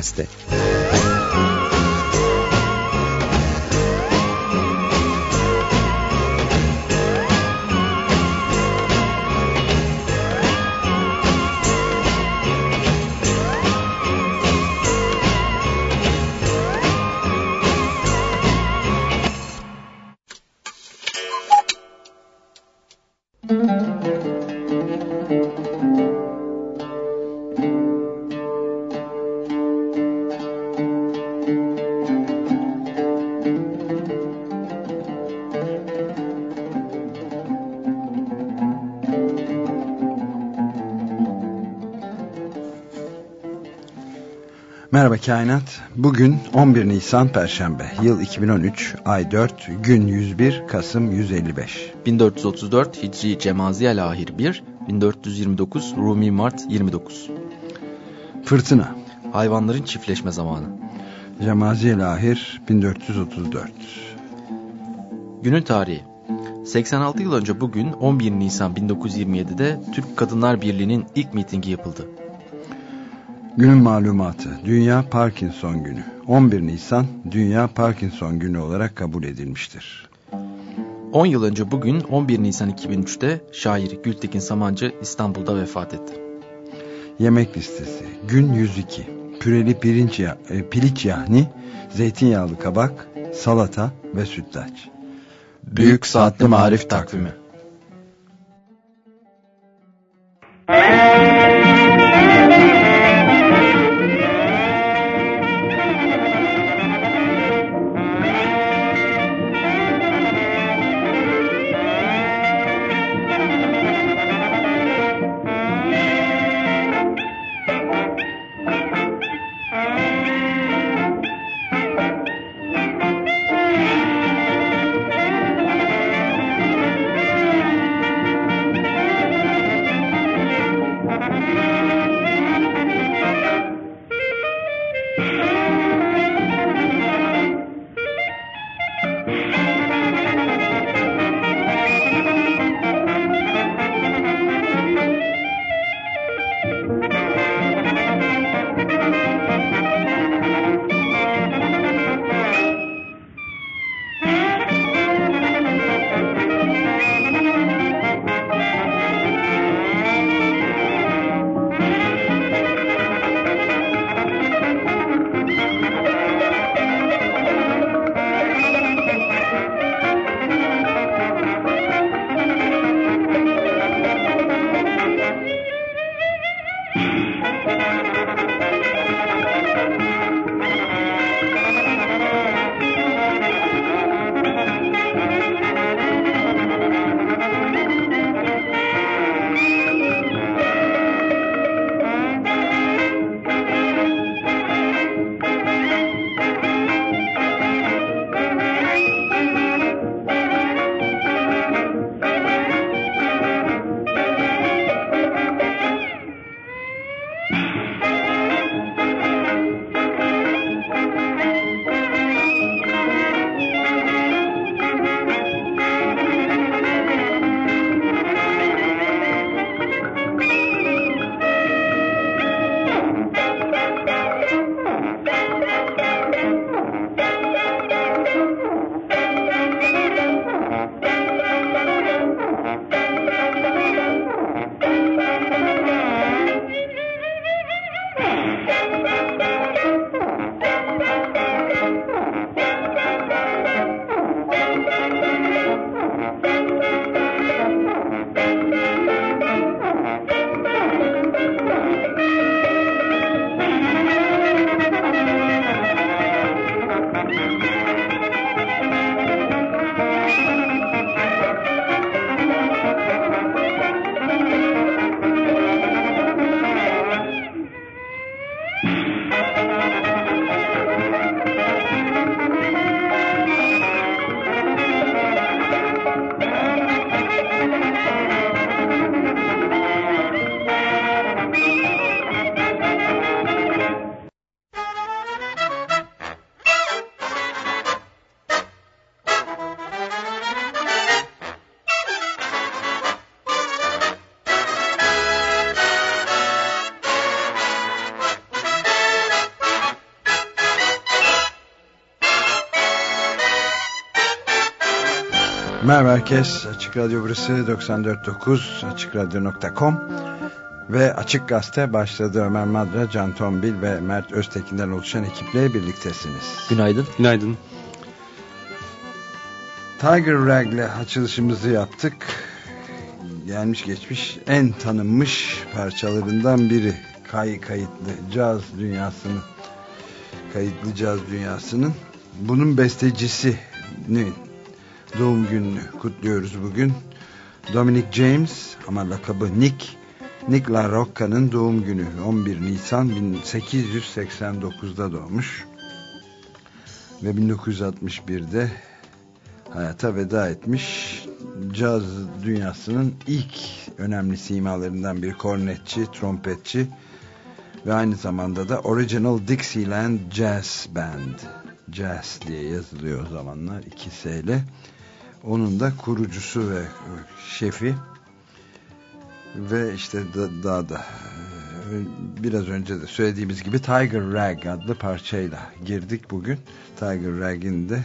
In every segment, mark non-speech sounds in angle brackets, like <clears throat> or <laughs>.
Açık Kainat. Bugün 11 Nisan Perşembe. Yıl 2013, ay 4, gün 101, Kasım 155. 1434 Hicri Cemaziye Lahir 1, 1429 Rumi Mart 29. Fırtına. Hayvanların çiftleşme zamanı. Cemaziye Lahir 1434. Günün tarihi. 86 yıl önce bugün 11 Nisan 1927'de Türk Kadınlar Birliği'nin ilk mitingi yapıldı. Günün malumatı Dünya Parkinson Günü 11 Nisan Dünya Parkinson Günü olarak kabul edilmiştir. 10 yıl önce bugün 11 Nisan 2003'te şair Gültekin Samancı İstanbul'da vefat etti. Yemek listesi Gün 102 Püreli pirinç ya, e, piliç yahni, zeytinyağlı kabak, salata ve sütlaç. Büyük Saatli Marif Takvimi Müzik Merhaba herkes. Açık Radyo burası 94.9 AçıkRadyo.com ve Açık Gazete başladı. Ömer Madra, Can Tombil ve Mert Öztekin'den oluşan ekiple birliktesiniz. Günaydın. Günaydın. Tiger Rag'le açılışımızı yaptık. Gelmiş geçmiş en tanınmış parçalarından biri. Kay kayıtlı caz dünyasının kayıtlı caz dünyasının bunun bestecisinin doğum gününü kutluyoruz bugün. Dominic James ama lakabı Nick Nick La Rocca'nın doğum günü 11 Nisan 1889'da doğmuş. Ve 1961'de hayata veda etmiş. Caz dünyasının ilk önemli simalarından bir kornetçi, trompetçi ve aynı zamanda da Original Dixieland Jazz Band. Jazz diye yazılıyor o zamanlar iki S ile onun da kurucusu ve şefi ve işte da, daha da biraz önce de söylediğimiz gibi Tiger Rag adlı parçayla girdik bugün. Tiger Rag'in de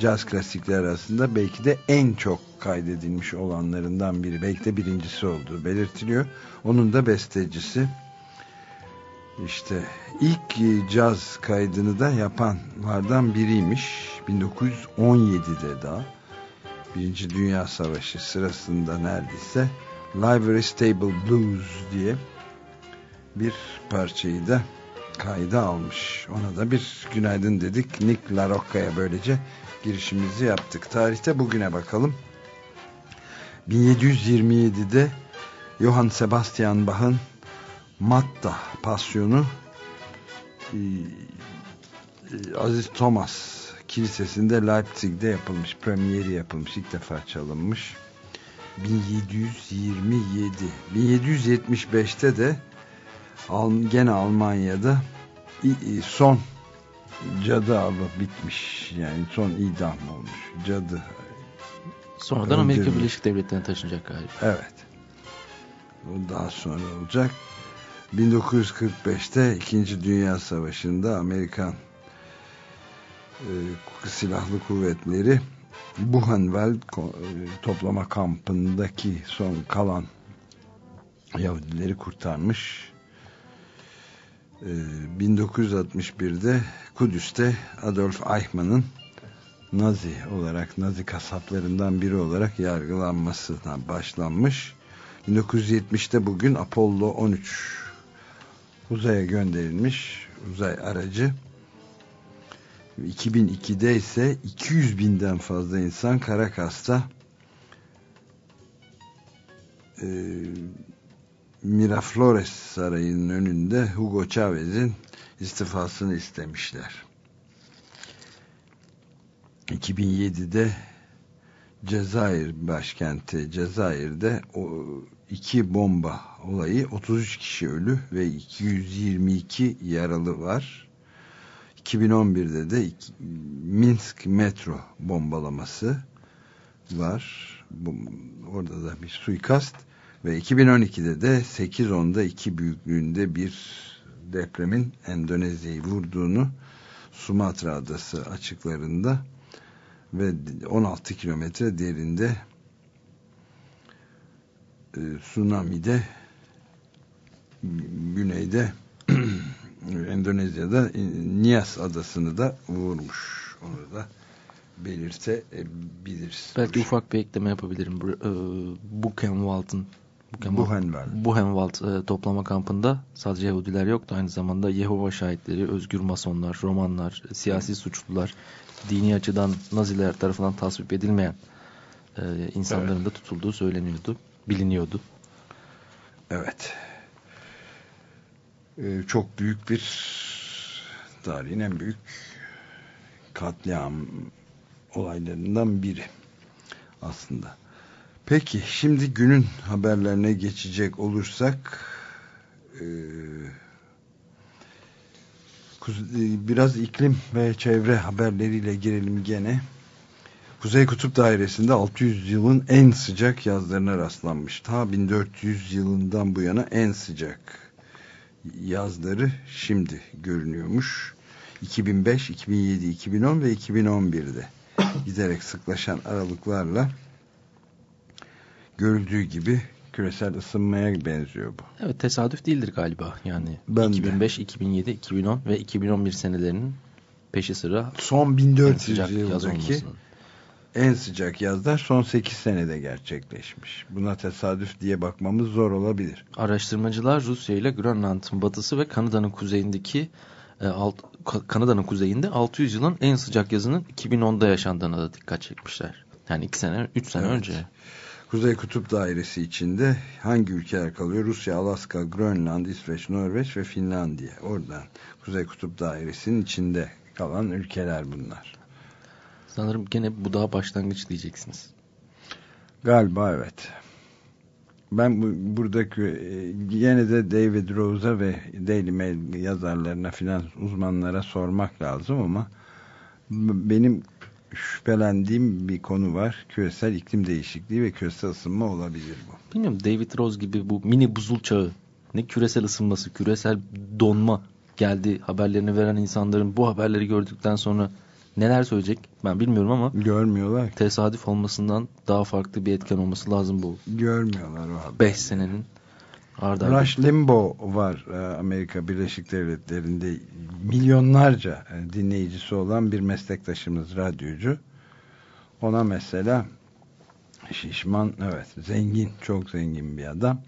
caz klasikleri arasında belki de en çok kaydedilmiş olanlarından biri. Belki de birincisi olduğu belirtiliyor. Onun da bestecisi. İşte ilk caz kaydını da yapanlardan biriymiş. 1917'de daha. Birinci Dünya Savaşı sırasında neredeyse Library Stable Blues diye bir parçayı da kayda almış. Ona da bir günaydın dedik. Nick LaRocca'ya böylece girişimizi yaptık. Tarihte bugüne bakalım. 1727'de Johann Sebastian Bach'ın Matta Pasyonu Aziz Thomas Kilisesi'nde Leipzig'de yapılmış. Premieri yapılmış. ilk defa çalınmış. 1727 1775'te de gene Almanya'da son cadı avı bitmiş. Yani son idam olmuş. Cadı. Sonradan Amerika Birleşik Devletleri'ne taşınacak galiba. Evet. O daha sonra olacak. 1945'te 2. Dünya Savaşı'nda Amerikan e, silahlı kuvvetleri Buchenwald toplama kampındaki son kalan Yahudileri kurtarmış. 1961'de Kudüs'te Adolf Eichmann'ın Nazi olarak, Nazi kasaplarından biri olarak yargılanmasına başlanmış. 1970'te bugün Apollo 13 uzaya gönderilmiş uzay aracı. 2002'de ise 200 binden fazla insan Karakas'ta e, Miraflores Sarayı'nın önünde Hugo Chavez'in istifasını istemişler. 2007'de Cezayir başkenti Cezayir'de o iki bomba olayı 33 kişi ölü ve 222 yaralı var. 2011'de de Minsk metro bombalaması var. Orada da bir suikast ve 2012'de de 8.10'da iki büyüklüğünde bir depremin Endonezya'yı vurduğunu Sumatra adası açıklarında ve 16 kilometre derinde e, tsunami'de güneyde <clears throat> Endonezya'da Nias adasını da vurmuş. Onu da belirtebiliriz. Belki ufak bir ekleme yapabilirim. Buchenwald'ın Buchenwald. Buchenwald e, toplama kampında sadece Yahudiler yoktu. Aynı zamanda Yehova şahitleri, özgür masonlar, romanlar, siyasi suçlular, dini açıdan Naziler tarafından tasvip edilmeyen e, insanların evet. da tutulduğu söyleniyordu, biliniyordu. Evet. Ee, çok büyük bir tarihin en büyük katliam olaylarından biri aslında. Peki şimdi günün haberlerine geçecek olursak e, biraz iklim ve çevre haberleriyle girelim gene. Kuzey Kutup Dairesi'nde 600 yılın en sıcak yazlarına rastlanmış. Ta 1400 yılından bu yana en sıcak yazları şimdi görünüyormuş. 2005, 2007, 2010 ve 2011'de. <coughs> giderek sıklaşan aralıklarla görüldüğü gibi küresel ısınmaya benziyor bu. Evet tesadüf değildir galiba. Yani Ben 2005, 2007, 2010 ve 2011 senelerinin peşi sıra son 1400 sıcak yaz yıldaki. En sıcak yazlar son 8 senede gerçekleşmiş. Buna tesadüf diye bakmamız zor olabilir. Araştırmacılar Rusya ile Grönland'ın batısı ve Kanada'nın kuzeyindeki e, alt, Ka- Kanada'nın kuzeyinde 600 yılın en sıcak yazının 2010'da yaşandığına da dikkat çekmişler. Yani 2 sene, 3 sene Evet. önce. Kuzey Kutup Dairesi içinde hangi ülkeler kalıyor? Rusya, Alaska, Grönland, İsveç, Norveç ve Finlandiya. Oradan Kuzey Kutup Dairesi'nin içinde kalan ülkeler bunlar. Sanırım gene bu daha başlangıç diyeceksiniz. Galiba evet. Ben bu, buradaki e, yine de David Rose'a ve Daily Mail yazarlarına filan uzmanlara sormak lazım ama benim şüphelendiğim bir konu var. Küresel iklim değişikliği ve küresel ısınma olabilir bu. Bilmiyorum David Rose gibi bu mini buzul çağı ne küresel ısınması, küresel donma geldi haberlerini veren insanların bu haberleri gördükten sonra neler söyleyecek ben bilmiyorum ama Görmüyorlar tesadüf olmasından daha farklı bir etken olması lazım bu Görmüyorlar haber. 5 senenin ardı. Rush Limbaugh var e, Amerika Birleşik Devletleri'nde milyonlarca e, dinleyicisi olan bir meslektaşımız radyocu. Ona mesela şişman evet zengin çok zengin bir adam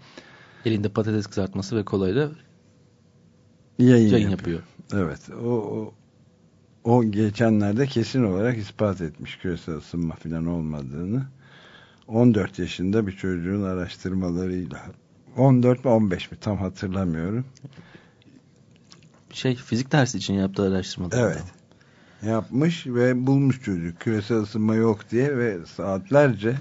elinde patates kızartması ve kolayla yayın, yayın yapıyor. yapıyor. Evet o, o, o geçenlerde kesin olarak ispat etmiş küresel ısınma falan olmadığını. 14 yaşında bir çocuğun araştırmalarıyla 14 mi 15 mi tam hatırlamıyorum. Şey fizik dersi için yaptığı araştırmada. Evet. Yapmış ve bulmuş çocuk küresel ısınma yok diye ve saatlerce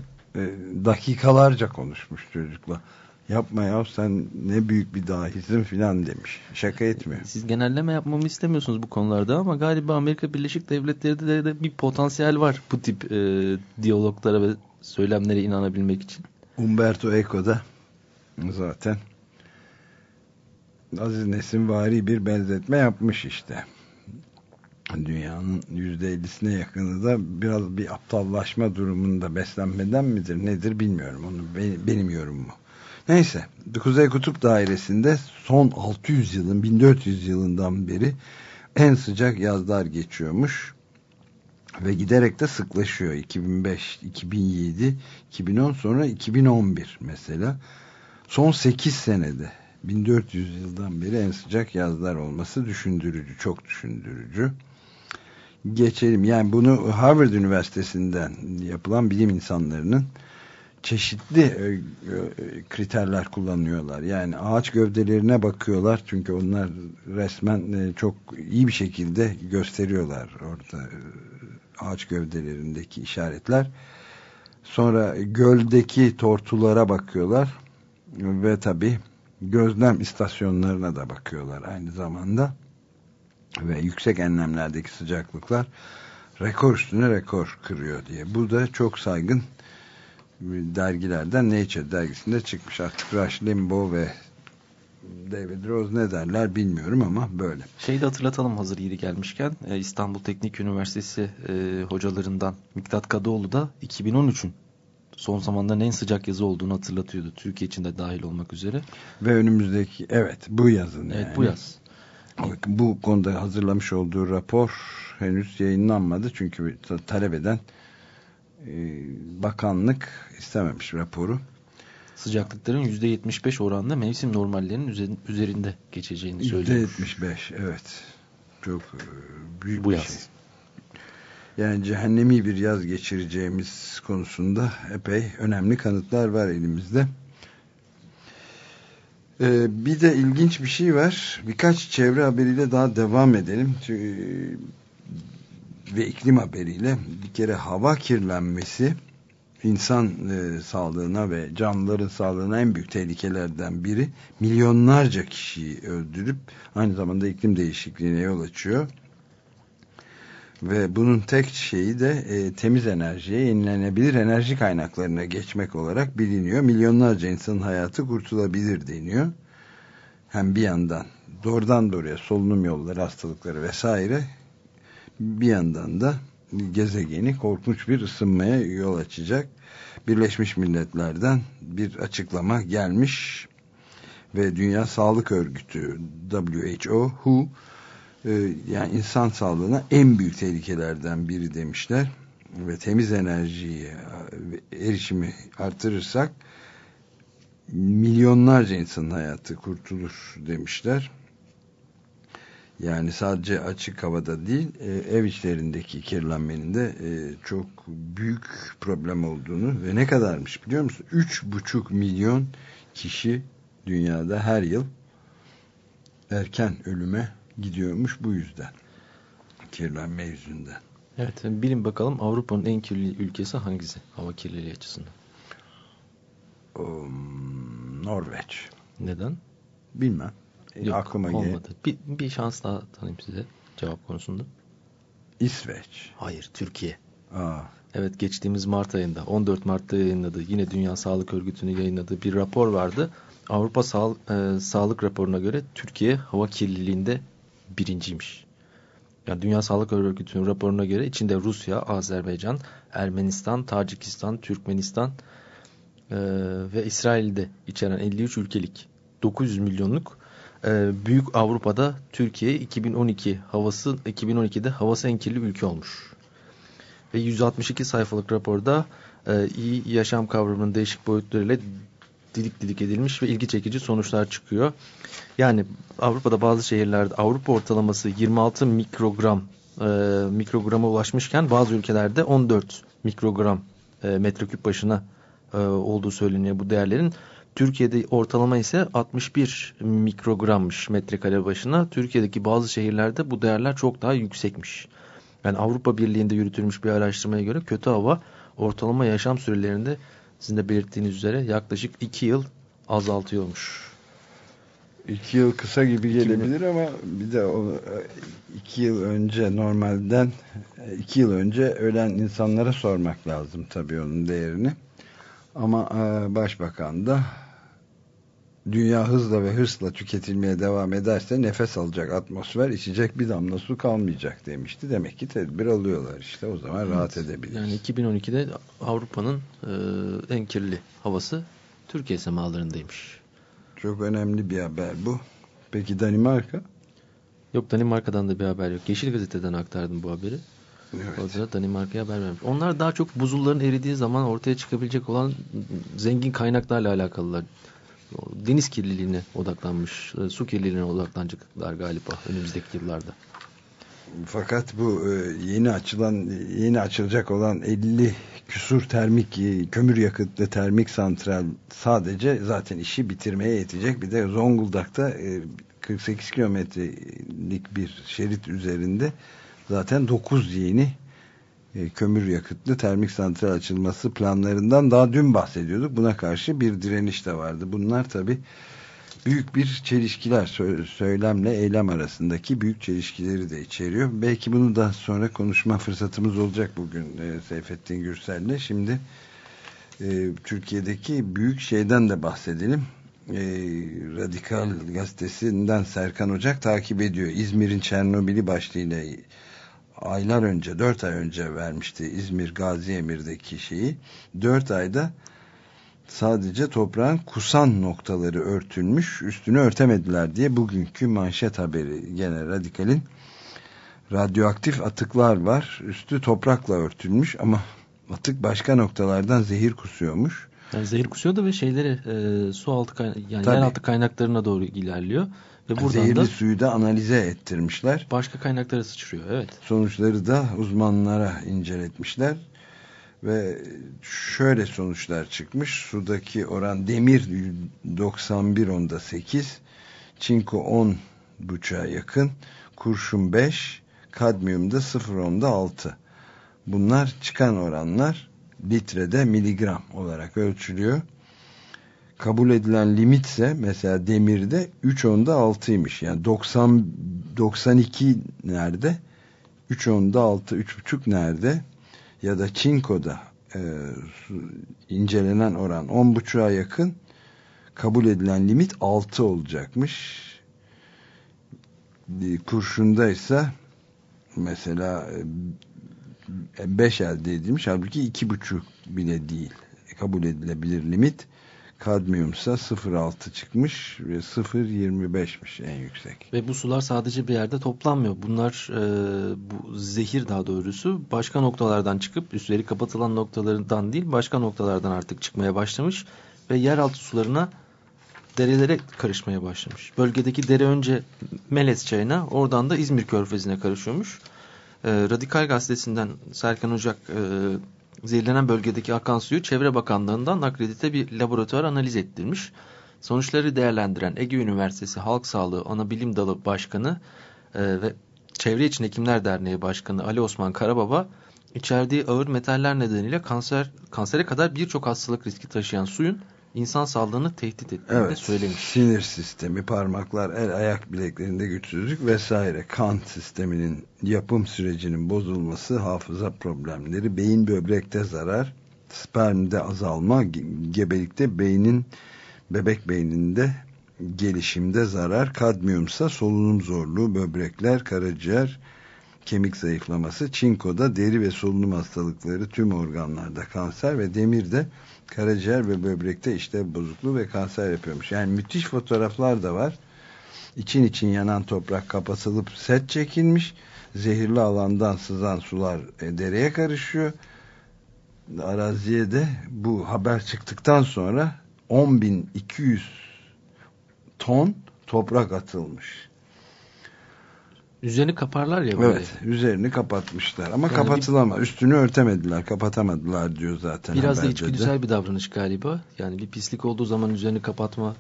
dakikalarca konuşmuş çocukla. Yapma ya sen ne büyük bir dahisin filan demiş. Şaka etmiyor. Siz genelleme yapmamı istemiyorsunuz bu konularda ama galiba Amerika Birleşik Devletleri'de de, de bir potansiyel var bu tip e, diyaloglara ve söylemlere inanabilmek için. Umberto Eco da zaten Aziz Nesinvari bir benzetme yapmış işte. Dünyanın %50'sine yakını da biraz bir aptallaşma durumunda beslenmeden midir nedir bilmiyorum. Onu benim, benim yorumum. Neyse Kuzey Kutup Dairesi'nde son 600 yılın 1400 yılından beri en sıcak yazlar geçiyormuş ve giderek de sıklaşıyor. 2005 2007 2010 sonra 2011 mesela. Son 8 senede 1400 yıldan beri en sıcak yazlar olması düşündürücü çok düşündürücü. Geçelim. Yani bunu Harvard Üniversitesi'nden yapılan bilim insanlarının çeşitli e, e, kriterler kullanıyorlar. Yani ağaç gövdelerine bakıyorlar çünkü onlar resmen e, çok iyi bir şekilde gösteriyorlar orada ağaç gövdelerindeki işaretler. Sonra göldeki tortulara bakıyorlar ve tabi gözlem istasyonlarına da bakıyorlar aynı zamanda ve yüksek enlemlerdeki sıcaklıklar rekor üstüne rekor kırıyor diye. Bu da çok saygın dergilerden Nature dergisinde çıkmış. Artık Rush Limbaugh ve David Rose ne derler bilmiyorum ama böyle. Şeyi de hatırlatalım hazır yeri gelmişken e, İstanbul Teknik Üniversitesi e, hocalarından Miktat Kadıoğlu da 2013'ün son zamanların en sıcak yazı olduğunu hatırlatıyordu. Türkiye için de dahil olmak üzere. Ve önümüzdeki evet bu yazın Evet yani. bu yaz. Bu konuda hazırlamış olduğu rapor henüz yayınlanmadı çünkü talep eden bakanlık istememiş raporu. Sıcaklıkların %75 oranında mevsim normallerinin üzerinde geçeceğini söylüyor. %75 evet. Çok e, büyük Bu bir yaz. şey. Yani cehennemi bir yaz geçireceğimiz konusunda epey önemli kanıtlar var elimizde. Ee, bir de ilginç bir şey var. Birkaç çevre haberiyle daha devam edelim. Çünkü- Ve iklim haberiyle bir kere hava kirlenmesi insan e, sağlığına ve canlıların sağlığına en büyük tehlikelerden biri. Milyonlarca kişiyi öldürüp aynı zamanda iklim değişikliğine yol açıyor. Ve bunun tek şeyi de e, temiz enerjiye, yenilenebilir enerji kaynaklarına geçmek olarak biliniyor. Milyonlarca insanın hayatı kurtulabilir deniyor. Hem bir yandan doğrudan doğruya solunum yolları, hastalıkları vesaire bir yandan da gezegeni korkunç bir ısınmaya yol açacak. Birleşmiş Milletler'den bir açıklama gelmiş ve Dünya Sağlık Örgütü WHO, WHO e, yani insan sağlığına en büyük tehlikelerden biri demişler ve temiz enerjiye erişimi artırırsak milyonlarca insanın hayatı kurtulur demişler. Yani sadece açık havada değil e, ev içlerindeki kirlenmenin de e, çok büyük problem olduğunu ve ne kadarmış biliyor musun? 3,5 milyon kişi dünyada her yıl erken ölüme gidiyormuş bu yüzden. Kirlenme yüzünden. Evet bilin bakalım Avrupa'nın en kirli ülkesi hangisi hava kirliliği açısından? Um, Norveç. Neden? Bilmem. Yok, Aklıma olmadı. Bir, bir şans daha tanıyayım size cevap konusunda. İsveç. Hayır Türkiye. Aa. Evet geçtiğimiz Mart ayında 14 Mart'ta yayınladığı yine Dünya Sağlık Örgütü'nün yayınladığı bir rapor vardı. Avrupa Sağ, e, Sağlık raporuna göre Türkiye hava kirliliğinde birinciymiş. Yani Dünya Sağlık Örgütü'nün raporuna göre içinde Rusya, Azerbaycan, Ermenistan, Tacikistan, Türkmenistan e, ve İsrail'de içeren 53 ülkelik 900 milyonluk e, büyük Avrupa'da Türkiye 2012 havası 2012'de havası en kirli ülke olmuş. Ve 162 sayfalık raporda e, iyi yaşam kavramının değişik boyutlarıyla didik didik edilmiş ve ilgi çekici sonuçlar çıkıyor. Yani Avrupa'da bazı şehirlerde Avrupa ortalaması 26 mikrogram e, mikrograma ulaşmışken bazı ülkelerde 14 mikrogram e, metreküp başına olduğu söyleniyor bu değerlerin. Türkiye'de ortalama ise 61 mikrogrammış metrekare başına. Türkiye'deki bazı şehirlerde bu değerler çok daha yüksekmiş. Yani Avrupa Birliği'nde yürütülmüş bir araştırmaya göre kötü hava ortalama yaşam sürelerinde sizin de belirttiğiniz üzere yaklaşık 2 yıl azaltıyormuş. 2 yıl kısa gibi gelebilir ama bir de o 2 yıl önce normalden 2 yıl önce ölen insanlara sormak lazım tabii onun değerini. Ama e, başbakan da dünya hızla ve hırsla tüketilmeye devam ederse nefes alacak atmosfer içecek bir damla su kalmayacak demişti. Demek ki tedbir alıyorlar işte o zaman evet. rahat edebiliriz. Yani 2012'de Avrupa'nın e, en kirli havası Türkiye semalarındaymış. Çok önemli bir haber bu. Peki Danimarka? Yok Danimarka'dan da bir haber yok. Yeşil Gazete'den aktardım bu haberi. Evet. Orada Danimarka'ya haber vermiş. Onlar daha çok buzulların eridiği zaman ortaya çıkabilecek olan zengin kaynaklarla alakalılar deniz kirliliğine odaklanmış, e, su kirliliğine odaklanacaklar galiba önümüzdeki yıllarda. Fakat bu e, yeni açılan yeni açılacak olan 50 küsur termik e, kömür yakıtlı termik santral sadece zaten işi bitirmeye yetecek. Bir de Zonguldak'ta 48 kilometrelik bir şerit üzerinde zaten 9 yeni kömür yakıtlı termik santral açılması planlarından daha dün bahsediyorduk. Buna karşı bir direniş de vardı. Bunlar tabi büyük bir çelişkiler söylemle eylem arasındaki büyük çelişkileri de içeriyor. Belki bunu da sonra konuşma fırsatımız olacak bugün e, Seyfettin Gürsel'le. Şimdi e, Türkiye'deki büyük şeyden de bahsedelim. E, Radikal gazetesinden Serkan Ocak takip ediyor. İzmir'in Çernobil'i başlığıyla aylar önce, dört ay önce vermişti İzmir Gazi Emir'deki şeyi. Dört ayda sadece toprağın kusan noktaları örtülmüş, üstünü örtemediler diye bugünkü manşet haberi gene radikalin radyoaktif atıklar var. Üstü toprakla örtülmüş ama atık başka noktalardan zehir kusuyormuş. Yani zehir kusuyor da ve şeyleri e, su altı yani Tabii. yer altı kaynaklarına doğru ilerliyor. Ve buradan Zehirli da suyu da analize ettirmişler. Başka kaynaklara sıçrıyor. Evet. Sonuçları da uzmanlara inceletmişler. Ve şöyle sonuçlar çıkmış. Sudaki oran demir 91 onda 8, çinko 10 buçuğa yakın, kurşun 5, kadmiyum da 0 onda 6. Bunlar çıkan oranlar litrede miligram olarak ölçülüyor kabul edilen limitse mesela demirde 3 onda 6'ymış. Yani 90 92 nerede? 3 onda 6, 3,5 nerede? Ya da çinkoda e, incelenen oran 10,5'a yakın kabul edilen limit 6 olacakmış. Kurşunda ise mesela 5 elde edilmiş. Halbuki 2,5 bile değil. Kabul edilebilir limit. Kadmiyumsa 0,6 çıkmış ve 0,25'miş en yüksek. Ve bu sular sadece bir yerde toplanmıyor. Bunlar e, bu zehir daha doğrusu başka noktalardan çıkıp üstleri kapatılan noktalardan değil başka noktalardan artık çıkmaya başlamış ve yeraltı sularına derelere karışmaya başlamış. Bölgedeki dere önce Melez çayına oradan da İzmir körfezine karışıyormuş. E, Radikal gazetesinden Serkan Ocak e, zehirlenen bölgedeki akan suyu Çevre Bakanlığı'ndan akredite bir laboratuvar analiz ettirmiş. Sonuçları değerlendiren Ege Üniversitesi Halk Sağlığı Anabilim Dalı Başkanı e, ve Çevre İçin Hekimler Derneği Başkanı Ali Osman Karababa içerdiği ağır metaller nedeniyle kanser kansere kadar birçok hastalık riski taşıyan suyun insan sağlığını tehdit ettiğini evet, de söylemiş. Sinir sistemi, parmaklar, el ayak bileklerinde güçsüzlük vesaire kan sisteminin yapım sürecinin bozulması, hafıza problemleri, beyin böbrekte zarar, spermde azalma, gebelikte beynin bebek beyninde gelişimde zarar, kadmiyumsa solunum zorluğu, böbrekler, karaciğer, kemik zayıflaması, çinkoda deri ve solunum hastalıkları, tüm organlarda kanser ve demirde karaciğer ve böbrekte işte bozukluğu ve kanser yapıyormuş. Yani müthiş fotoğraflar da var. İçin için yanan toprak kapatılıp set çekilmiş. Zehirli alandan sızan sular e, dereye karışıyor. Araziye de bu haber çıktıktan sonra 10.200 ton toprak atılmış. Üzerini kaparlar ya böyle. Evet üzerini kapatmışlar ama yani kapatılamaz. Bir, üstünü örtemediler kapatamadılar diyor zaten. Biraz da içgüdüsel bir davranış galiba. Yani bir pislik olduğu zaman üzerini kapatma.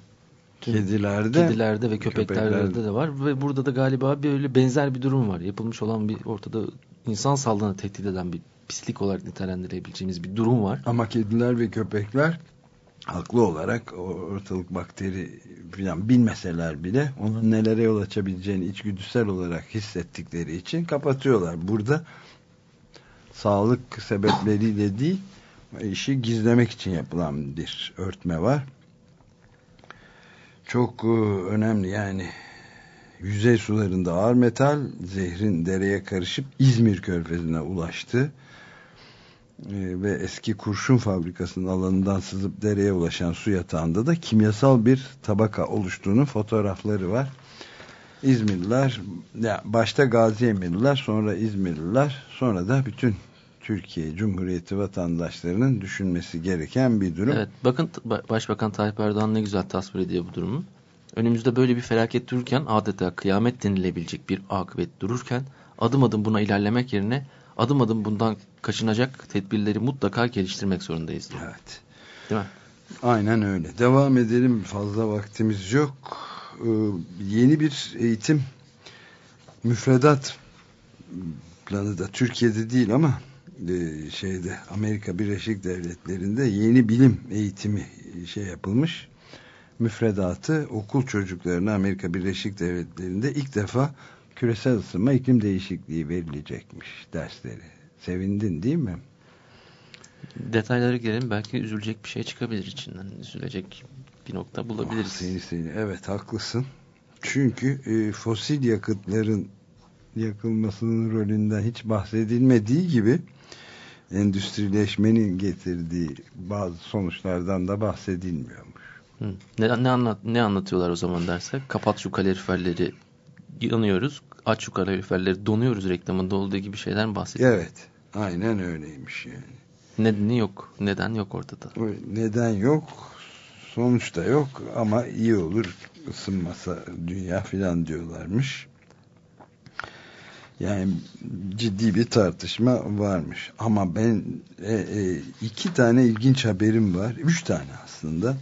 Kedilerde, kedilerde ve köpeklerde, köpeklerde de var. Ve burada da galiba böyle benzer bir durum var. Yapılmış olan bir ortada insan sağlığını tehdit eden bir pislik olarak nitelendirebileceğimiz bir durum var. Ama kediler ve köpekler haklı olarak ortalık bakteri falan bilmeseler bile onun nelere yol açabileceğini içgüdüsel olarak hissettikleri için kapatıyorlar. Burada sağlık sebepleriyle değil işi gizlemek için yapılan bir örtme var. Çok e, önemli yani yüzey sularında ağır metal zehrin dereye karışıp İzmir körfezine ulaştı ve eski kurşun fabrikasının alanından sızıp dereye ulaşan su yatağında da kimyasal bir tabaka oluştuğunun fotoğrafları var. İzmirliler, başta Gazi Emirliler, sonra İzmirliler, sonra da bütün Türkiye Cumhuriyeti vatandaşlarının düşünmesi gereken bir durum. Evet, bakın Başbakan Tayyip Erdoğan ne güzel tasvir ediyor bu durumu. Önümüzde böyle bir felaket dururken adeta kıyamet denilebilecek bir akıbet dururken adım adım buna ilerlemek yerine adım adım bundan kaçınacak tedbirleri mutlaka geliştirmek zorundayız. Diyor. Evet. Değil mi? Aynen öyle. Devam edelim. Fazla vaktimiz yok. Ee, yeni bir eğitim müfredat planı da Türkiye'de değil ama e, şeyde Amerika Birleşik Devletleri'nde yeni bilim eğitimi şey yapılmış. Müfredatı okul çocuklarına Amerika Birleşik Devletleri'nde ilk defa küresel ısınma iklim değişikliği verilecekmiş dersleri. Sevindin değil mi? Detaylara gelelim. Belki üzülecek bir şey çıkabilir içinden. Üzülecek bir nokta bulabiliriz. Oh, seni seni. Evet haklısın. Çünkü e, fosil yakıtların yakılmasının rolünden hiç bahsedilmediği gibi endüstrileşmenin getirdiği bazı sonuçlardan da bahsedilmiyormuş. Hı. Ne, ne, anlat, ne anlatıyorlar o zaman dersek? Kapat şu kaloriferleri yanıyoruz. Aç şu kaloriferleri donuyoruz reklamında olduğu gibi şeyler bahsediyor. Evet. Aynen öyleymiş yani. Nedeni yok. Neden yok ortada. Neden yok. Sonuçta yok ama iyi olur ısınmasa dünya filan diyorlarmış. Yani ciddi bir tartışma varmış. Ama ben e, e, iki tane ilginç haberim var. Üç tane aslında.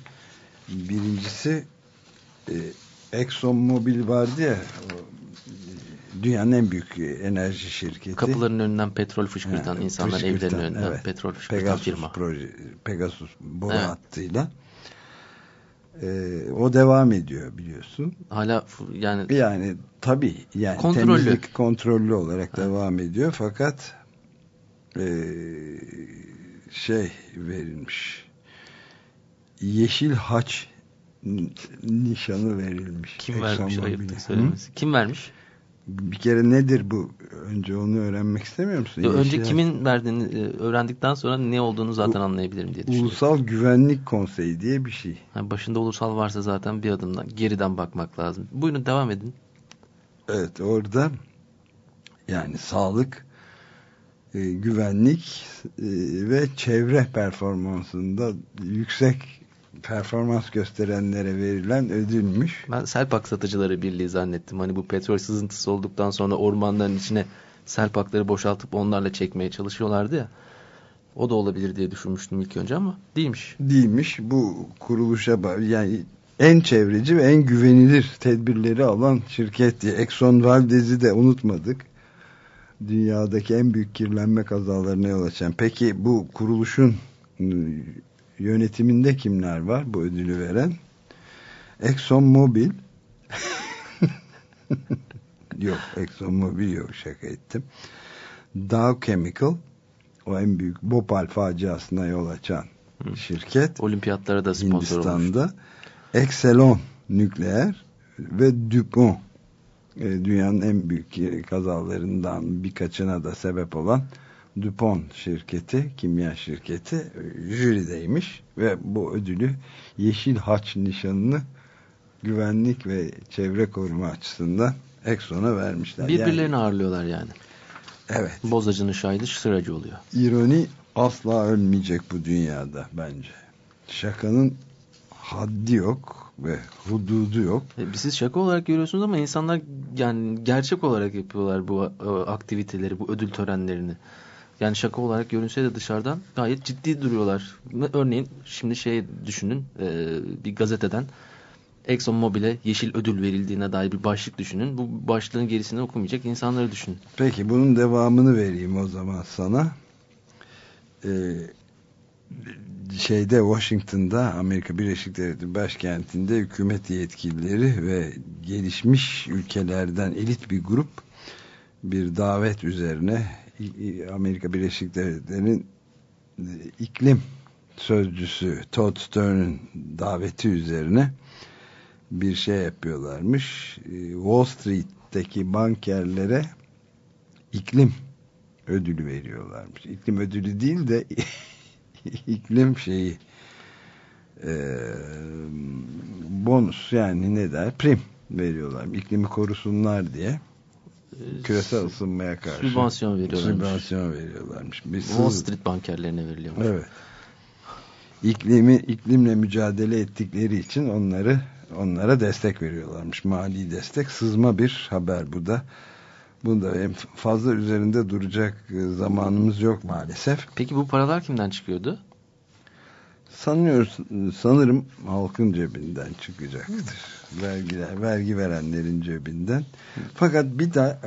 Birincisi e, Exxon Mobil vardı ya dünyanın en büyük enerji şirketi. Kapıların önünden petrol fışkırtan, ha, insanların fışkırtan, evlerinin önünden evet. petrol fışkırtan Pegasus firma. Proje, Pegasus boru evet. hattıyla. Ee, o devam ediyor biliyorsun. Hala yani yani tabii yani kontrollü. temizlik kontrollü olarak evet. devam ediyor fakat e, şey verilmiş yeşil haç nişanı verilmiş. Kim vermiş ayıptır söylemesi. Kim vermiş? bir kere nedir bu? Önce onu öğrenmek istemiyor musun? Ya önce Yeşil kimin verdiğini e, öğrendikten sonra ne olduğunu zaten bu, anlayabilirim diye düşünüyorum. Ulusal Güvenlik Konseyi diye bir şey. Yani başında ulusal varsa zaten bir adımdan geriden bakmak lazım. Buyurun devam edin. Evet orada yani sağlık, e, güvenlik e, ve çevre performansında yüksek performans gösterenlere verilen ödülmüş. Ben Selpak Satıcıları Birliği zannettim. Hani bu petrol sızıntısı olduktan sonra ormanların içine Selpakları boşaltıp onlarla çekmeye çalışıyorlardı ya. O da olabilir diye düşünmüştüm ilk önce ama değilmiş. Değilmiş. Bu kuruluşa yani en çevreci ve en güvenilir tedbirleri alan şirket diye. Exxon Valdez'i de unutmadık. Dünyadaki en büyük kirlenme kazalarına yol açan. Peki bu kuruluşun yönetiminde kimler var bu ödülü veren? Exxon Mobil <laughs> yok Exxon Mobil yok şaka ettim. Dow Chemical o en büyük Bhopal faciasına yol açan Hı. şirket. Olimpiyatlara da sponsor Hindistan'da. olmuş. Exelon nükleer ve DuPont e, dünyanın en büyük kazalarından birkaçına da sebep olan DuPont şirketi, kimya şirketi e, jürideymiş ve bu ödülü Yeşil Haç nişanını güvenlik ve çevre koruma açısından Exxon'a vermişler. Birbirlerini yani, ağırlıyorlar yani. Evet. Bozacının şahidi sıracı oluyor. İroni asla ölmeyecek bu dünyada bence. Şakanın haddi yok ve hududu yok. E, siz şaka olarak görüyorsunuz ama insanlar yani gerçek olarak yapıyorlar bu e, aktiviteleri, bu ödül törenlerini. Yani şaka olarak görünse de dışarıdan gayet ciddi duruyorlar. Örneğin şimdi şey düşünün e, bir gazeteden Exxon Mobil'e yeşil ödül verildiğine dair bir başlık düşünün. Bu başlığın gerisini okumayacak insanları düşünün. Peki bunun devamını vereyim o zaman sana. Ee, şeyde Washington'da Amerika Birleşik Devletleri başkentinde hükümet yetkilileri ve gelişmiş ülkelerden elit bir grup bir davet üzerine Amerika Birleşik Devletleri'nin e, iklim sözcüsü Todd Stern'ın daveti üzerine bir şey yapıyorlarmış. E, Wall Street'teki bankerlere iklim ödülü veriyorlarmış. İklim ödülü değil de <laughs> iklim şeyi e, bonus yani ne der prim veriyorlar. İklimi korusunlar diye küresel ısınmaya karşı sübvansiyon veriyorlarmış. Sübvansiyon veriyorlarmış. Bir Wall Street bankerlerine veriliyormuş. Evet. İklimi iklimle mücadele ettikleri için onları onlara destek veriyorlarmış. Mali destek. Sızma bir haber bu da. Bunda fazla üzerinde duracak zamanımız yok maalesef. Peki bu paralar kimden çıkıyordu? Sanıyoruz, sanırım halkın cebinden çıkacaktır. Vergiler, vergi verenlerin cebinden. Fakat bir de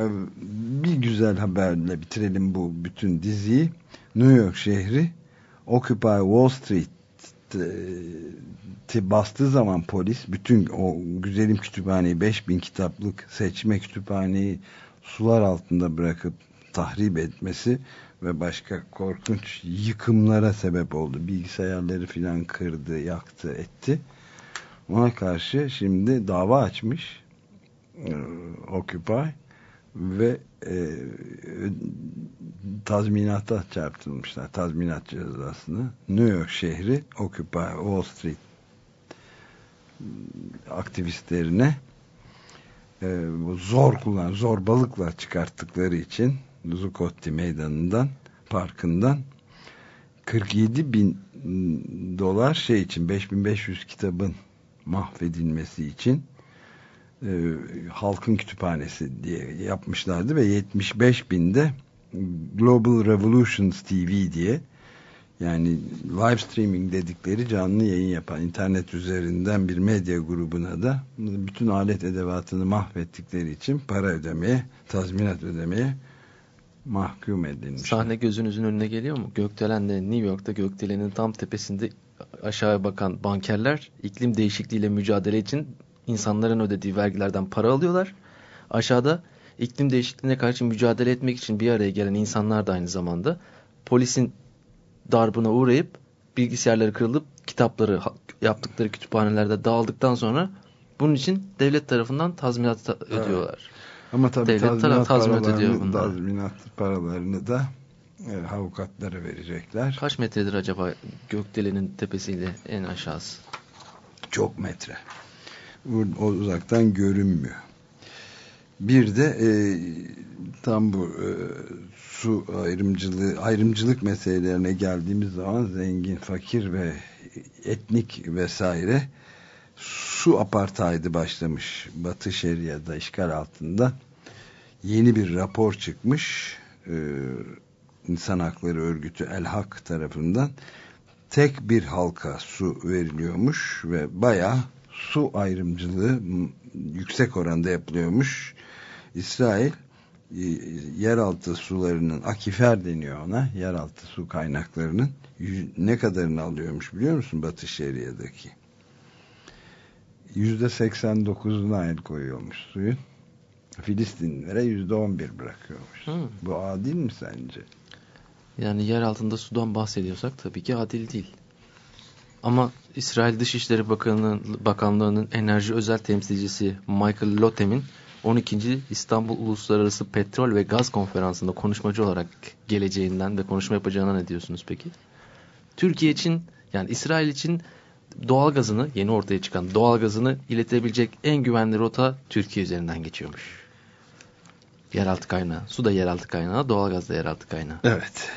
bir güzel haberle bitirelim bu bütün diziyi. New York şehri Occupy Wall Street bastığı zaman polis bütün o güzelim kütüphaneyi 5000 kitaplık seçme kütüphaneyi sular altında bırakıp tahrip etmesi ve başka korkunç yıkımlara sebep oldu. Bilgisayarları filan kırdı, yaktı, etti. Ona karşı şimdi dava açmış e, Occupy ve e, tazminata çarptırmışlar. Tazminat cezasını. New York şehri Occupy Wall Street aktivistlerine e, zor kullan, zorbalıkla çıkarttıkları için Zuccotti meydanından parkından 47 bin dolar şey için 5500 kitabın mahvedilmesi için e, halkın kütüphanesi diye yapmışlardı ve 75 binde Global Revolutions TV diye yani live streaming dedikleri canlı yayın yapan internet üzerinden bir medya grubuna da bütün alet edevatını mahvettikleri için para ödemeye, tazminat ödemeye mahkum edilmiş. Sahne gözünüzün önüne geliyor mu? Gökdelen'de New York'ta Gökdelen'in tam tepesinde aşağıya bakan bankerler iklim değişikliğiyle mücadele için insanların ödediği vergilerden para alıyorlar. Aşağıda iklim değişikliğine karşı mücadele etmek için bir araya gelen insanlar da aynı zamanda polisin darbına uğrayıp bilgisayarları kırılıp kitapları yaptıkları kütüphanelerde dağıldıktan sonra bunun için devlet tarafından tazminat ödüyorlar. Ama tabii devlet tazminat, tazminat ediyor bunlar. Tazminat paralarını da e, avukatlara verecekler. Kaç metredir acaba gökdelenin tepesiyle en aşağısı? Çok metre. O uzaktan görünmüyor. Bir de e, tam bu e, su ayrımcılığı ayrımcılık meselelerine geldiğimiz zaman zengin, fakir ve etnik vesaire su apartheidı başlamış Batı Şeria'da işgal altında yeni bir rapor çıkmış ee, insan hakları örgütü El Hak tarafından tek bir halka su veriliyormuş ve baya su ayrımcılığı yüksek oranda yapılıyormuş İsrail e, yeraltı sularının akifer deniyor ona yeraltı su kaynaklarının ne kadarını alıyormuş biliyor musun Batı Şeria'daki yüzde seksen dokuzuna el koyuyormuş suyun Filistinlere yüzde on bir bırakıyormuş hmm. bu adil mi sence? Yani yer altında sudan bahsediyorsak tabii ki adil değil. Ama İsrail Dışişleri Bakanı, Bakanlığı'nın enerji özel temsilcisi Michael Lotem'in 12. İstanbul Uluslararası Petrol ve Gaz Konferansı'nda konuşmacı olarak geleceğinden ve konuşma yapacağına ne diyorsunuz peki? Türkiye için yani İsrail için doğal gazını yeni ortaya çıkan doğal gazını iletebilecek en güvenli rota Türkiye üzerinden geçiyormuş. Yeraltı kaynağı. Su da yeraltı kaynağı, doğal gaz da yeraltı kaynağı. Evet.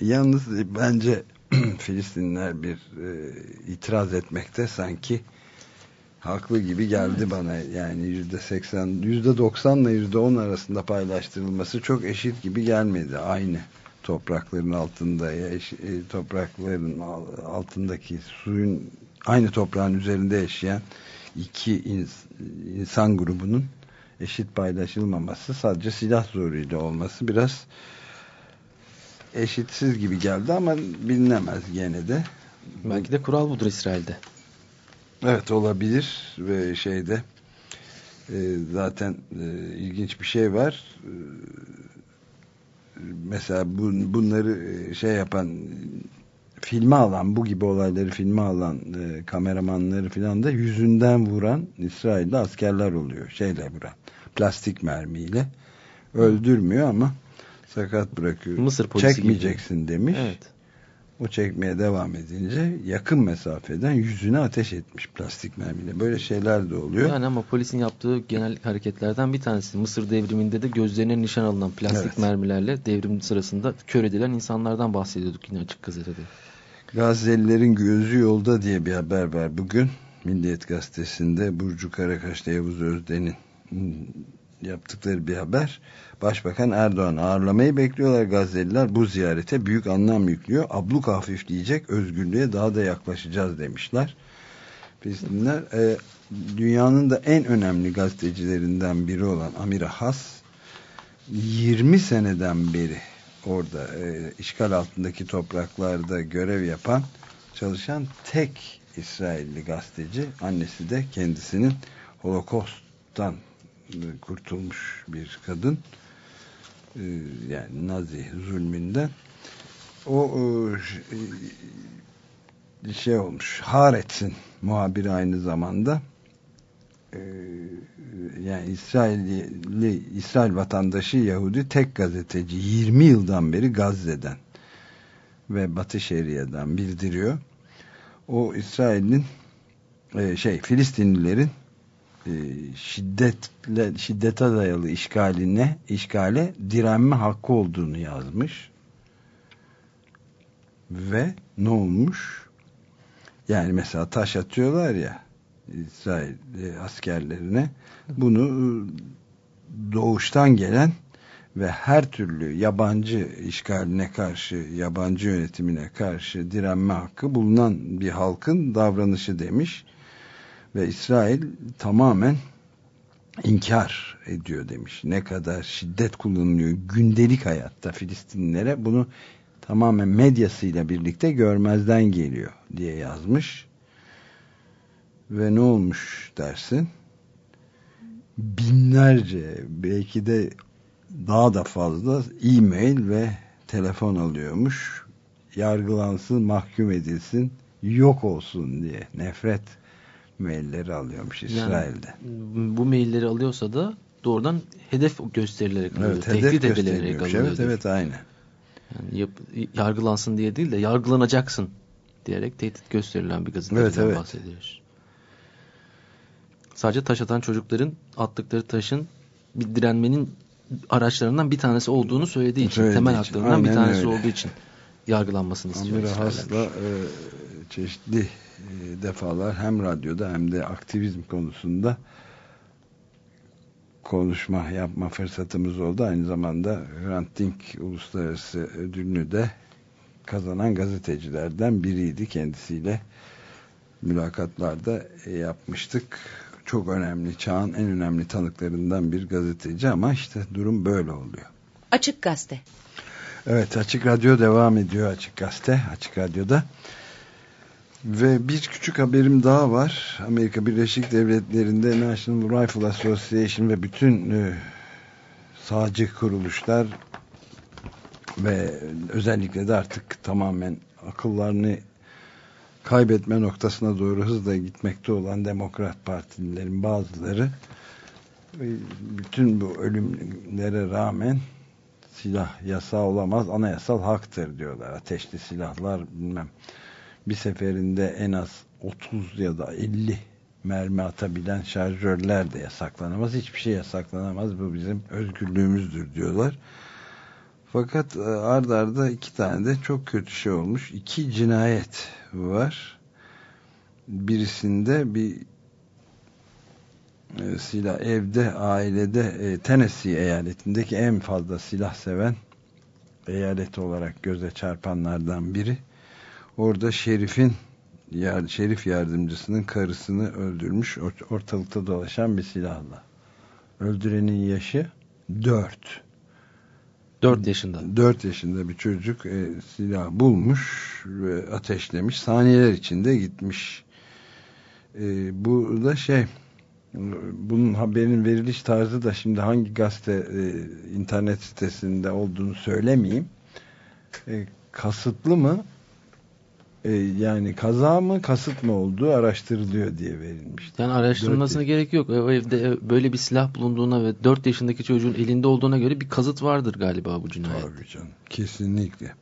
Yalnız bence <clears throat> Filistinler bir e, itiraz etmekte sanki haklı gibi geldi evet. bana. Yani yüzde seksen, yüzde doksanla yüzde on arasında paylaştırılması çok eşit gibi gelmedi. Aynı toprakların altında, e, toprakların altındaki suyun aynı toprağın üzerinde yaşayan iki insan grubunun eşit paylaşılmaması sadece silah zoruyla olması biraz eşitsiz gibi geldi ama bilinemez gene de. Belki de kural budur İsrail'de. Evet olabilir ve şeyde e, zaten e, ilginç bir şey var. E, mesela bu, bunları e, şey yapan filme alan bu gibi olayları filme alan e, kameramanları filan da yüzünden vuran İsrail'de askerler oluyor. Şeyle vuran plastik mermiyle öldürmüyor ama sakat bırakıyor. Mısır polisi Çekmeyeceksin gibi. demiş. Evet. O çekmeye devam edince yakın mesafeden yüzüne ateş etmiş plastik mermiyle. Böyle şeyler de oluyor. Yani ama polisin yaptığı genel hareketlerden bir tanesi. Mısır devriminde de gözlerine nişan alınan plastik evet. mermilerle devrim sırasında kör edilen insanlardan bahsediyorduk yine açık gazetede. Gazze'lilerin gözü yolda diye bir haber var bugün. Milliyet gazetesinde Burcu Karakaş'ta Yavuz Özden'in yaptıkları bir haber. Başbakan Erdoğan ağırlamayı bekliyorlar Gazze'liler. Bu ziyarete büyük anlam yüklüyor. Abluk hafifleyecek, özgürlüğe daha da yaklaşacağız demişler. Filistinler e, dünyanın da en önemli gazetecilerinden biri olan Amira Has 20 seneden beri orada e, işgal altındaki topraklarda görev yapan çalışan tek İsrailli gazeteci annesi de kendisinin Holokost'tan kurtulmuş bir kadın e, yani Nazi zulmünden o e, şey olmuş Haaretz'in muhabiri aynı zamanda e, yani İsrailli İsrail vatandaşı Yahudi tek gazeteci 20 yıldan beri Gazze'den ve Batı Şeria'dan bildiriyor. O İsrail'in şey Filistinlilerin e, şiddetle şiddete dayalı işgaline işgale direnme hakkı olduğunu yazmış. Ve ne olmuş? Yani mesela taş atıyorlar ya İsrail e, askerlerine bunu e, doğuştan gelen ve her türlü yabancı işgaline karşı, yabancı yönetimine karşı direnme hakkı bulunan bir halkın davranışı demiş ve İsrail tamamen inkar ediyor demiş. Ne kadar şiddet kullanılıyor gündelik hayatta Filistinlilere bunu tamamen medyasıyla birlikte görmezden geliyor diye yazmış. Ve ne olmuş dersin? Binlerce belki de daha da fazla e-mail ve telefon alıyormuş. Yargılansın, mahkum edilsin, yok olsun diye nefret mailleri alıyormuş İsrail'de. Yani, bu mailleri alıyorsa da doğrudan hedef gösterilerek alıyordu. Evet, tehdit edilerek alıyordu. Evet evet aynı. Yani yap, yargılansın diye değil de yargılanacaksın diyerek tehdit gösterilen bir gazeteden evet, evet. bahsediyoruz. Sadece taş atan çocukların attıkları taşın bir direnmenin araçlarından bir tanesi olduğunu söylediği için, söylediği temel için. haklarından Aynen bir tanesi öyle. olduğu için yargılanmasını istiyor. Amir Has'la e, çeşitli e, defalar hem radyoda hem de aktivizm konusunda konuşma yapma fırsatımız oldu. Aynı zamanda Hrant Dink Uluslararası Ödülünü de kazanan gazetecilerden biriydi. Kendisiyle mülakatlarda yapmıştık. Çok önemli, çağın en önemli tanıklarından bir gazeteci ama işte durum böyle oluyor. Açık Gazete. Evet, Açık Radyo devam ediyor Açık Gazete, Açık Radyo'da. Ve bir küçük haberim daha var. Amerika Birleşik Devletleri'nde National Rifle Association ve bütün e, sağcı kuruluşlar ve özellikle de artık tamamen akıllarını kaybetme noktasına doğru hızla gitmekte olan Demokrat Partililerin bazıları e, bütün bu ölümlere rağmen silah yasa olamaz, anayasal haktır diyorlar. Ateşli silahlar bilmem bir seferinde en az 30 ya da 50 mermi atabilen şarjörler de yasaklanamaz. Hiçbir şey yasaklanamaz. Bu bizim özgürlüğümüzdür diyorlar. Fakat e, ard arda iki tane de çok kötü şey olmuş. İki cinayet var. Birisinde bir e, silah evde, ailede e, Tennessee eyaletindeki en fazla silah seven eyalet olarak göze çarpanlardan biri Orada şerifin yard, şerif yardımcısının karısını öldürmüş ortalıkta dolaşan bir silahla. Öldürenin yaşı 4. 4 yaşında. 4 yaşında bir çocuk e, silah bulmuş ve ateşlemiş. Saniyeler içinde gitmiş. E, bu da şey bunun haberin veriliş tarzı da şimdi hangi gazete e, internet sitesinde olduğunu söylemeyeyim. E, kasıtlı mı yani kaza mı kasıt mı olduğu araştırılıyor diye verilmişti. Yani araştırılmasına gerek yok. O evde böyle bir silah bulunduğuna ve 4 yaşındaki çocuğun elinde olduğuna göre bir kazıt vardır galiba bu cinayet. Tabii canım. Kesinlikle.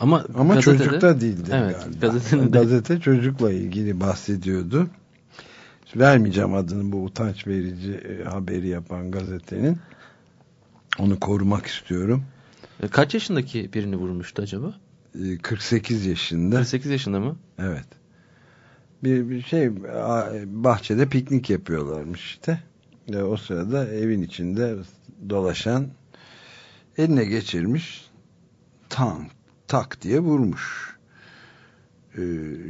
Ama, Ama çocukta değildi evet, galiba. Gazete çocukla ilgili bahsediyordu. Vermeyeceğim adını bu utanç verici e, haberi yapan gazetenin. Onu korumak istiyorum. E, kaç yaşındaki birini vurmuştu acaba? 48 yaşında. 48 yaşında mı? Evet. Bir, bir şey bahçede piknik yapıyorlarmış işte. Ve o sırada evin içinde dolaşan eline geçirmiş tank tak diye vurmuş. Ee,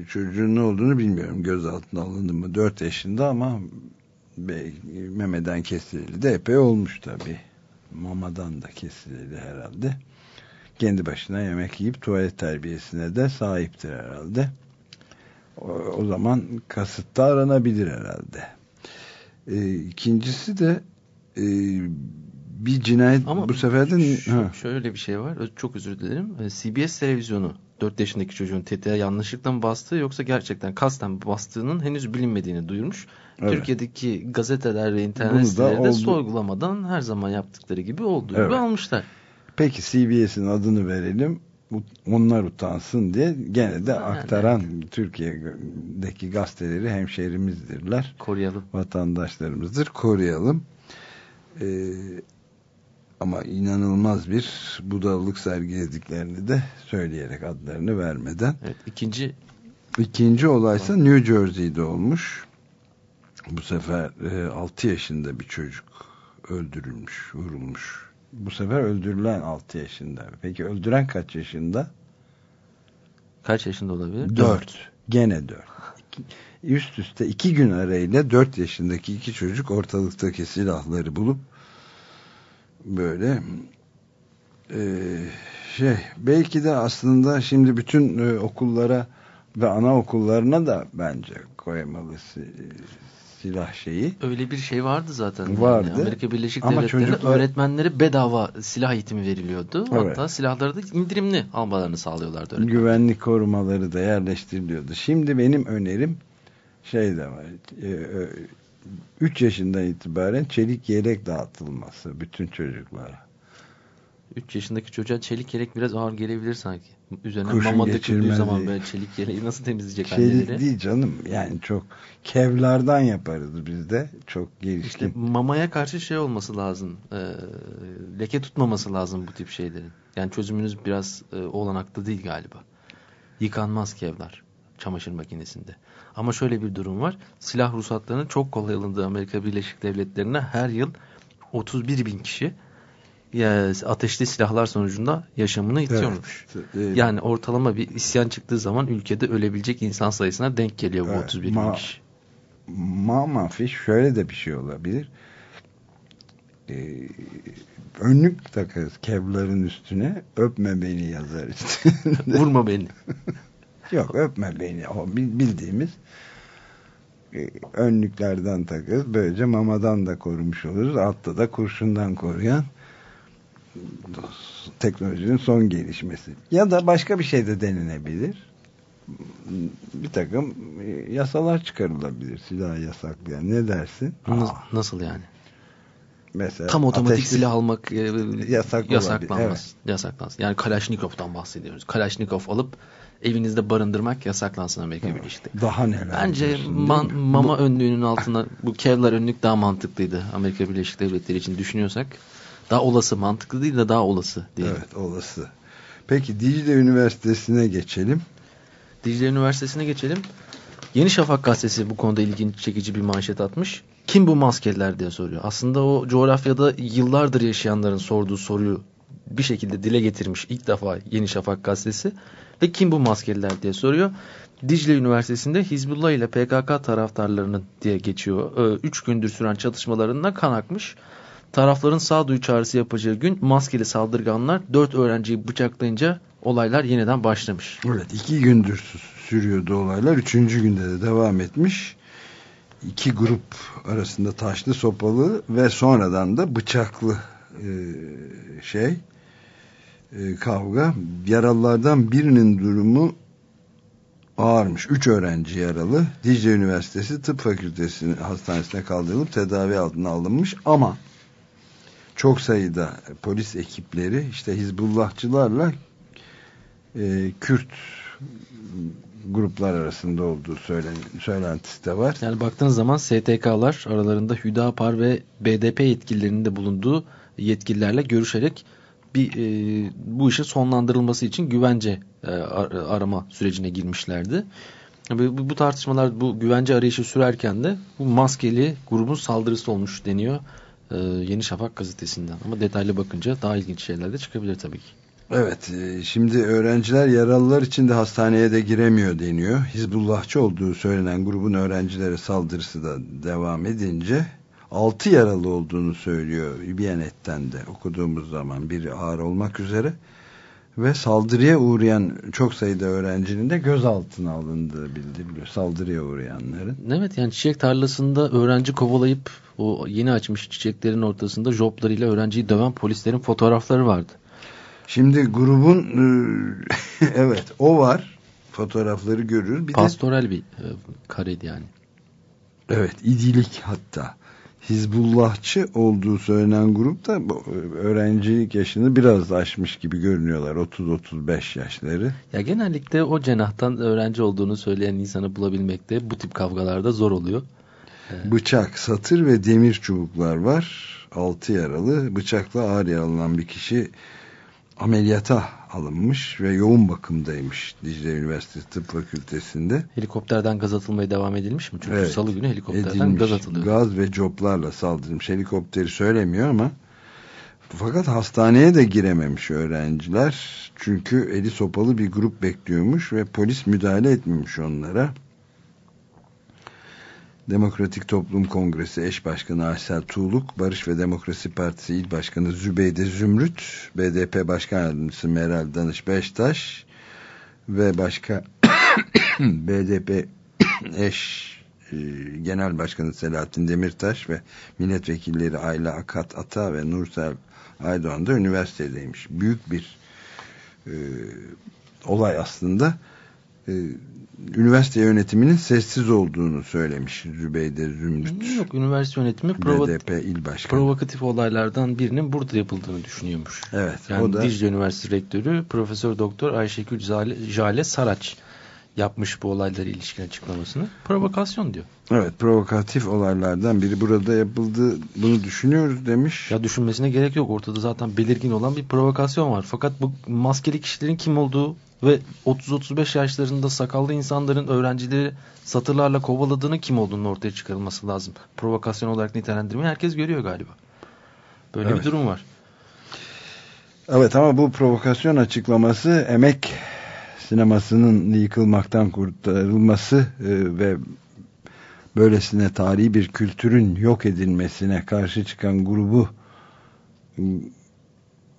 çocuğun ne olduğunu bilmiyorum. Gözaltına alındı mı? 4 yaşında ama memeden kesildi de epey olmuş tabi. Mamadan da kesildi herhalde kendi başına yemek yiyip tuvalet terbiyesine de sahiptir herhalde. O, o zaman kasıtta aranabilir herhalde. E, ikincisi de e, bir cinayet Ama bu sefer de şöyle bir şey var. Çok özür dilerim. E, CBS televizyonu 4 yaşındaki çocuğun tetiğe yanlışlıkla mı bastığı yoksa gerçekten kasten bastığının henüz bilinmediğini duyurmuş. Evet. Türkiye'deki gazeteler ve internet siteleri de sorgulamadan her zaman yaptıkları gibi olduğu evet. gibi almışlar. Peki CBS'in adını verelim. Onlar utansın diye gene de aktaran Türkiye'deki gazeteleri hemşehrimizdirler. Koruyalım. Vatandaşlarımızdır. Koruyalım. Ee, ama inanılmaz bir budallık sergilediklerini de söyleyerek adlarını vermeden. Evet, ikinci ikinci olaysa New Jersey'de olmuş. Bu sefer e, 6 yaşında bir çocuk öldürülmüş, vurulmuş bu sefer öldürülen 6 yaşında. Peki öldüren kaç yaşında? Kaç yaşında olabilir? 4. Gene 4. Üst üste 2 gün arayla 4 yaşındaki iki çocuk ortalıktaki silahları bulup böyle e, şey belki de aslında şimdi bütün e, okullara ve anaokullarına da bence koymalı silah şeyi. Öyle bir şey vardı zaten. Vardı. Yani Amerika Birleşik Ama Devletleri çocuklar... öğretmenlere bedava silah eğitimi veriliyordu. Evet. Hatta silahları da indirimli almalarını sağlıyorlardı. Öğretmen. Güvenlik korumaları da yerleştiriliyordu. Şimdi benim önerim şey de var. E, 3 yaşından itibaren çelik yelek dağıtılması bütün çocuklara. 3 yaşındaki çocuğa çelik yelek biraz ağır gelebilir sanki. Üzerine Kurşun mama döküldüğü zaman böyle çelik yeleği nasıl temizleyecek çelik anneleri? Çelik değil canım. Yani çok kevlardan yaparız biz de. Çok gelişkin. İşte mamaya karşı şey olması lazım. E, leke tutmaması lazım bu tip şeylerin. Yani çözümünüz biraz e, olanaklı değil galiba. Yıkanmaz kevlar çamaşır makinesinde. Ama şöyle bir durum var. Silah ruhsatlarının çok kolay alındığı Amerika Birleşik Devletleri'ne her yıl 31 bin kişi ateşli silahlar sonucunda yaşamını yitiyormuş. Evet. Yani ortalama bir isyan çıktığı zaman ülkede ölebilecek insan sayısına denk geliyor bu evet. 31 bin kişi. Mama fiş şöyle de bir şey olabilir. Ee, önlük takarız kevların üstüne öpme beni yazar işte. <laughs> Vurma beni. <laughs> Yok öpme beni o bildiğimiz e, önlüklerden takarız. Böylece mamadan da korumuş oluruz. Altta da kurşundan koruyan teknolojinin son gelişmesi. Ya da başka bir şey de denenebilir. Bir takım e, yasalar çıkarılabilir silah yasaklayan. Ne dersin? Nasıl, nasıl yani? Mesela Tam otomatik silah almak e, yasak yasaklanmaz. Evet. Yasaklansın. Yani Kalashnikov'dan bahsediyoruz. Kalashnikov alıp evinizde barındırmak yasaklansın Amerika evet. Birleşik Devletleri. Daha neler? Bence man, mama bu... önlüğünün altına bu Kevlar önlük daha mantıklıydı Amerika Birleşik Devletleri için düşünüyorsak. Daha olası mantıklı değil de daha olası değil. Evet olası. Peki Dicle Üniversitesi'ne geçelim. Dicle Üniversitesi'ne geçelim. Yeni Şafak gazetesi bu konuda ilginç çekici bir manşet atmış. Kim bu maskeliler diye soruyor. Aslında o coğrafyada yıllardır yaşayanların sorduğu soruyu bir şekilde dile getirmiş ilk defa Yeni Şafak gazetesi. Ve kim bu maskeliler diye soruyor. Dicle Üniversitesi'nde Hizbullah ile PKK taraftarlarının diye geçiyor. Üç gündür süren çatışmalarında kan akmış. Tarafların sağduyu çağrısı yapacağı gün maskeli saldırganlar dört öğrenciyi bıçaklayınca olaylar yeniden başlamış. Evet iki gündür sürüyordu olaylar. Üçüncü günde de devam etmiş. İki grup arasında taşlı sopalı ve sonradan da bıçaklı e, şey e, kavga. Yaralılardan birinin durumu ağırmış. Üç öğrenci yaralı. Dicle Üniversitesi Tıp Fakültesi hastanesine kaldırılıp tedavi altına alınmış ama çok sayıda polis ekipleri işte Hizbullahçılarla e, Kürt gruplar arasında olduğu söylen, söylentisi de var. Yani baktığınız zaman STK'lar aralarında Hüdapar ve BDP yetkililerinin de bulunduğu yetkililerle görüşerek bir e, bu işin sonlandırılması için güvence e, arama sürecine girmişlerdi. Bu, bu tartışmalar bu güvence arayışı sürerken de bu maskeli grubun saldırısı olmuş deniyor e, Yeni Şafak gazetesinden. Ama detaylı bakınca daha ilginç şeyler de çıkabilir tabii ki. Evet, e, şimdi öğrenciler yaralılar için de hastaneye de giremiyor deniyor. Hizbullahçı olduğu söylenen grubun öğrencilere saldırısı da devam edince 6 yaralı olduğunu söylüyor Biyanet'ten de okuduğumuz zaman biri ağır olmak üzere ve saldırıya uğrayan çok sayıda öğrencinin de gözaltına alındığı bildiriliyor. Saldırıya uğrayanların. Evet yani çiçek tarlasında öğrenci kovalayıp o yeni açmış çiçeklerin ortasında joplarıyla öğrenciyi döven polislerin fotoğrafları vardı. Şimdi grubun e, <laughs> evet o var. Fotoğrafları görürüz. Bir Pastoral de, bir e, kareydi yani. Evet idilik hatta. Hizbullahçı olduğu söylenen grup da öğrencilik yaşını biraz aşmış gibi görünüyorlar. 30-35 yaşları. Ya genellikle o cenahtan öğrenci olduğunu söyleyen insanı bulabilmekte bu tip kavgalarda zor oluyor. Ee, Bıçak, satır ve demir çubuklar var. 6 yaralı. Bıçakla ağır yaralanan bir kişi ameliyata alınmış ve yoğun bakımdaymış Dicle Üniversitesi Tıp Fakültesi'nde. Helikopterden gaz atılmaya devam edilmiş mi? Çünkü evet, salı günü helikopterden edilmiş. gaz atılıyor. Gaz ve coplarla saldırılmış. Helikopteri söylemiyor ama fakat hastaneye de girememiş öğrenciler. Çünkü eli sopalı bir grup bekliyormuş ve polis müdahale etmemiş onlara. Demokratik Toplum Kongresi eş başkanı Aysel Tuğluk, Barış ve Demokrasi Partisi il başkanı Zübeyde Zümrüt, BDP başkan yardımcısı Meral Danış Beştaş ve başka <coughs> BDP eş e, genel başkanı Selahattin Demirtaş ve milletvekilleri Ayla Akat Ata ve Nursel Aydoğan da üniversitedeymiş. Büyük bir e, olay aslında e, üniversite yönetiminin sessiz olduğunu söylemiş Zübeyde Zümrüt. Yok üniversite yönetimi provo BDP il başkanı. provokatif olaylardan birinin burada yapıldığını düşünüyormuş. Evet. Yani o da... Dicle Üniversitesi Rektörü Profesör Doktor Ayşegül Jale Saraç yapmış bu olaylara ilişkin açıklamasını. Provokasyon diyor. Evet provokatif olaylardan biri burada yapıldı bunu düşünüyoruz demiş. Ya düşünmesine gerek yok ortada zaten belirgin olan bir provokasyon var. Fakat bu maskeli kişilerin kim olduğu ve 30-35 yaşlarında sakallı insanların öğrencileri satırlarla kovaladığını kim olduğunu ortaya çıkarılması lazım. Provokasyon olarak nitelendirmeyi herkes görüyor galiba. Böyle evet. bir durum var. Evet ama bu provokasyon açıklaması emek sinemasının yıkılmaktan kurtarılması e, ve böylesine tarihi bir kültürün yok edilmesine karşı çıkan grubu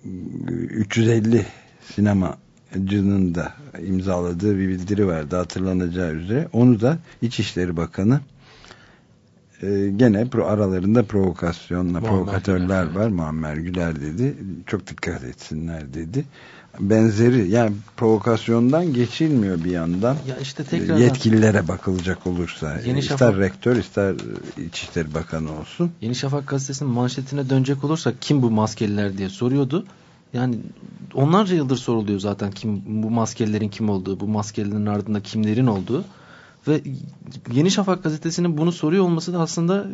350 sinemacının da imzaladığı bir bildiri vardı hatırlanacağı üzere. Onu da İçişleri Bakanı e, gene pro, aralarında provokasyonla Muammer provokatörler Güler. var. Muammer Güler dedi. Çok dikkat etsinler dedi benzeri yani provokasyondan geçilmiyor bir yandan. Ya işte tekrardan, yetkililere bakılacak olursa Yeni ister Şafak, rektör ister İçişleri Bakanı olsun. Yeni Şafak gazetesinin manşetine dönecek olursak kim bu maskeliler diye soruyordu. Yani onlarca yıldır soruluyor zaten kim bu maskelilerin kim olduğu, bu maskelilerin ardında kimlerin olduğu. Ve Yeni Şafak gazetesinin bunu soruyor olması da aslında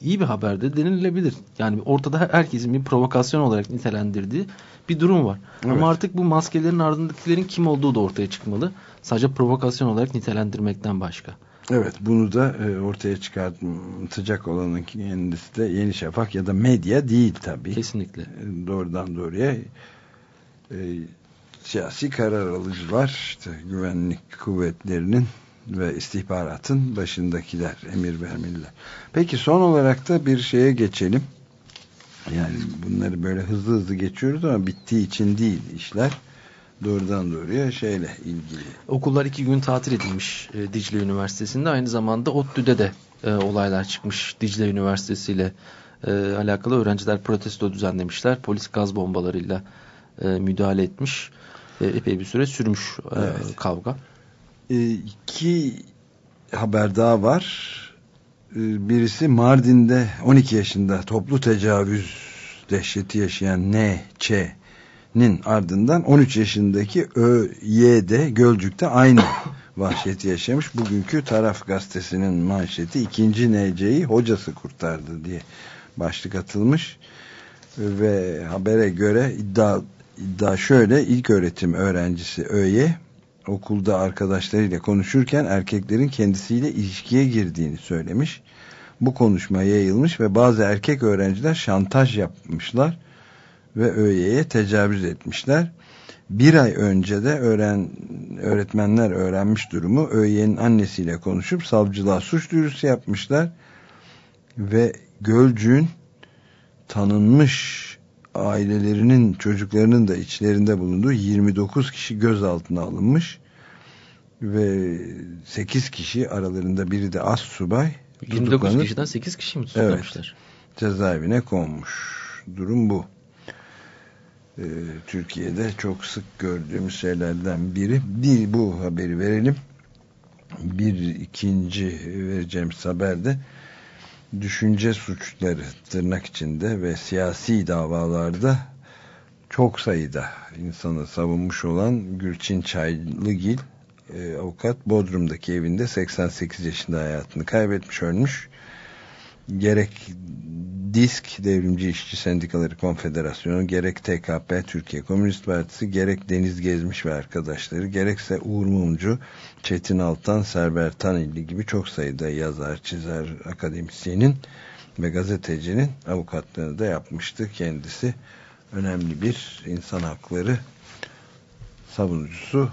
iyi bir haberde denilebilir. Yani ortada herkesin bir provokasyon olarak nitelendirdiği bir durum var. Evet. Ama artık bu maskelerin ardındakilerin kim olduğu da ortaya çıkmalı. Sadece provokasyon olarak nitelendirmekten başka. Evet bunu da e, ortaya çıkartacak olanın kendisi de Yeni Şafak ya da medya değil tabii. Kesinlikle. E, doğrudan doğruya e, siyasi karar alıcılar işte güvenlik kuvvetlerinin ve istihbaratın başındakiler, emir vermeliler. Peki son olarak da bir şeye geçelim. Yani bunları böyle hızlı hızlı geçiyoruz ama bittiği için değil işler. Doğrudan doğruya şeyle ilgili. Okullar iki gün tatil edilmiş e, Dicle Üniversitesi'nde. Aynı zamanda ODTÜ'de de e, olaylar çıkmış Dicle Üniversitesi ile e, alakalı. Öğrenciler protesto düzenlemişler. Polis gaz bombalarıyla e, müdahale etmiş. E, epey bir süre sürmüş e, evet. kavga. E, iki haber daha var. E, birisi Mardin'de 12 yaşında toplu tecavüz dehşeti yaşayan N.Ç.'nin ardından 13 yaşındaki Ö.Y.'de Gölcük'te aynı <coughs> vahşeti yaşamış. Bugünkü Taraf gazetesinin manşeti ikinci N.C.'yi hocası kurtardı diye başlık atılmış. Ve habere göre iddia, iddia şöyle ilk öğretim öğrencisi Ö'ye okulda arkadaşlarıyla konuşurken erkeklerin kendisiyle ilişkiye girdiğini söylemiş. Bu konuşma yayılmış ve bazı erkek öğrenciler şantaj yapmışlar ve ÖY'ye tecavüz etmişler. Bir ay önce de öğren, öğretmenler öğrenmiş durumu ÖY'nin annesiyle konuşup savcılığa suç duyurusu yapmışlar ve Gölcük'ün tanınmış ailelerinin çocuklarının da içlerinde bulunduğu 29 kişi gözaltına alınmış ve 8 kişi aralarında biri de as subay 29 kişiden 8 kişi mi tutuklamışlar? Evet, cezaevine konmuş. Durum bu. Ee, Türkiye'de çok sık gördüğümüz şeylerden biri. Bir bu haberi verelim. Bir ikinci vereceğimiz haberde düşünce suçları tırnak içinde ve siyasi davalarda çok sayıda insanı savunmuş olan Gülçin Çaylıgil e, avukat Bodrum'daki evinde 88 yaşında hayatını kaybetmiş ölmüş. Gerek DİSK Devrimci İşçi Sendikaları Konfederasyonu gerek TKP Türkiye Komünist Partisi gerek Deniz Gezmiş ve arkadaşları gerekse Uğur Mumcu, Çetin Altan, Serber Tanilli gibi çok sayıda yazar, çizer, akademisyenin ve gazetecinin avukatlığını da yapmıştı. Kendisi önemli bir insan hakları savunucusu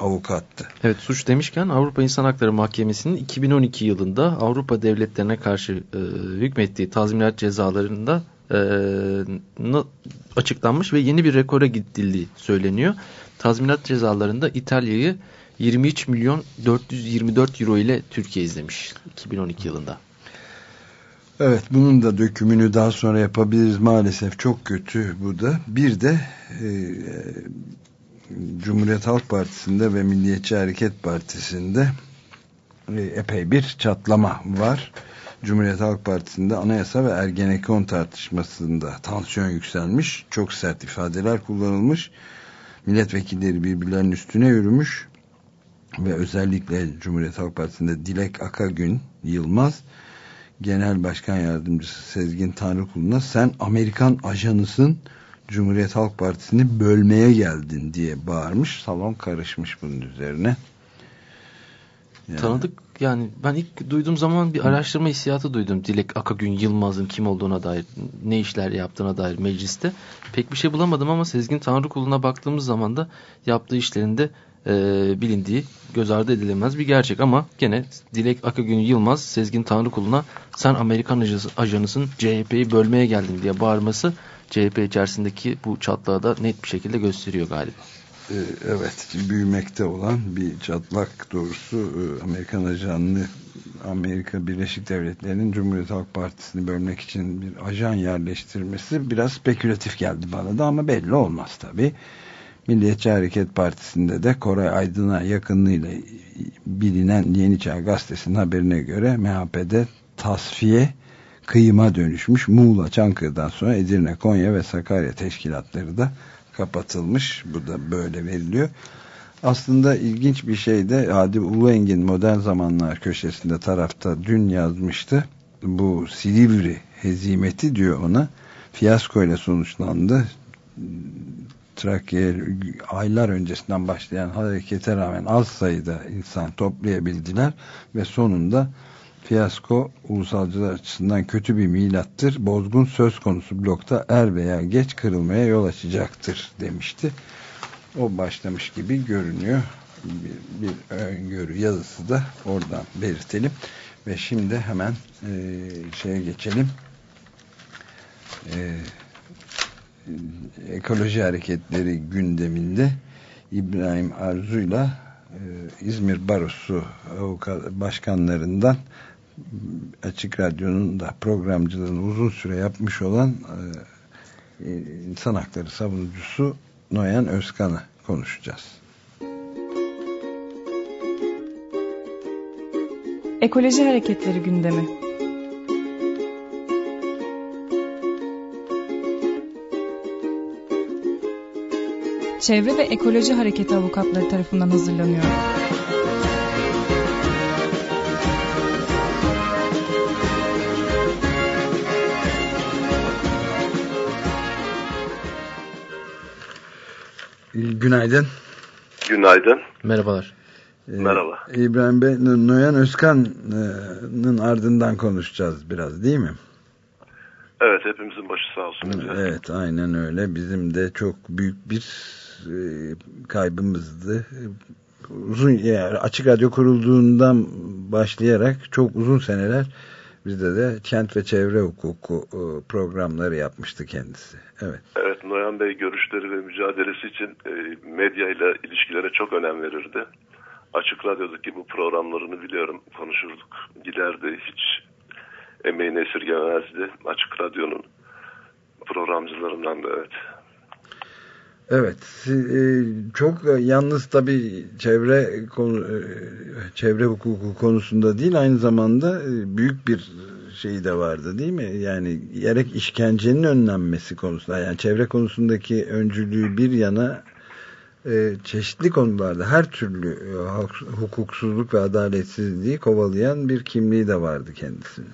avukattı. Evet suç demişken Avrupa İnsan Hakları Mahkemesi'nin 2012 yılında Avrupa devletlerine karşı e, hükmettiği tazminat cezalarında e, açıklanmış ve yeni bir rekora gidildiği söyleniyor. Tazminat cezalarında İtalya'yı 23 milyon 424 euro ile Türkiye izlemiş 2012 yılında. Evet bunun da dökümünü daha sonra yapabiliriz maalesef çok kötü bu da. Bir de e, Cumhuriyet Halk Partisi'nde ve Milliyetçi Hareket Partisi'nde e, epey bir çatlama var. Cumhuriyet Halk Partisi'nde anayasa ve Ergenekon tartışmasında tansiyon yükselmiş. Çok sert ifadeler kullanılmış. Milletvekilleri birbirlerinin üstüne yürümüş. Ve özellikle Cumhuriyet Halk Partisi'nde Dilek Akagün Yılmaz Genel Başkan Yardımcısı Sezgin Tanrıkulu'na sen Amerikan ajanısın Cumhuriyet Halk Partisi'ni bölmeye geldin diye bağırmış. Salon karışmış bunun üzerine. Yani. Tanıdık yani ben ilk duyduğum zaman bir araştırma hissiyatı duydum. Dilek Akagün Yılmaz'ın kim olduğuna dair, ne işler yaptığına dair mecliste. Pek bir şey bulamadım ama Sezgin Tanrıkulu'na baktığımız zaman da yaptığı işlerinde e, bilindiği göz ardı edilemez bir gerçek. Ama gene Dilek Akagün Yılmaz Sezgin Tanrıkulu'na sen Amerikan ajanısın CHP'yi bölmeye geldin diye bağırması CHP içerisindeki bu çatlağı da net bir şekilde gösteriyor galiba. Ee, evet, büyümekte olan bir çatlak doğrusu e, Amerikan ajanını Amerika Birleşik Devletleri'nin Cumhuriyet Halk Partisi'ni bölmek için bir ajan yerleştirmesi biraz spekülatif geldi bana da ama belli olmaz tabi. Milliyetçi Hareket Partisi'nde de Koray Aydın'a yakınlığıyla bilinen Yeni Çağ Gazetesi'nin haberine göre MHP'de tasfiye kıyıma dönüşmüş. Muğla, Çankırı'dan sonra Edirne, Konya ve Sakarya teşkilatları da kapatılmış. Bu da böyle veriliyor. Aslında ilginç bir şey de Hadi Uluengin Modern Zamanlar köşesinde tarafta dün yazmıştı. Bu Silivri hezimeti diyor ona. Fiyasko ile sonuçlandı. Trakya aylar öncesinden başlayan harekete rağmen az sayıda insan toplayabildiler ve sonunda fiyasko ulusalcılar açısından kötü bir milattır. Bozgun söz konusu blokta er veya geç kırılmaya yol açacaktır demişti. O başlamış gibi görünüyor. Bir, bir öngörü yazısı da oradan belirtelim. Ve şimdi hemen e, şeye geçelim. E, ekoloji hareketleri gündeminde İbrahim Arzu'yla e, İzmir Barosu başkanlarından Açık Radyo'nun da programcılığını uzun süre yapmış olan e, insan hakları savunucusu Noyan Özkan'ı konuşacağız. Ekoloji Hareketleri gündemi Çevre ve Ekoloji Hareketi avukatları tarafından hazırlanıyor. Günaydın. Günaydın. Merhabalar. Ee, Merhaba. İbrahim Bey, Noyan Özkan'ın ardından konuşacağız biraz değil mi? Evet, hepimizin başı sağ olsun. Evet, aynen öyle. Bizim de çok büyük bir e, kaybımızdı. Uzun yani açık radyo kurulduğundan başlayarak çok uzun seneler bizde de kent ve çevre hukuku e, programları yapmıştı kendisi. Evet. Evet, Noyan Bey görüşleri ve mücadelesi için e, medya ile ilişkilere çok önem verirdi. Açık Radyo'daki bu programlarını biliyorum, konuşurduk. Giderdi, hiç emeğini esirgemezdi. Açık Radyo'nun programcılarından da evet. Evet, e, çok yalnız tabii çevre e, çevre hukuku konusunda değil aynı zamanda e, büyük bir şey de vardı değil mi? Yani gerek işkencenin önlenmesi konusunda yani çevre konusundaki öncülüğü bir yana çeşitli konularda her türlü hukuksuzluk ve adaletsizliği kovalayan bir kimliği de vardı kendisinin.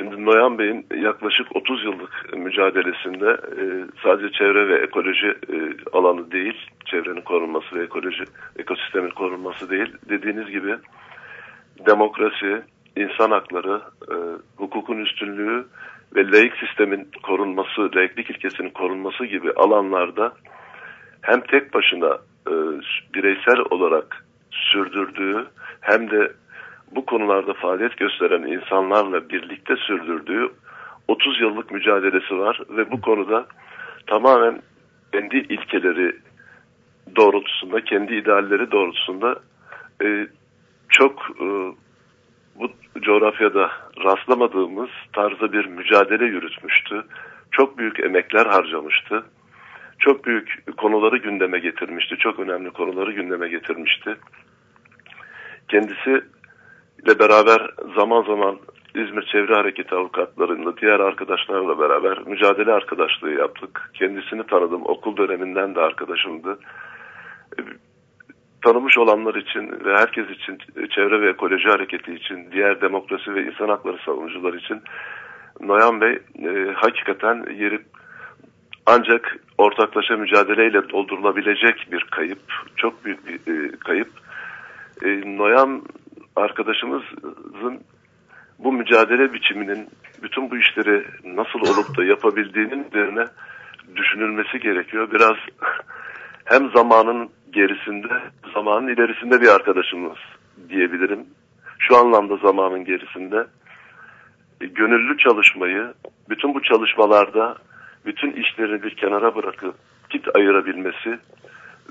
Şimdi Noyan Bey'in yaklaşık 30 yıllık mücadelesinde e, sadece çevre ve ekoloji e, alanı değil, çevrenin korunması ve ekoloji ekosistemin korunması değil, dediğiniz gibi demokrasi, insan hakları, e, hukukun üstünlüğü ve laik sistemin korunması, laiklik ilkesinin korunması gibi alanlarda hem tek başına e, bireysel olarak sürdürdüğü hem de bu konularda faaliyet gösteren insanlarla birlikte sürdürdüğü 30 yıllık mücadelesi var ve bu konuda tamamen kendi ilkeleri doğrultusunda, kendi idealleri doğrultusunda e, çok e, bu coğrafyada rastlamadığımız tarzda bir mücadele yürütmüştü. Çok büyük emekler harcamıştı. çok büyük konuları gündeme getirmişti. Çok önemli konuları gündeme getirmişti. Kendisi ile beraber zaman zaman İzmir Çevre Hareketi avukatlarında diğer arkadaşlarla beraber mücadele arkadaşlığı yaptık. Kendisini tanıdım. Okul döneminden de arkadaşımdı. E, tanımış olanlar için ve herkes için, çevre ve ekoloji hareketi için, diğer demokrasi ve insan hakları savunucular için Noyan Bey e, hakikaten yeri ancak ortaklaşa mücadeleyle doldurulabilecek bir kayıp. Çok büyük bir e, kayıp. E, Noyan arkadaşımızın bu mücadele biçiminin bütün bu işleri nasıl olup da yapabildiğinin üzerine düşünülmesi gerekiyor. Biraz hem zamanın gerisinde, zamanın ilerisinde bir arkadaşımız diyebilirim. Şu anlamda zamanın gerisinde e, gönüllü çalışmayı, bütün bu çalışmalarda bütün işlerini bir kenara bırakıp git ayırabilmesi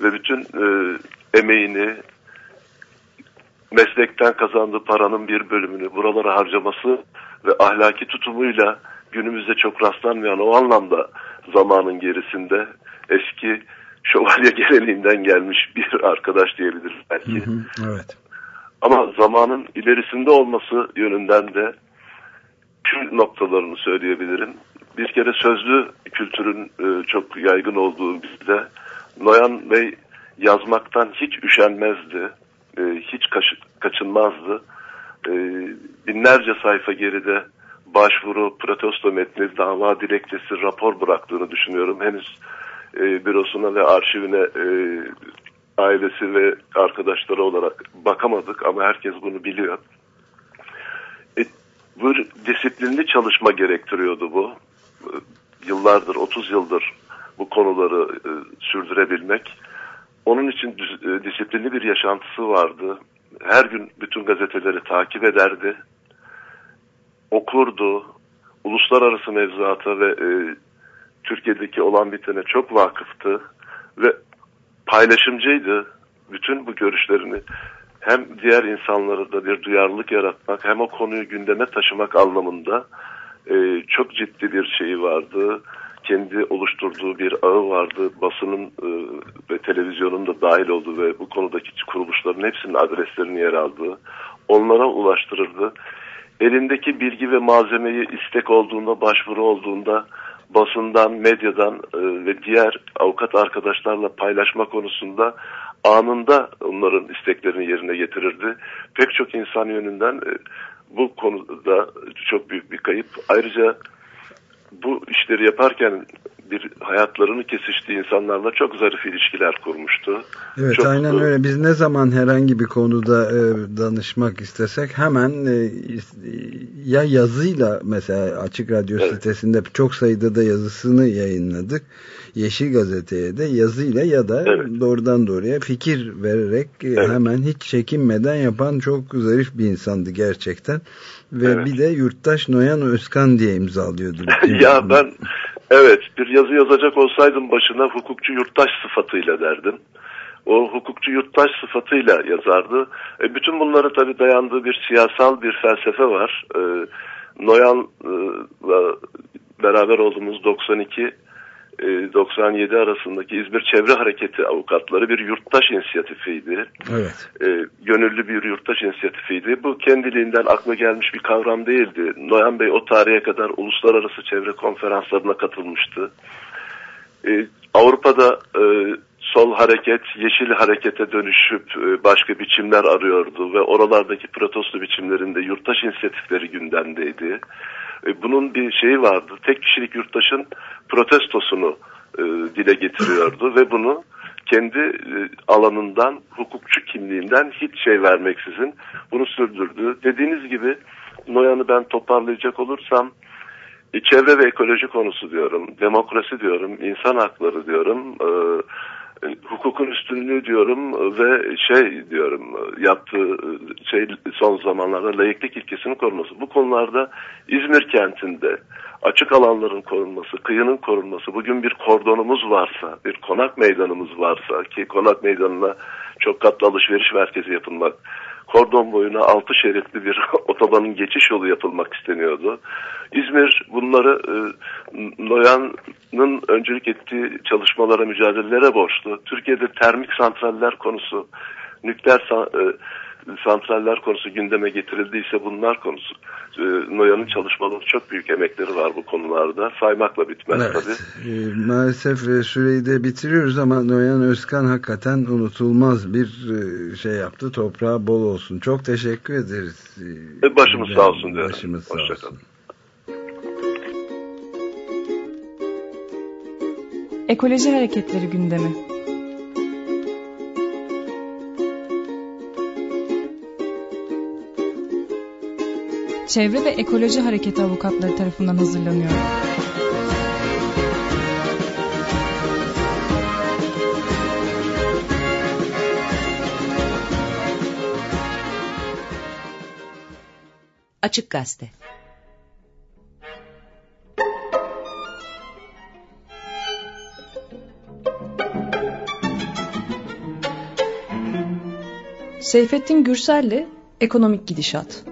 ve bütün e, emeğini, meslekten kazandığı paranın bir bölümünü buralara harcaması ve ahlaki tutumuyla günümüzde çok rastlanmayan o anlamda zamanın gerisinde eski şövalye <laughs> geleneğinden gelmiş bir arkadaş diyebiliriz belki. Hı hı, evet. Ama zamanın ilerisinde olması yönünden de şu noktalarını söyleyebilirim. Bir kere sözlü kültürün e, çok yaygın olduğu bizde Noyan Bey yazmaktan hiç üşenmezdi e, hiç kaç, kaçınmazdı. E, binlerce sayfa geride başvuru, protesto metni, dava dilekçesi, rapor bıraktığını düşünüyorum. Henüz e, bürosuna ve arşivine e, ailesi ve arkadaşları olarak bakamadık ama herkes bunu biliyor. E, bu disiplinli çalışma gerektiriyordu bu. E, yıllardır, 30 yıldır bu konuları e, sürdürebilmek. Onun için e, disiplinli bir yaşantısı vardı. Her gün bütün gazeteleri takip ederdi. Okurdu. Uluslararası mevzuata ve e, Türkiye'deki olan bitene çok vakıftı. Ve paylaşımcıydı. Bütün bu görüşlerini hem diğer insanlara da bir duyarlılık yaratmak hem o konuyu gündeme taşımak anlamında e, çok ciddi bir şeyi vardı kendi oluşturduğu bir ağı vardı. Basının e, ve televizyonun da dahil olduğu ve bu konudaki kuruluşların hepsinin adreslerini yer aldığı, onlara ulaştırırdı. Elindeki bilgi ve malzemeyi istek olduğunda, başvuru olduğunda basından, medyadan e, ve diğer avukat arkadaşlarla paylaşma konusunda anında onların isteklerini yerine getirirdi. Pek çok insan yönünden e, bu konuda çok büyük bir kayıp. Ayrıca bu işleri yaparken bir hayatlarını kesiştiği insanlarla çok zarif ilişkiler kurmuştu. Evet çok, aynen öyle. Biz ne zaman herhangi bir konuda e, danışmak istesek hemen e, ya yazıyla mesela Açık Radyo evet. sitesinde çok sayıda da yazısını yayınladık. Yeşil Gazete'ye de yazıyla ya da evet. doğrudan doğruya fikir vererek e, evet. hemen hiç çekinmeden yapan çok zarif bir insandı gerçekten. Ve evet. bir de Yurttaş Noyan Özkan diye imzalıyordu. <laughs> ya ben evet bir yazı yazacak olsaydım başına hukukçu yurttaş sıfatıyla derdim. O hukukçu yurttaş sıfatıyla yazardı. E, bütün bunları tabii dayandığı bir siyasal bir felsefe var. E, Noyan'la beraber olduğumuz 92 97 e, arasındaki İzmir Çevre Hareketi avukatları bir yurttaş inisiyatifiydi. Evet. E, gönüllü bir yurttaş inisiyatifiydi. Bu kendiliğinden akla gelmiş bir kavram değildi. Noyan Bey o tarihe kadar uluslararası çevre konferanslarına katılmıştı. E, Avrupa'da e, sol hareket, yeşil harekete dönüşüp e, başka biçimler arıyordu ve oralardaki protesto biçimlerinde yurttaş inisiyatifleri gündemdeydi. E, bunun bir şeyi vardı. Tek kişilik yurttaşın protestosunu e, dile getiriyordu <laughs> ve bunu kendi e, alanından, hukukçu kimliğinden hiç şey vermeksizin bunu sürdürdü. Dediğiniz gibi Noyan'ı ben toparlayacak olursam e, çevre ve ekoloji konusu diyorum, demokrasi diyorum, insan hakları diyorum, e, hukukun üstünlüğü diyorum ve şey diyorum yaptığı şey son zamanlarda layıklık ilkesinin korunması. Bu konularda İzmir kentinde açık alanların korunması, kıyının korunması, bugün bir kordonumuz varsa, bir konak meydanımız varsa ki konak meydanına çok katlı alışveriş merkezi yapılmak kordon boyuna altı şeritli bir <laughs> otobanın geçiş yolu yapılmak isteniyordu. İzmir bunları e, Noyan'ın öncelik ettiği çalışmalara, mücadelelere borçlu. Türkiye'de termik santraller konusu, nükleer e, santraller konusu gündeme getirildiyse bunlar konusu. E, Noyan'ın çalışmaları çok büyük emekleri var bu konularda. Saymakla bitmez evet. tabii. E, maalesef e, süreyi de bitiriyoruz ama Noyan Özkan hakikaten unutulmaz bir e, şey yaptı. Toprağı bol olsun. Çok teşekkür ederiz. E, başımız sağ olsun. Diyorum. Başımız sağ olsun. Ekoloji Hareketleri gündemi. Çevre ve Ekoloji Hareketi avukatları tarafından hazırlanıyor. Açık Gazete Seyfettin Gürsel'le Ekonomik Gidişat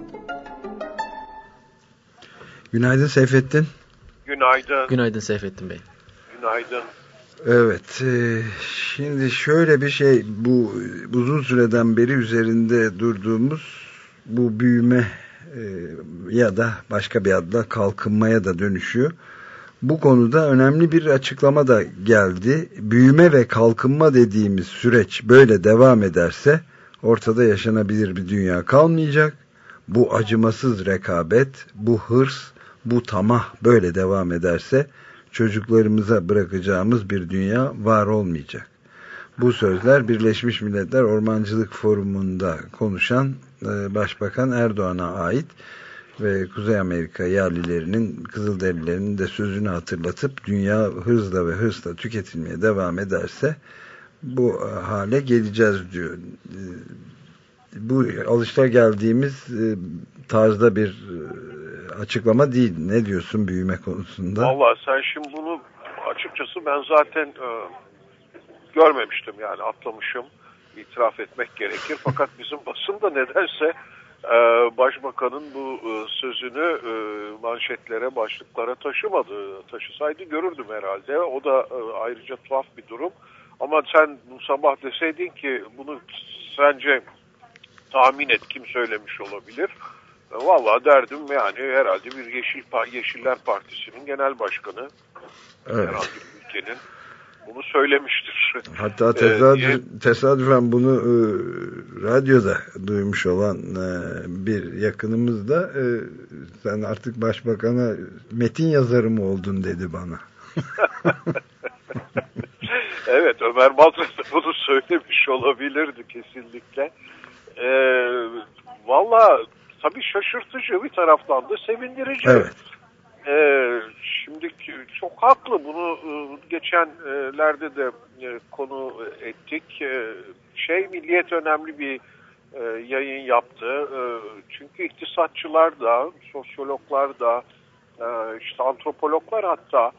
Günaydın Seyfettin. Günaydın. Günaydın Seyfettin Bey. Günaydın. Evet, e, şimdi şöyle bir şey, bu uzun süreden beri üzerinde durduğumuz bu büyüme e, ya da başka bir adla kalkınmaya da dönüşüyor. Bu konuda önemli bir açıklama da geldi. Büyüme ve kalkınma dediğimiz süreç böyle devam ederse ortada yaşanabilir bir dünya kalmayacak. Bu acımasız rekabet, bu hırs, bu tamah böyle devam ederse çocuklarımıza bırakacağımız bir dünya var olmayacak. Bu sözler Birleşmiş Milletler Ormancılık Forumu'nda konuşan e, Başbakan Erdoğan'a ait ve Kuzey Amerika yerlilerinin, Kızılderililerinin de sözünü hatırlatıp dünya hızla ve hırsla tüketilmeye devam ederse bu hale geleceğiz diyor. E, bu alışta geldiğimiz e, tarzda bir açıklama değil. Ne diyorsun büyüme konusunda? Valla sen şimdi bunu açıkçası ben zaten e, görmemiştim yani atlamışım. itiraf etmek gerekir. Fakat <laughs> bizim basında nedense e, başbakanın bu e, sözünü e, manşetlere, başlıklara taşımadı. Taşısaydı görürdüm herhalde. O da e, ayrıca tuhaf bir durum. Ama sen bu sabah deseydin ki bunu sence tahmin et kim söylemiş olabilir? Vallahi derdim yani herhalde bir Yeşil Yeşiller Partisi'nin genel başkanı evet. bir ülkenin bunu söylemiştir. Hatta tesadüf, ee, tesadüfen bunu e, radyoda duymuş olan e, bir yakınımız da e, sen artık başbakana metin yazarı mı oldun dedi bana. <laughs> evet Ömer Madras bunu söylemiş olabilirdi kesinlikle. E, Valla tabii şaşırtıcı bir taraftan da sevindirici. Evet. Ee, şimdi çok haklı bunu e, geçenlerde de e, konu ettik. E, şey Milliyet önemli bir yayın yaptı. Çünkü iktisatçılar da, sosyologlar da, işte antropologlar hatta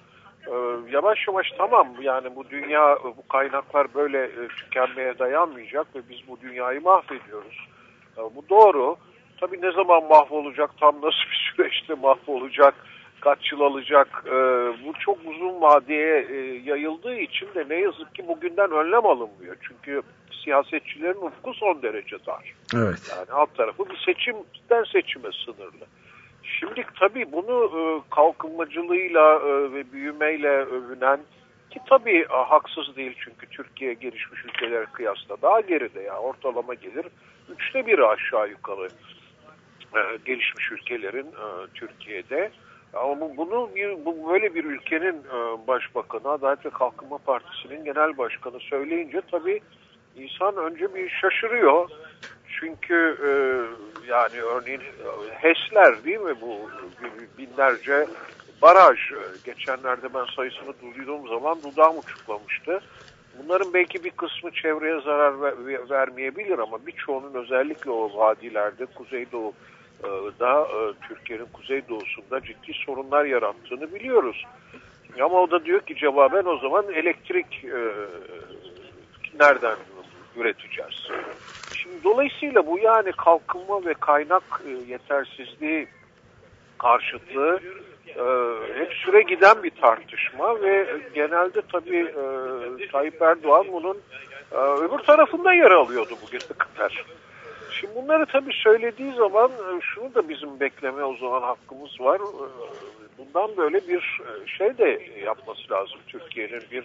yavaş yavaş tamam yani bu dünya, bu kaynaklar böyle tükenmeye dayanmayacak ve biz bu dünyayı mahvediyoruz. Bu doğru. Tabii ne zaman mahvolacak, tam nasıl bir süreçte mahvolacak, kaç yıl alacak e, bu çok uzun vadeye e, yayıldığı için de ne yazık ki bugünden önlem alınmıyor. Çünkü siyasetçilerin ufku son derece dar. Evet. Yani alt tarafı bir seçimden seçime sınırlı. Şimdi tabii bunu e, kalkınmacılığıyla e, ve büyümeyle övünen ki tabii e, haksız değil çünkü Türkiye gelişmiş ülkeler kıyasla daha geride ya ortalama gelir üçte biri aşağı yukarı gelişmiş ülkelerin e, Türkiye'de. Ama bu, bunu bir, bu böyle bir ülkenin e, başbakanı, Adalet ve Kalkınma Partisi'nin genel başkanı söyleyince tabii insan önce bir şaşırıyor. Çünkü e, yani örneğin HES'ler değil mi bu binlerce baraj. Geçenlerde ben sayısını duyduğum zaman dudağım uçuklamıştı. Bunların belki bir kısmı çevreye zarar ver, vermeyebilir ama birçoğunun özellikle o vadilerde, Kuzeydoğu e, da e, Türkiye'nin kuzeydoğusunda ciddi sorunlar yarattığını biliyoruz. Ama o da diyor ki cevaben o zaman elektrik e, nereden üreteceğiz. Şimdi dolayısıyla bu yani kalkınma ve kaynak e, yetersizliği karşıtlığı e, hep süre giden bir tartışma ve genelde tabii e, Tayyip Erdoğan bunun e, öbür tarafında yer alıyordu bugüne kadar. Şimdi bunları tabii söylediği zaman e, şunu da bizim bekleme o zaman hakkımız var. E, bundan böyle bir e, şey de yapması lazım. Türkiye'nin bir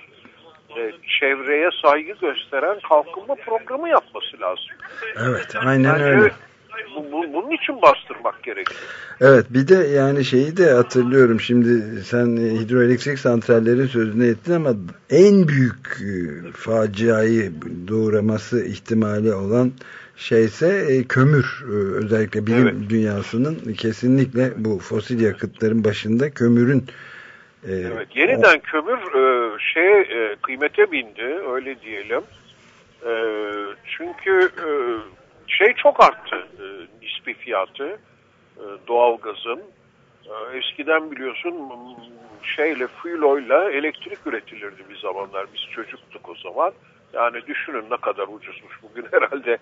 çevreye saygı gösteren kalkınma programı yapması lazım. Evet aynen Bence öyle. Bu, bu, bunun için bastırmak gerekiyor. Evet bir de yani şeyi de hatırlıyorum şimdi sen hidroelektrik santrallerin sözüne ettin ama en büyük faciayı doğuraması ihtimali olan şeyse e, kömür e, özellikle bilim evet. dünyasının kesinlikle bu fosil yakıtların başında kömürün e, evet yeniden o... kömür e, şey e, kıymete bindi öyle diyelim. E, çünkü e, şey çok arttı e, nispi fiyatı e, doğalgazın. E, eskiden biliyorsun şeyle fueloyla elektrik üretilirdi bir zamanlar. Biz çocuktuk o zaman. Yani düşünün ne kadar ucuzmuş bugün herhalde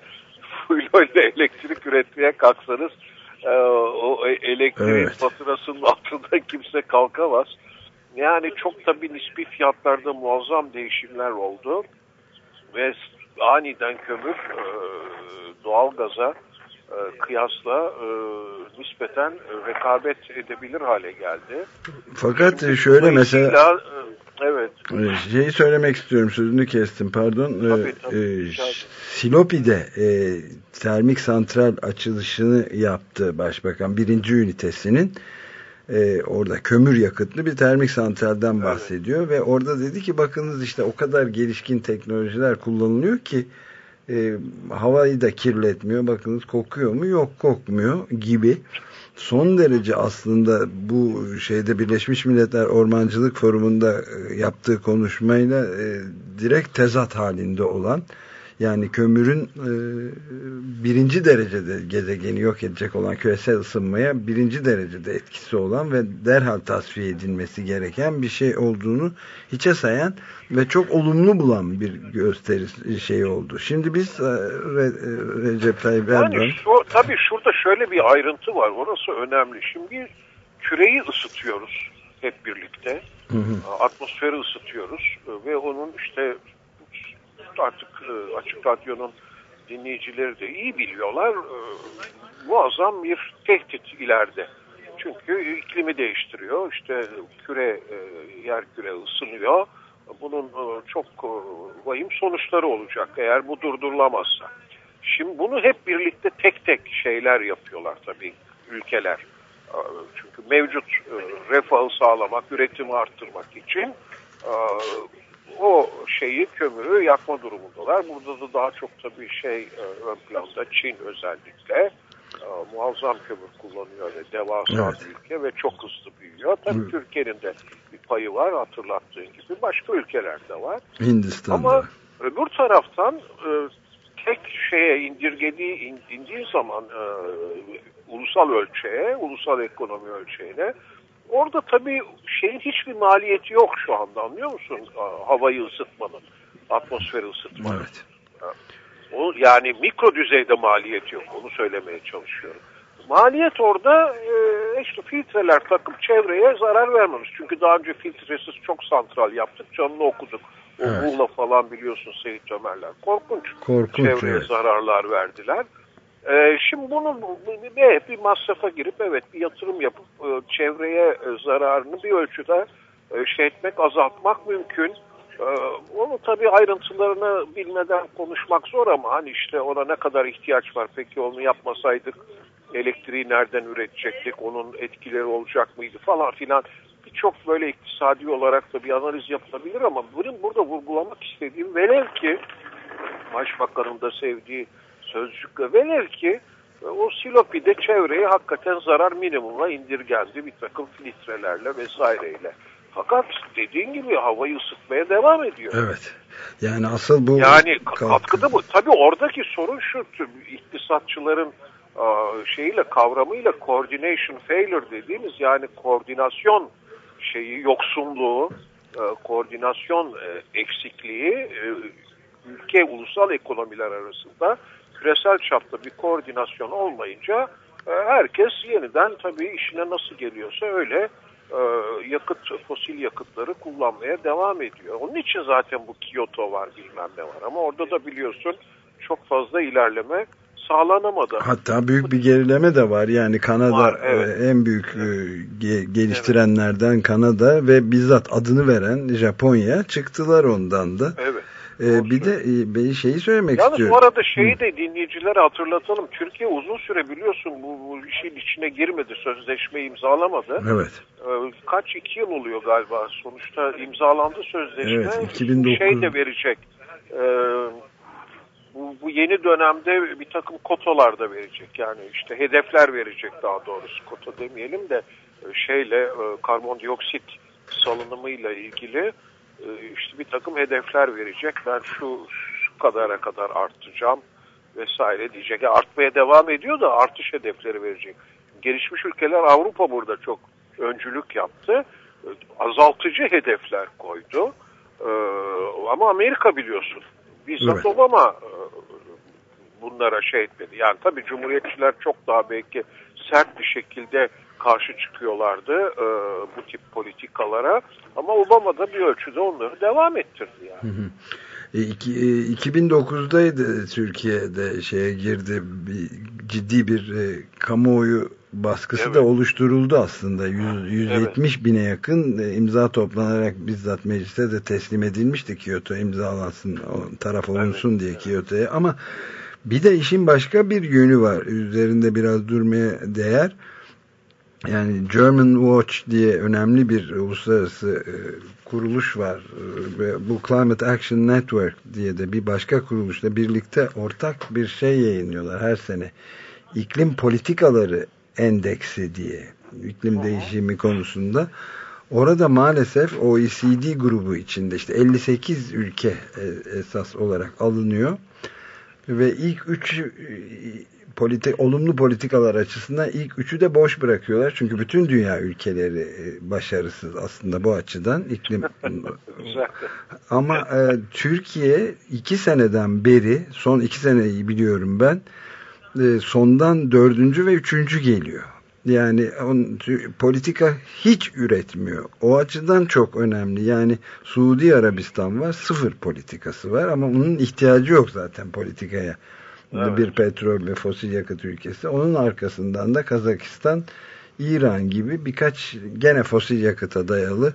<laughs> ile elektrik üretmeye kalksanız e, o e, elektrik evet. faturasının altında <laughs> kimse kalkamaz. Yani çok tabii nispi fiyatlarda muazzam değişimler oldu ve aniden kömür e, doğalgaza e, kıyasla nispeten rekabet edebilir hale geldi. Fakat Şimdi şöyle mesela evet. Şeyi söylemek istiyorum sözünü kestim pardon. Tabii, tabii, e, Silopi'de e, termik santral açılışını yaptı başbakan birinci ünitesinin. E, orada kömür yakıtlı bir termik santralden bahsediyor evet. ve orada dedi ki bakınız işte o kadar gelişkin teknolojiler kullanılıyor ki e, havayı da kirletmiyor. Bakınız kokuyor mu? Yok kokmuyor gibi. Son derece aslında bu şeyde Birleşmiş Milletler Ormancılık Forumu'nda e, yaptığı konuşmayla e, direkt tezat halinde olan yani kömürün e, birinci derecede gezegeni yok edecek olan küresel ısınmaya birinci derecede etkisi olan ve derhal tasfiye edilmesi gereken bir şey olduğunu hiçe sayan ve çok olumlu bulan bir gösteri şey oldu. Şimdi biz e, Re, e, Recep Tayyip Erdoğan... Yani şu, tabii şurada şöyle bir ayrıntı var. Orası önemli. Şimdi küreyi ısıtıyoruz hep birlikte. Hı hı. Atmosferi ısıtıyoruz ve onun işte artık e, Açık Radyo'nun dinleyicileri de iyi biliyorlar. E, muazzam bir tehdit ileride. Çünkü iklimi değiştiriyor. İşte küre, e, yer küre ısınıyor. Bunun çok e, vahim sonuçları olacak eğer bu durdurulamazsa. Şimdi bunu hep birlikte tek tek şeyler yapıyorlar tabii ülkeler. Çünkü mevcut refahı sağlamak, üretimi arttırmak için o şeyi kömürü yakma durumundalar. Burada da daha çok tabii şey e, ön planda Çin özellikle e, muazzam kömür kullanıyor ve devasa evet. bir ülke ve çok hızlı büyüyor. Tabii Türkiye'nin de bir payı var hatırlattığın gibi. Başka ülkelerde var. Hindistan'da. Ama öbür taraftan e, tek şeye indirgediği indiği zaman e, ulusal ölçeğe, ulusal ekonomi ölçeğine Orada tabii şeyin hiçbir maliyeti yok şu anda anlıyor musun? Havayı ısıtmanın, atmosferi ısıtmanın. Evet. O, yani mikro düzeyde maliyet yok. Onu söylemeye çalışıyorum. Maliyet orada e, işte filtreler takıp çevreye zarar vermemiz. Çünkü daha önce filtresiz çok santral yaptık. Canını okuduk. O evet. falan biliyorsun Seyit Ömerler. Korkunç. Korkunç çevreye evet. zararlar verdiler. E, şimdi bunu bir, bir masrafa girip evet bir yatırım yapıp e, çevreye e, zararını bir ölçüde e, şey etmek, azaltmak mümkün. E, onu tabii ayrıntılarını bilmeden konuşmak zor ama hani işte ona ne kadar ihtiyaç var peki onu yapmasaydık elektriği nereden üretecektik, onun etkileri olacak mıydı falan filan. Birçok böyle iktisadi olarak da bir analiz yapılabilir ama benim burada vurgulamak istediğim velev ki Başbakanın da sevdiği sözcükle velev ki e, o silopide çevreye hakikaten zarar minimuma indirgendi bir takım filtrelerle vesaireyle. Fakat dediğin gibi havayı ısıtmaya devam ediyor. Evet. Yani asıl bu... Yani katkıda bu. Tabii oradaki sorun şu iktisatçıların şeyiyle kavramıyla coordination failure dediğimiz yani koordinasyon şeyi yoksunluğu, e, koordinasyon e, eksikliği ülke ulusal ekonomiler arasında küresel çapta bir koordinasyon olmayınca e, herkes yeniden tabii işine nasıl geliyorsa öyle e, yakıt, fosil yakıtları kullanmaya devam ediyor. Onun için zaten bu Kyoto var bilmem ne var ama orada da biliyorsun çok fazla ilerleme sağlanamadı. Hatta büyük bir gerileme de var. Yani Kanada Var, evet. e, en büyük geliştirenlerden Kanada ve bizzat adını veren Japonya çıktılar ondan da. Evet. Ee, bir de e, bir şeyi söylemek Yalnız istiyorum. bu arada şeyi de dinleyicilere hatırlatalım. Türkiye uzun süre biliyorsun bu, bu işin içine girmedi. Sözleşme imzalamadı. Evet. Ee, kaç iki yıl oluyor galiba. Sonuçta imzalandı sözleşme. Evet, 2009. Şey de verecek. Ee, bu, bu yeni dönemde bir takım kotalar da verecek. Yani işte hedefler verecek daha doğrusu. Kota demeyelim de e, şeyle e, karbondioksit salınımıyla ilgili e, işte bir takım hedefler verecek. Ben şu, şu kadara kadar artacağım vesaire diyecek. Yani artmaya devam ediyor da artış hedefleri verecek. Gelişmiş ülkeler Avrupa burada çok öncülük yaptı. E, Azaltıcı hedefler koydu. Ee, ama Amerika biliyorsun. Bizzat Evet. Obama e, bunlara şey etmedi. Yani tabii Cumhuriyetçiler çok daha belki sert bir şekilde karşı çıkıyorlardı e, bu tip politikalara. Ama Obama da bir ölçüde onları devam ettirdi yani. E, iki- e, 2009'daydı Türkiye'de şeye girdi bir, ciddi bir e, kamuoyu baskısı Evet. da oluşturuldu aslında. Yüz- 170 bine yakın e, imza toplanarak bizzat meclise de teslim edilmişti Kyoto imzalansın o taraf olunsun diye Kyoto'ya ama bir de işin başka bir yönü var. Üzerinde biraz durmaya değer. Yani German Watch diye önemli bir uluslararası e, kuruluş var E, ve bu Climate Action Network diye de bir başka kuruluşla birlikte ortak bir şey yayınlıyorlar her sene. İklim politikaları endeksi diye iklim değişimi konusunda. Orada maalesef OECD grubu içinde işte 58 ülke e, esas olarak alınıyor ve ilk üç politi olumlu politikalar açısından ilk üçü de boş bırakıyorlar. Çünkü bütün dünya ülkeleri e, başarısız aslında bu açıdan iklim <laughs> ama e, Türkiye iki seneden beri son iki seneyi biliyorum ben e, sondan dördüncü ve üçüncü geliyor. Yani on, politika hiç üretmiyor. O açıdan çok önemli. Yani Suudi Arabistan var sıfır politikası var ama onun ihtiyacı yok zaten politikaya. Evet. Bir petrol ve fosil yakıt ülkesi. Onun arkasından da Kazakistan, İran gibi birkaç gene fosil yakıta dayalı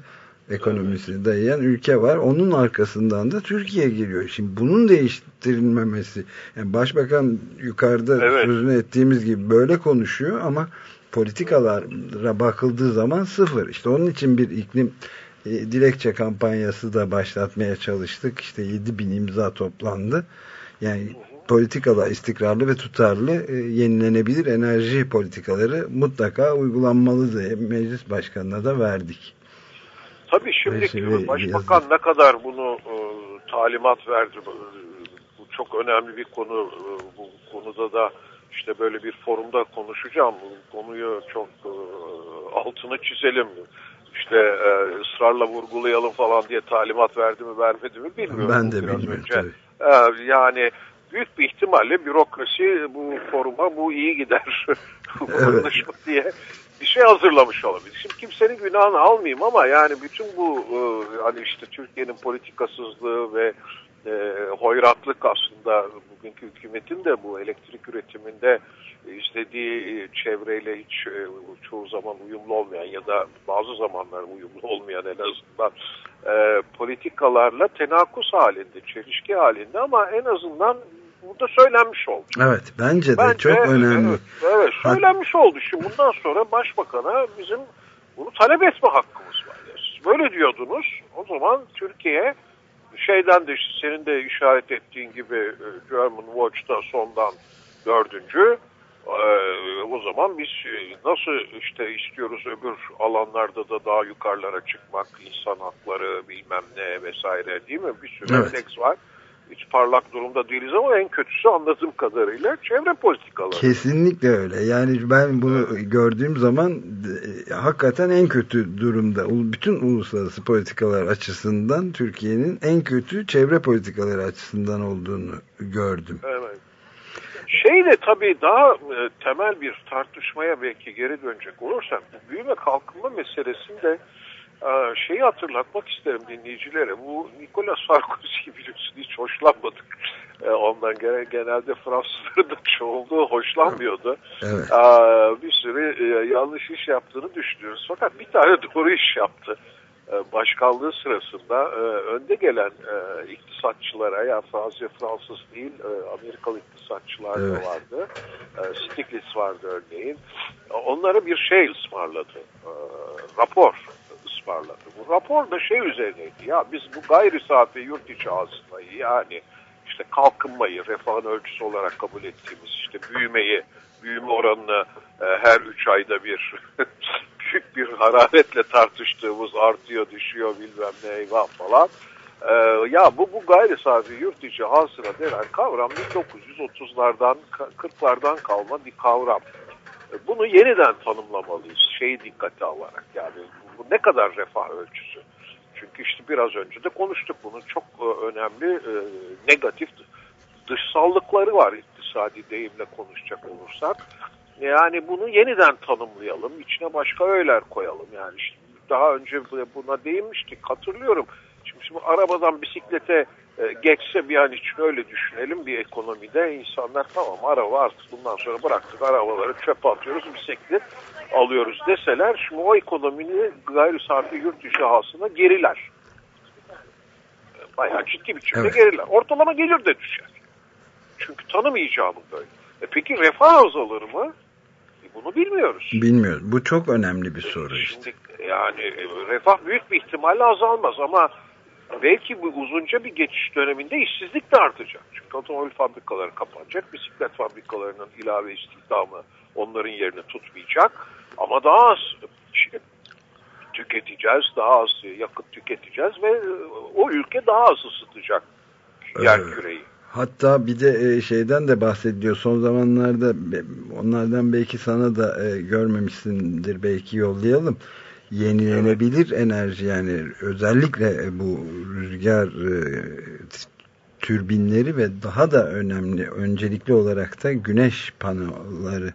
ekonomisini dayayan ülke var. Onun arkasından da Türkiye geliyor. Şimdi bunun değiştirilmemesi. Yani başbakan yukarıda Evet. sözünü ettiğimiz gibi böyle konuşuyor ama politikalara bakıldığı zaman sıfır. İşte onun için bir iklim e, dilekçe kampanyası da başlatmaya çalıştık. İşte 7 bin imza toplandı. Yani politikalar istikrarlı ve tutarlı e, yenilenebilir enerji politikaları mutlaka uygulanmalı diye meclis başkanına da verdik. Tabii şimdi şey- başbakan ne kadar bunu e, talimat verdi. Bu, çok önemli bir konu. E, bu konuda da işte böyle bir forumda konuşacağım. Bu konuyu çok e, altını çizelim. İşte e, ısrarla vurgulayalım falan diye talimat verdi mi vermedi mi bilmiyorum. Ben de bilmiyorum önce. tabii. E, yani büyük bir ihtimalle bürokrasi bu foruma bu iyi gider. <laughs> Konuşma diye bir şey hazırlamış olabilir. Şimdi kimsenin günahını almayayım ama yani bütün bu e, hani işte Türkiye'nin politikasızlığı ve e, hoyratlık aslında bugünkü hükümetin de bu elektrik üretiminde istediği e, çevreyle hiç e, çoğu zaman uyumlu olmayan ya da bazı zamanlar uyumlu olmayan en azından e, politikalarla tenakuz halinde, çelişki halinde ama en azından burada söylenmiş oldu. Evet bence de Bence, çok önemli. Evet, evet söylenmiş oldu. Şimdi bundan sonra başbakana bizim bunu talep etme hakkımız var. Siz böyle diyordunuz. O zaman Türkiye şeyden de işte senin de işaret ettiğin gibi e, German Watch'ta sondan dördüncü. Ee, o zaman biz e, nasıl işte istiyoruz öbür alanlarda da daha yukarılara çıkmak, insan hakları bilmem ne vesaire değil mi? Bir sürü Evet. endeks var. Hiç parlak durumda değiliz ama en kötüsü anladığım kadarıyla çevre politikaları. Kesinlikle öyle. Yani ben bunu evet. gördüğüm zaman e, hakikaten en kötü durumda. Bütün uluslararası politikalar açısından Türkiye'nin en kötü çevre politikaları açısından olduğunu gördüm. Evet. Şey de tabii daha e, temel bir tartışmaya belki geri dönecek olursam büyüme kalkınma meselesinde şeyi hatırlatmak isterim dinleyicilere. Bu Nicolas Sarkozy biliyorsun hiç hoşlanmadık. E, ondan genelde Fransızları da çoğunluğu hoşlanmıyordu. Evet. E, bir sürü e, yanlış iş yaptığını düşünüyoruz. Fakat bir tane <laughs> doğru iş yaptı. Başkanlığı sırasında e, önde gelen e, iktisatçılara ya Fransız Fransız değil Amerikalı iktisatçılar evet. da vardı. Stiglitz vardı örneğin. Onlara bir şey ısmarladı. Rapor ısmarladı. Bu rapor da şey üzerineydi. Ya biz bu gayri safi yurt içi hasılayı yani işte kalkınmayı refahın ölçüsü olarak kabul ettiğimiz işte büyümeyi büyüme oranını her üç ayda bir <laughs> büyük bir hararetle tartıştığımız artıyor düşüyor bilmem ne eyvah falan. Ee, ya bu bu gayri safi yurt içi hasıla denen kavram 1930'lardan 40'lardan kalma bir kavram. Ee, bunu yeniden tanımlamalıyız şeyi dikkate alarak yani bu ne kadar refah ölçüsü. Çünkü işte biraz önce de konuştuk bunun çok e, önemli e, negatif dışsallıkları var iktisadi deyimle konuşacak olursak. Yani bunu yeniden tanımlayalım, içine başka öğeler koyalım. Yani işte daha önce buna değinmiştik, hatırlıyorum. Şimdi, şimdi arabadan bisiklete geçse bir an için öyle düşünelim bir ekonomide insanlar tamam araba artık bundan sonra bıraktık arabaları çöpe atıyoruz bisiklet alıyoruz deseler şimdi o ekonominin gayri safi yurt dışı hasına geriler. Bayağı ciddi biçimde evet. geriler. Ortalama gelir de düşer. Çünkü tanımayacağımız böyle. E peki refah azalır mı? Bunu bilmiyoruz. Bilmiyoruz. Bu çok önemli bir soru işte. Şimdi, yani e, refah büyük bir ihtimalle azalmaz ama belki bu uzunca bir geçiş döneminde işsizlik de artacak. Çünkü otomobil fabrikaları kapanacak, bisiklet fabrikalarının ilave istihdamı onların yerini tutmayacak. Ama daha az tüketeceğiz, daha az yakıt tüketeceğiz ve e, o ülke daha az ısıtacak yer küreyi. Hatta bir de e, şeyden de bahsediyor. Son zamanlarda onlardan belki sana da e, görmemişsindir. Belki yollayalım. Yenilenebilir enerji yani özellikle e, bu rüzgar türbinleri ve daha da önemli öncelikli olarak da güneş panoları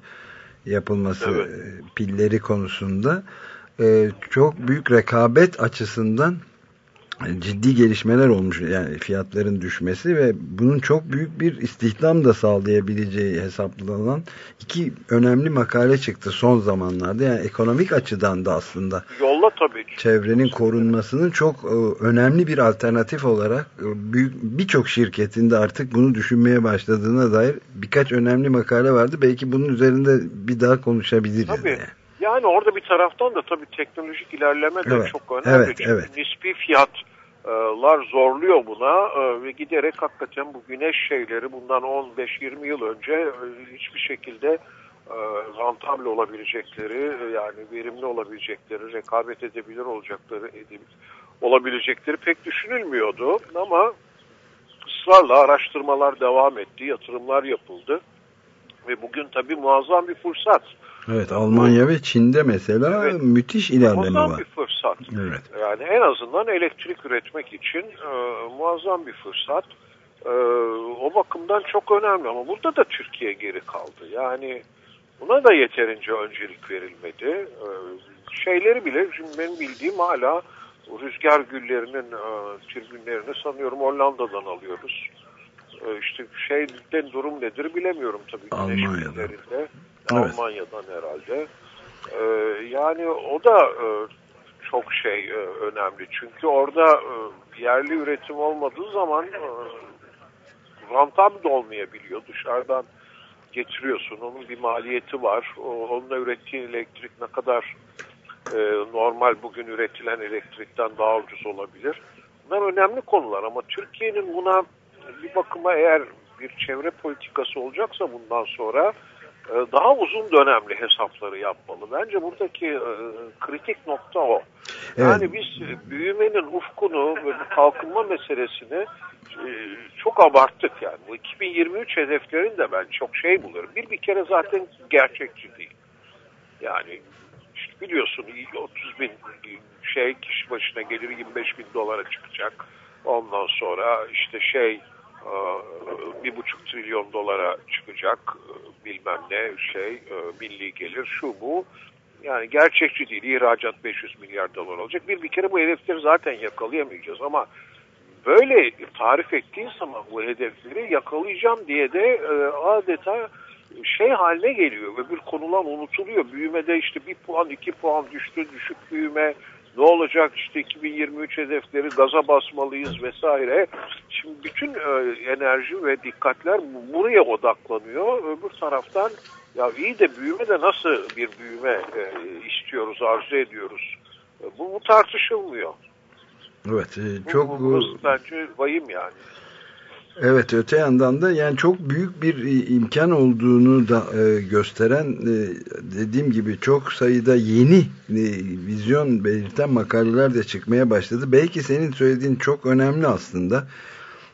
yapılması evet. pilleri konusunda çok büyük rekabet açısından ciddi gelişmeler olmuş yani fiyatların düşmesi ve bunun çok büyük bir istihdam da sağlayabileceği hesaplanan iki önemli makale çıktı son zamanlarda yani ekonomik açıdan da aslında yolla tabii ki. çevrenin korunmasının çok e, önemli bir alternatif olarak e, birçok şirketinde artık bunu düşünmeye başladığına dair birkaç önemli makale vardı belki bunun üzerinde bir daha konuşabiliriz. Tabii. Yani. Yani orada bir taraftan da tabii teknolojik ilerleme de evet, çok önemli. Evet, evet. Nispi fiyat lar zorluyor buna ve giderek hakikaten bu güneş şeyleri bundan 15-20 yıl önce hiçbir şekilde e, rentable olabilecekleri yani verimli olabilecekleri rekabet edebilir olacakları olabilecekleri pek düşünülmüyordu. Ama ısrarla araştırmalar devam etti yatırımlar yapıldı. Ve bugün tabii muazzam bir fırsat Evet Almanya ve Çin'de mesela evet, müthiş ilerleme muazzam var. bir fırsat. Evet. Yani en azından elektrik üretmek için e, muazzam bir fırsat. E, o bakımdan çok önemli ama burada da Türkiye geri kaldı. Yani buna da yeterince öncelik verilmedi. E, şeyleri bile şimdi benim bildiğim hala rüzgar güllerinin e, tribünlerini sanıyorum Hollanda'dan alıyoruz. E, işte şeyden durum nedir bilemiyorum tabii. Almanya'da. Evet. Almanya'dan herhalde. Ee, yani o da e, çok şey e, önemli. Çünkü orada e, yerli üretim olmadığı zaman e, rantabl olmayabiliyor. Dışarıdan getiriyorsun. Onun bir maliyeti var. O, onunla ürettiğin elektrik ne kadar e, normal bugün üretilen elektrikten daha ucuz olabilir. Bunlar önemli konular ama Türkiye'nin buna bir bakıma eğer bir çevre politikası olacaksa bundan sonra e, daha uzun dönemli hesapları yapmalı. Bence buradaki e, kritik nokta o. Yani evet. biz büyümenin ufkunu ve kalkınma meselesini e, çok abarttık yani. Bu 2023 hedeflerini de ben çok şey bulurum. Bir bir kere zaten gerçekçi değil. Yani işte biliyorsun 30 bin şey kişi başına gelir 25 bin dolara çıkacak. Ondan sonra işte şey bir buçuk trilyon dolara çıkacak bilmem ne şey milli gelir şu bu. Yani gerçekçi değil ihracat 500 milyar dolar olacak. Bir bir kere bu hedefleri zaten yakalayamayacağız ama böyle tarif ettiğin zaman bu hedefleri yakalayacağım diye de adeta şey haline geliyor. Öbür konular unutuluyor. Büyümede işte bir puan iki puan düştü düşük büyüme ne olacak işte 2023 hedefleri gaza basmalıyız vesaire. Şimdi bütün e, enerji ve dikkatler buraya odaklanıyor. Öbür taraftan ya iyi de büyüme de nasıl bir büyüme e, istiyoruz, arzu ediyoruz. E, bu, bu tartışılmıyor. Evet, çok bu, bu, bence vahim yani. Evet öte yandan da yani çok büyük bir imkan olduğunu da e, gösteren e, dediğim gibi çok sayıda yeni e, vizyon belirten makaleler de çıkmaya başladı. Belki senin söylediğin çok önemli aslında.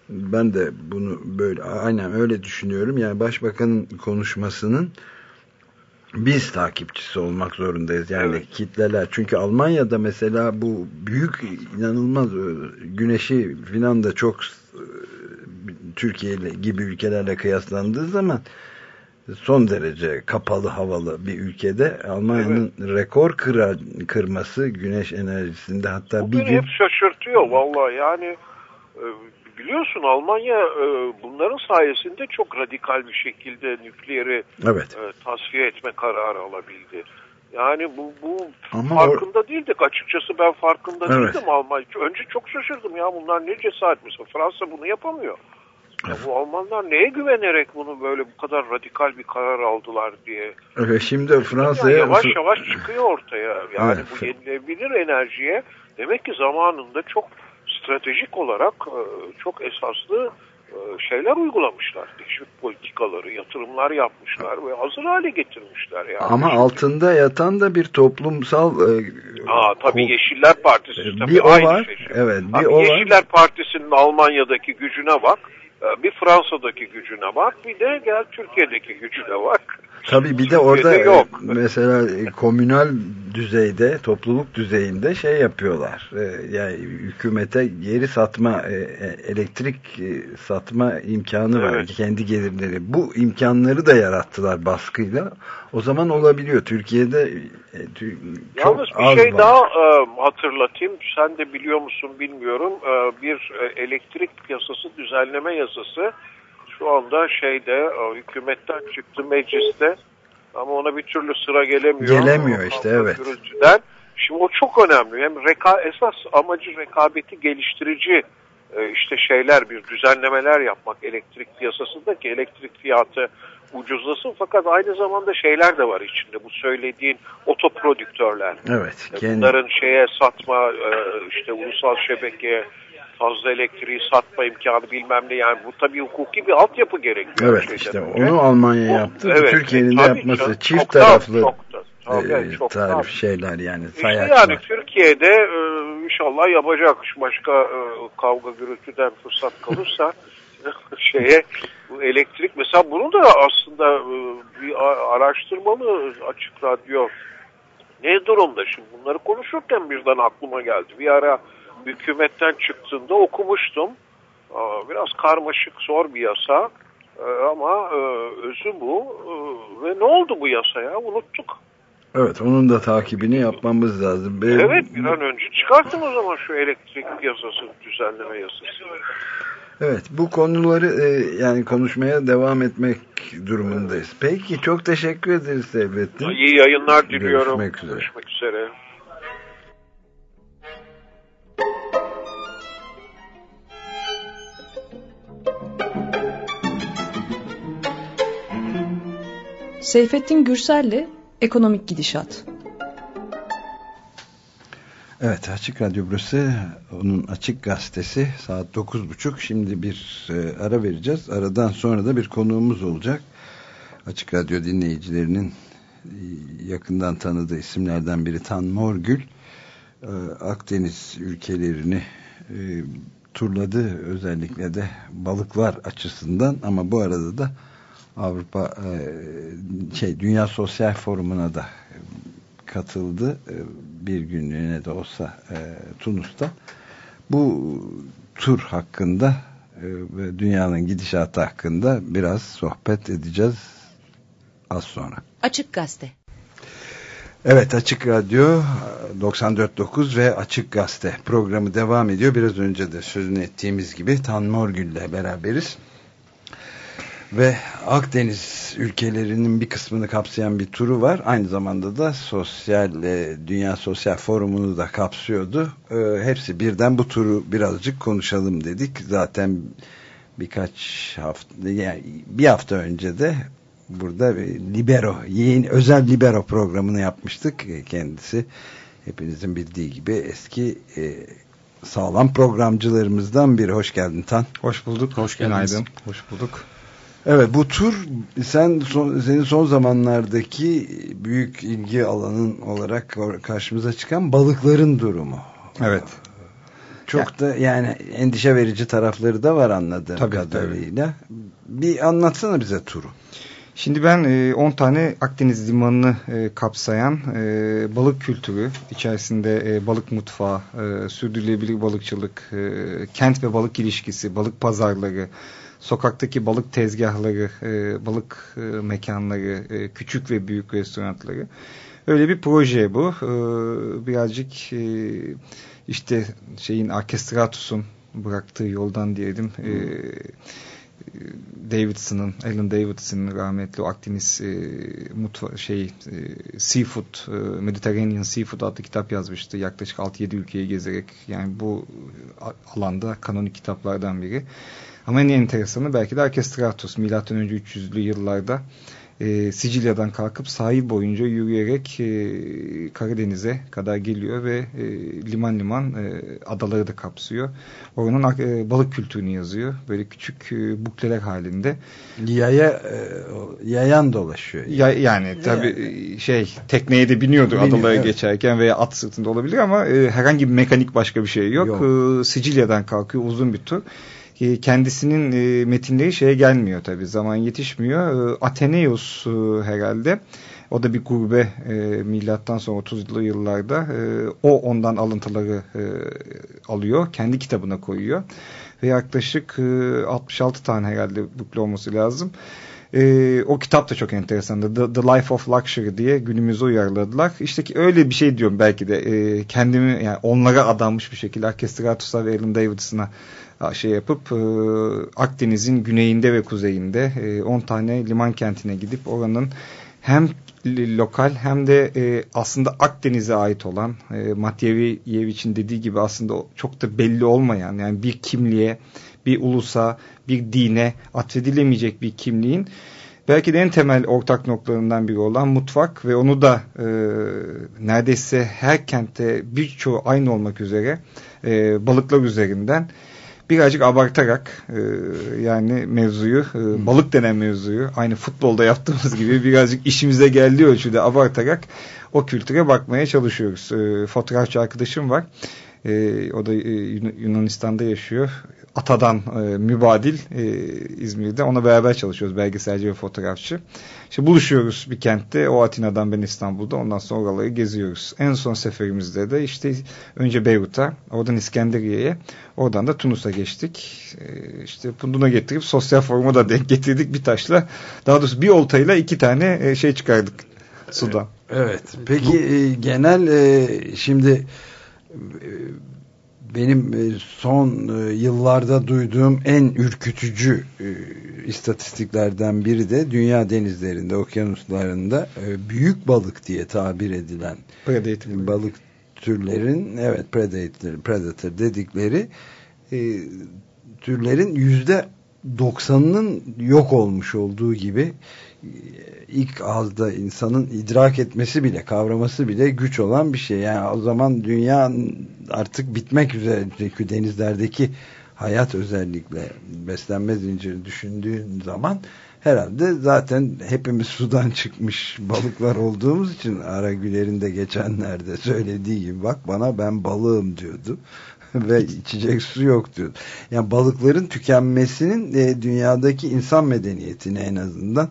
Ben de bunu böyle aynen öyle düşünüyorum. Yani başbakanın konuşmasının biz takipçisi olmak zorundayız. Yani evet. kitleler. Çünkü Almanya'da mesela bu büyük inanılmaz e, güneşi filan da çok e, Türkiye gibi ülkelerle kıyaslandığı zaman son derece kapalı havalı bir ülkede Almanya'nın evet. rekor kıra, kırması güneş enerjisinde hatta Bu bir gün... hep şaşırtıyor vallahi yani e, biliyorsun Almanya e, bunların sayesinde çok radikal bir şekilde nükleeri evet. E, tasfiye etme kararı alabildi. Yani bu, bu Ama farkında or... değildik açıkçası ben farkında evet. değildim Almanya. Önce çok şaşırdım ya bunlar ne cesaret mesela Fransa bunu yapamıyor. Ya bu Almanlar neye güvenerek bunu böyle bu kadar radikal bir karar aldılar diye. Evet, şimdi Fransa'ya... Yavaş yavaş çıkıyor ortaya. Yani evet. bu yenilebilir enerjiye demek ki zamanında çok stratejik olarak e, çok esaslı şeyler uygulamışlar. Teşvik politikaları, yatırımlar yapmışlar ve hazır hale getirmişler. Yani. Ama Şimdi, altında yatan da bir toplumsal... E, Aa, tabii Yeşiller Partisi. Tabii bir o var. Şey. Evet, bir tabii o Yeşiller var. Partisi'nin Almanya'daki gücüne bak. Ee, bir Fransa'daki gücüne bak bir de gel Türkiye'deki gücüne bak. Tabii bir de orada yok. mesela e, komünal düzeyde, topluluk düzeyinde şey yapıyorlar. E, yani hükümete geri satma, e, elektrik satma imkanı var. Evet. Kendi gelirleri. Bu imkanları da yarattılar baskıyla. O zaman olabiliyor. Türkiye'de çok Yalnız bir şey var. daha hatırlatayım. Sen de biliyor musun bilmiyorum. bir elektrik piyasası düzenleme yasası şu anda şeyde hükümetten çıktı mecliste ama ona bir türlü sıra gelemiyor. Gelemiyor işte evet. Gürültüden. Şimdi o çok önemli. Hem reka esas amacı rekabeti geliştirici e, işte şeyler bir düzenlemeler yapmak elektrik piyasasındaki elektrik fiyatı ucuzlasın fakat aynı zamanda şeyler de var içinde bu söylediğin otoprodüktörler. Evet. Kendi... Bunların şeye satma e, işte ulusal şebekeye fazla elektriği satma imkanı bilmem ne yani bu tabii hukuki bir altyapı gerekiyor. Evet işte onu Almanya yaptı. Evet, Türkiye'nin de yapması canım, çift çok taraflı çok da, tabii, e, çok tarif tabii. şeyler yani işte yani Türkiye'de e, inşallah yapacak başka e, kavga gürültüden fırsat kalırsa <laughs> şeye bu elektrik mesela bunu da aslında e, bir araştırmalı açık radyo ne durumda şimdi bunları konuşurken birden aklıma geldi bir ara hükümetten çıktığında okumuştum. Biraz karmaşık, zor bir yasa e, ama e, özü bu. E, ve ne oldu bu yasaya? Unuttuk. Evet, onun da takibini yapmamız lazım. Ben... Evet, bir an önce çıkartın o zaman şu elektrik yasası, düzenleme yasası. Evet, bu konuları yani konuşmaya devam etmek durumundayız. Peki, çok teşekkür ederiz Sevrettin. İyi yayınlar diliyorum. Görüşmek üzere. Görüşmek üzere. Seyfettin Gürsel'le Ekonomik Gidişat. Evet Açık Radyo burası. Onun Açık Gazetesi saat 9.30 şimdi bir e, ara vereceğiz. Aradan sonra da bir konuğumuz olacak. Açık Radyo dinleyicilerinin e, yakından tanıdığı isimlerden biri Tan Morgül e, Akdeniz ülkelerini e, turladı. Özellikle de balıklar açısından. Ama bu arada da Avrupa şey Dünya Sosyal Forumu'na da katıldı bir günlüğüne de olsa Tunus'ta bu tur hakkında ve dünyanın gidişatı hakkında biraz sohbet edeceğiz az sonra. Açık Gazete Evet Açık Radyo 94.9 ve Açık Gazete programı devam ediyor. Biraz önce de sözünü ettiğimiz gibi Tan Morgül ile beraberiz. Ve Akdeniz ülkelerinin bir kısmını kapsayan bir turu var. Aynı zamanda da sosyal e, Dünya Sosyal Forumunu da kapsıyordu. E, hepsi birden bu turu birazcık konuşalım dedik. Zaten birkaç hafta yani bir hafta önce de burada Libero, yeni özel Libero programını yapmıştık. Kendisi hepinizin bildiği gibi eski e, sağlam programcılarımızdan biri. Hoş geldin Tan. Hoş bulduk. Hoş geldiniz. Günaydın. Hoş bulduk. Evet bu tur sen son, senin son zamanlardaki büyük ilgi alanın olarak karşımıza çıkan balıkların durumu. Evet. Çok da yani endişe verici tarafları da var anladığım tabii, kadarıyla. Tabii. Bir anlatsana bize turu. Şimdi ben 10 e, tane Akdeniz limanını e, kapsayan e, balık kültürü, içerisinde balık mutfağı, sürdürülebilir balıkçılık, kent ve balık ilişkisi, balık pazarları, sokaktaki balık tezgahları, e, balık e, mekanları, e, küçük ve büyük restoranları. Öyle bir proje bu. E, birazcık e, işte şeyin Arkestratus'un bıraktığı yoldan diyelim. E, Davidson'ın, Alan Davidson'ın rahmetli o Akdeniz e, mutfa şey e, Seafood, e, Mediterranean Seafood adlı kitap yazmıştı. Yaklaşık 6-7 ülkeyi gezerek yani bu alanda kanonik kitaplardan biri. Ama en enteresanı belki de Arkestratus milattan önce 300'lü yıllarda e, Sicilya'dan kalkıp sahil boyunca yürüyerek e, Karadeniz'e kadar geliyor ve e, liman liman e, adaları da kapsıyor. Oranın e, balık kültürünü yazıyor. Böyle küçük e, bukleler halinde. Yaya e, yayan dolaşıyor. Yani, ya, yani tabii yani. şey tekneye de biniyordur Biniyor, adalara evet. geçerken veya at sırtında olabilir ama e, herhangi bir mekanik başka bir şey yok. yok. E, Sicilya'dan kalkıyor uzun bir tur kendisinin e, metinleri şeye gelmiyor tabi zaman yetişmiyor. E, Ateneus e, herhalde o da bir gurbe e, milattan sonra 30'lu yıllarda e, o ondan alıntıları e, alıyor. Kendi kitabına koyuyor. Ve yaklaşık e, 66 tane herhalde bukle olması lazım. E, o kitap da çok enteresandı. The, The Life of Luxury diye günümüze uyarladılar. İşte ki öyle bir şey diyorum belki de e, kendimi yani onlara adanmış bir şekilde Orkestratus'a ve Alan Davidson'a şey yapıp e, Akdeniz'in güneyinde ve kuzeyinde 10 e, tane liman kentine gidip oranın hem lokal hem de e, aslında Akdeniz'e ait olan e, Matyeviyevich'in dediği gibi aslında çok da belli olmayan yani bir kimliğe, bir ulusa, bir dine atfedilemeyecek bir kimliğin belki de en temel ortak noktalarından biri olan mutfak ve onu da e, neredeyse her kentte birçoğu aynı olmak üzere e, balıklar üzerinden birazcık abartarak e, yani mevzuyu e, balık denen mevzuyu aynı futbolda yaptığımız gibi <laughs> birazcık işimize geldiği ölçüde abartarak o kültüre bakmaya çalışıyoruz. E, fotoğrafçı arkadaşım var. E, o da e, Yunanistan'da yaşıyor. Atadan e, mübadil e, İzmir'de. Ona beraber çalışıyoruz belgeselci ve fotoğrafçı. İşte buluşuyoruz bir kentte. O Atina'dan ben İstanbul'da. Ondan sonra oraları geziyoruz. En son seferimizde de işte önce Beyrut'a, oradan İskenderiye'ye, oradan da Tunus'a geçtik. E, işte Pundun'a getirip sosyal foruma da denk getirdik bir taşla. Daha doğrusu bir oltayla iki tane e, şey çıkardık sudan. Evet. Peki e, genel e, şimdi benim e, son e, yıllarda duyduğum en ürkütücü e, istatistiklerden biri de dünya denizlerinde, okyanuslarında büyük balık diye tabir edilen predator. balık türlerin evet predator, predator dedikleri türlerin yüzde doksanının yok olmuş olduğu gibi ilk ağızda insanın idrak etmesi bile kavraması bile güç olan bir şey. Yani o zaman dünya artık bitmek üzere çünkü denizlerdeki hayat özellikle beslenme zinciri düşündüğün zaman herhalde zaten hepimiz sudan çıkmış balıklar olduğumuz için Ara Güler'in de geçenlerde söylediği gibi bak bana ben balığım diyordu <laughs> ve içecek su yok diyordu. Yani balıkların tükenmesinin e, dünyadaki insan medeniyetini en azından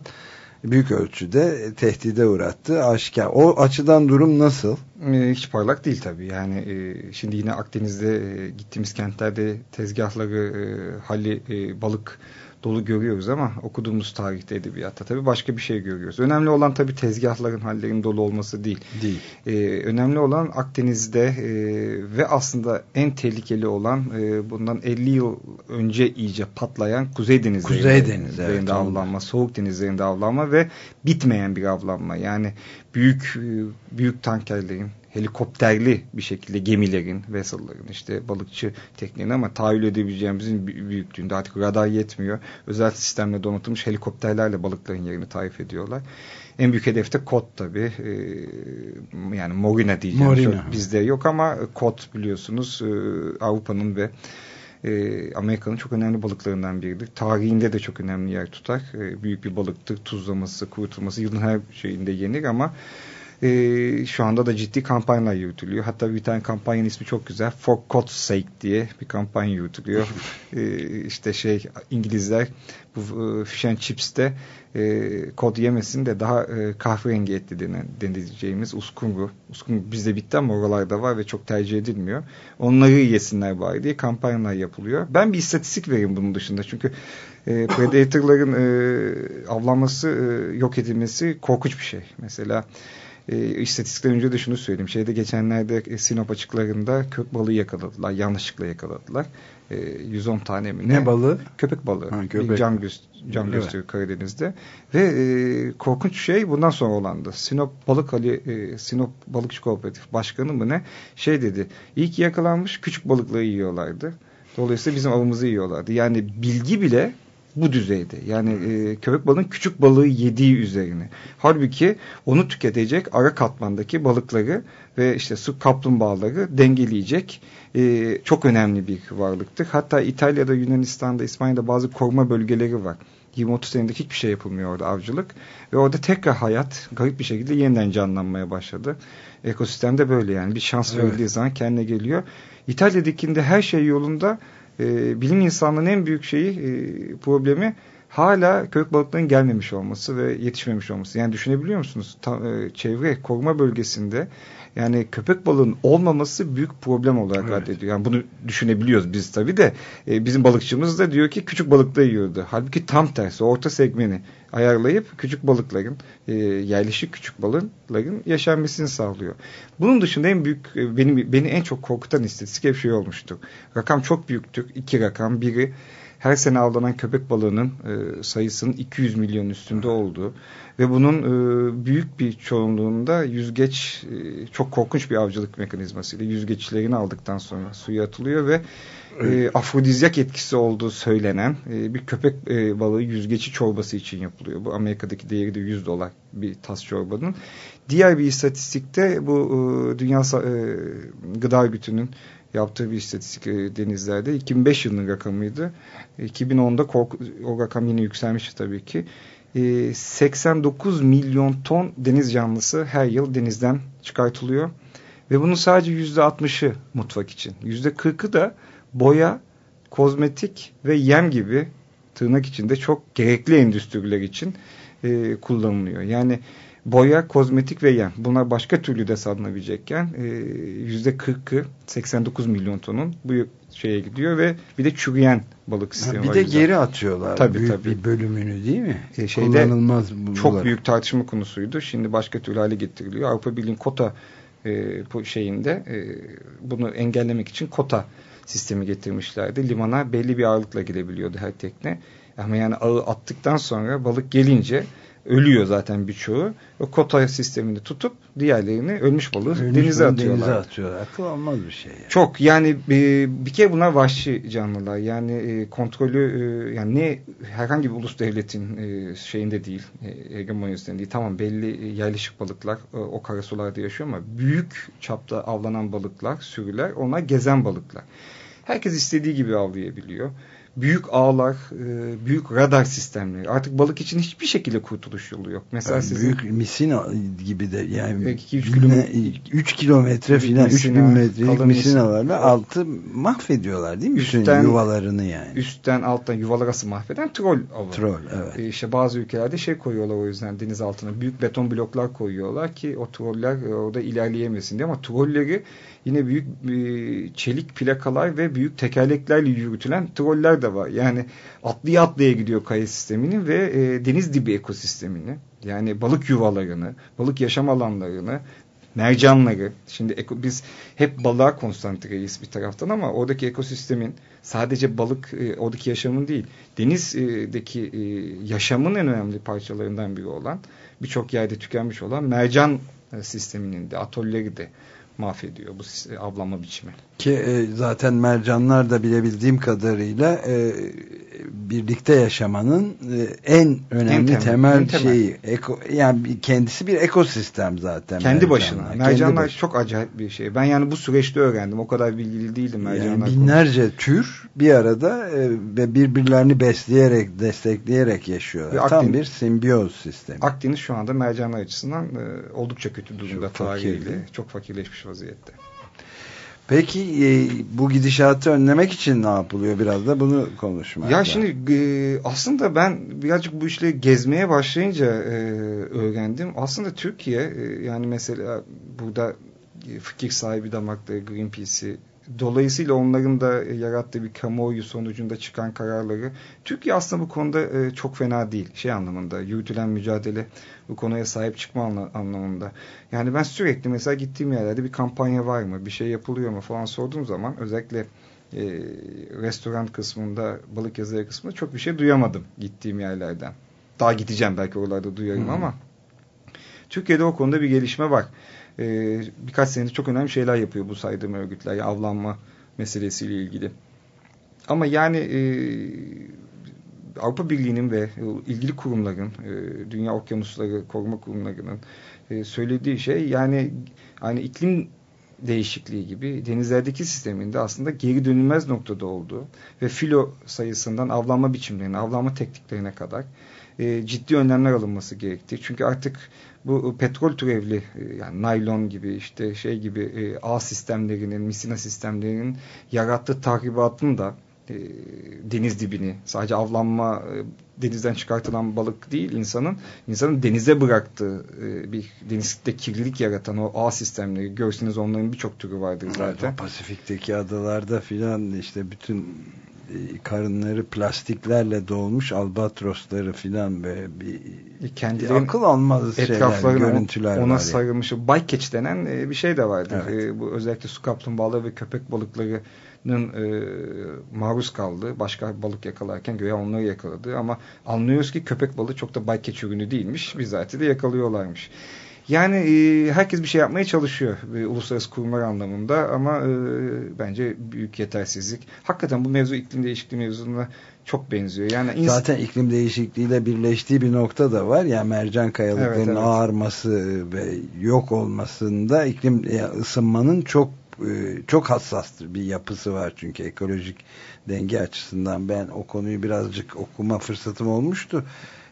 büyük ölçüde tehdide uğrattı. Aşikar. O açıdan durum nasıl? E, hiç parlak değil tabii. Yani e, şimdi yine Akdeniz'de e, gittiğimiz kentlerde tezgahları, hali, balık dolu görüyoruz ama okuduğumuz tarihte edebiyatta tabii başka bir şey görüyoruz. Önemli olan tabii tezgahların hallerin dolu olması değil. Değil. Ee, önemli olan Akdeniz'de e, ve aslında en tehlikeli olan e, bundan 50 yıl önce iyice patlayan Kuzey denizlerinde, Kuzey Deniz, evet, avlanma, soğuk denizlerinde avlanma ve bitmeyen bir avlanma. Yani büyük e, büyük tankerlerin helikopterli bir şekilde gemilerin, vessel'ların işte balıkçı tekniğini ama tahayyül edebileceğimizin büyüklüğünde artık radar yetmiyor. Özel sistemle donatılmış helikopterlerle balıkların yerini tarif ediyorlar. En büyük hedef de kod tabi. Ee, yani Morina diyeceğim. Morina. Bizde yok ama kod biliyorsunuz e, Avrupa'nın ve e, Amerika'nın çok önemli balıklarından biridir. Tarihinde de çok önemli yer tutar. E, büyük bir balıktır. Tuzlaması, kurutulması yılın her şeyinde yenir ama e, şu anda da ciddi kampanyalar yürütülüyor. Hatta bir tane kampanyanın ismi çok güzel. For God's Sake diye bir kampanya yürütülüyor. <laughs> e, işte şey İngilizler bu e, fish and chips'te e, kod yemesin de daha e, kahverengi etli denen, denileceğimiz uskumru. Uskumru bizde bitti ama oralarda var ve çok tercih edilmiyor. Onları yesinler bari diye kampanyalar yapılıyor. Ben bir istatistik vereyim bunun dışında. Çünkü e, <coughs> predatorların e, avlanması, e, yok edilmesi korkunç bir şey. Mesela e, istatistikten önce de şunu söyleyeyim. Şeyde geçenlerde e, Sinop açıklarında kök balığı yakaladılar. Yanlışlıkla yakaladılar. E, 110 tane mi? Ne, ne balığı? Köpek balığı. Ha, köpek. Cam, göz, cam evet. gösteriyor Karadeniz'de. Ve e, korkunç şey bundan sonra olandı. Sinop Balık Ali, e, Sinop Balıkçı Kooperatif Başkanı mı ne? Şey dedi. İyi ki yakalanmış küçük balıkları yiyorlardı. Dolayısıyla bizim avımızı yiyorlardı. Yani bilgi bile bu düzeyde. Yani e, köpek balığının küçük balığı yediği üzerine. Halbuki onu tüketecek ara katmandaki balıkları ve işte su kaplumbağaları dengeleyecek e, çok önemli bir varlıktır. Hatta İtalya'da, Yunanistan'da, İspanya'da bazı koruma bölgeleri var. 20-30 senedir hiçbir şey yapılmıyor orada avcılık. Ve orada tekrar hayat garip bir şekilde yeniden canlanmaya başladı. Ekosistemde böyle yani. Bir şans evet. verildiği zaman kendine geliyor. İtalya'dakinde her şey yolunda e, bilim insanlığının en büyük şeyi e, problemi hala köpek balıklarının gelmemiş olması ve yetişmemiş olması. Yani düşünebiliyor musunuz? Ta, e, çevre koruma bölgesinde yani köpek balığının olmaması büyük problem olarak evet. addediyor. Yani bunu düşünebiliyoruz biz tabii de. E, bizim balıkçımız da diyor ki küçük balıkta yiyordu. Halbuki tam tersi orta segmeni ayarlayıp küçük balıkların e, yerleşik küçük balıkların yaşanmasını sağlıyor. Bunun dışında en büyük e, benim beni en çok korkutan istatistik hep şey olmuştu. Rakam çok büyüktür. İki rakam. Biri her sene avlanan köpek balığının e, sayısının 200 milyon üstünde olduğu ve bunun e, büyük bir çoğunluğunda yüzgeç e, çok korkunç bir avcılık mekanizmasıyla yüzgeçlerini aldıktan sonra suya atılıyor ve e, afrodizyak etkisi olduğu söylenen e, bir köpek e, balığı yüzgeci çorbası için yapılıyor. Bu Amerika'daki değeri de 100 dolar bir tas çorbanın. Diğer bir istatistikte bu e, Dünya e, Gıda Örgütü'nün yaptığı bir istatistik e, denizlerde 2005 yılının rakamıydı. 2010'da korku, o rakam yine yükselmişti tabii ki. 89 milyon ton deniz canlısı her yıl denizden çıkartılıyor. Ve bunun sadece %60'ı mutfak için. %40'ı da boya, kozmetik ve yem gibi tırnak içinde çok gerekli endüstriler için e, kullanılıyor. Yani boya, kozmetik ve yem. Bunlar başka türlü de salınabilecekken e, yüzde 40'ı 89 milyon tonun bu şeye gidiyor ve bir de çürüyen balık sistemi ha, var. Bir de güzel. geri atıyorlar tabii, büyük tabii. bir bölümünü değil mi? E, şeyde, Kullanılmaz bunlar. Çok büyük tartışma konusuydu. Şimdi başka türlü hale getiriliyor. Avrupa Birliği'nin kota e, şeyinde e, bunu engellemek için kota sistemi getirmişlerdi. Limana belli bir ağırlıkla girebiliyordu her tekne. Ama yani ağı attıktan sonra balık gelince ölüyor zaten birçoğu. O kota sistemini tutup diğerlerini ölmüş balığı ölmüş denize atıyorlar. Denize atıyorlar. Akıl olmaz bir şey. Yani. Çok yani e, bir kere bunlar vahşi canlılar. Yani e, kontrolü e, yani ne herhangi bir ulus devletin e, şeyinde değil, e, hegemonyasında değil. Tamam belli yerleşik balıklar e, o karasularda yaşıyor ama büyük çapta avlanan balıklar, sürüler onlar gezen balıklar herkes istediği gibi avlayabiliyor büyük ağlar, e, büyük radar sistemleri. Artık balık için hiçbir şekilde kurtuluş yolu yok. Mesela yani sizin büyük misina gibi de yani 3 kilometre 3 kilometre filan 3000 metrelik misinalarla altı mahvediyorlar değil mi? Üstten, yuvalarını yani. Üstten alttan yuvalar arası mahveden troll avı. Troll evet. E işte bazı ülkelerde şey koyuyorlar o yüzden deniz altına büyük beton bloklar koyuyorlar ki o troller orada ilerleyemesin diye ama trolleri yine büyük e, çelik plakalar ve büyük tekerleklerle yürütülen troller de var. Yani atlıya atlaya gidiyor kaya sistemini ve e, deniz dibi ekosistemini yani balık yuvalarını, balık yaşam alanlarını, mercanları. Şimdi biz hep balığa konsantreyiz bir taraftan ama oradaki ekosistemin sadece balık e, oradaki yaşamın değil, denizdeki yaşamın en önemli parçalarından biri olan birçok yerde tükenmiş olan mercan e, sisteminin de atolleri de mahvediyor bu avlanma biçimi. Ki e, zaten mercanlar da bilebildiğim kadarıyla e, birlikte yaşamanın e, en önemli en temel, temel en temel. şeyi. Eko, yani kendisi bir ekosistem zaten. Kendi mercanlar. başına. Mercanlar Kendi çok acayip bir şey. Ben yani bu süreçte öğrendim. O kadar bilgili değildim mercanlar. Yani binlerce konusunda. tür bir arada e, ve birbirlerini besleyerek, destekleyerek yaşıyorlar. Akdeniz, Tam bir simbiyoz sistemi. Akdeniz şu anda mercanlar açısından e, oldukça kötü durumda. Çok fakirli. Çok fakirleşmiş vaziyette. Peki e, bu gidişatı önlemek için ne yapılıyor biraz da bunu konuşmak. Ya şimdi e, aslında ben birazcık bu işle gezmeye başlayınca e, öğrendim. Aslında Türkiye e, yani mesela burada e, fikir sahibi damakları Greenpeace'i Dolayısıyla onların da yarattığı bir kamuoyu sonucunda çıkan kararları Türkiye aslında bu konuda e, çok fena değil. Şey anlamında yürütülen mücadele bu konuya sahip çıkma anlamında. Yani ben sürekli mesela gittiğim yerlerde bir kampanya var mı, bir şey yapılıyor mu falan sorduğum zaman özellikle e, restoran kısmında, balık yazarı kısmında çok bir şey duyamadım gittiğim yerlerden. Daha gideceğim belki oralarda duyarım hmm. ama Türkiye'de o konuda bir gelişme var e, birkaç senedir çok önemli şeyler yapıyor bu saydığım örgütler. Yani avlanma meselesiyle ilgili. Ama yani e, Avrupa Birliği'nin ve ilgili kurumların, e, Dünya Okyanusları Koruma Kurumları'nın e, söylediği şey yani aynı iklim değişikliği gibi denizlerdeki sisteminde aslında geri dönülmez noktada olduğu ve filo sayısından avlanma biçimlerine, avlanma tekniklerine kadar e, ciddi önlemler alınması gerektiği. Çünkü artık bu petrol türevli e, yani naylon gibi işte şey gibi e, ağ sistemlerinin, misina sistemlerinin yarattığı tahribatın da e, deniz dibini sadece avlanma e, denizden çıkartılan balık değil insanın insanın denize bıraktığı e, bir denizde kirlilik yaratan o ağ sistemleri görseniz onların birçok türü vardır zaten. Evet, Pasifik'teki adalarda filan işte bütün karınları plastiklerle dolmuş albatrosları filan ve bir e, kendileri akıl almaz şeyler, görüntüler ona var. sarılmış. Yani. Bycatch denen e, bir şey de vardır. Evet. bu özellikle su kaplumbağaları ve köpek balıklarının maruz kaldığı başka balık yakalarken göğe onları yakaladı ama anlıyoruz ki köpek balığı çok da bycatch ürünü değilmiş. Bizatihi de yakalıyorlarmış. Yani e, herkes bir şey yapmaya çalışıyor e, uluslararası kurumlar anlamında ama e, bence büyük yetersizlik. Hakikaten bu mevzu iklim değişikliği mevzuna çok benziyor. Yani Zaten iklim değişikliğiyle birleştiği bir nokta da var. Yani mercan kayalıklarının evet, evet. ağarması ve yok olmasında iklim ısınmanın çok çok hassastır bir yapısı var çünkü ekolojik denge açısından ben o konuyu birazcık okuma fırsatım olmuştu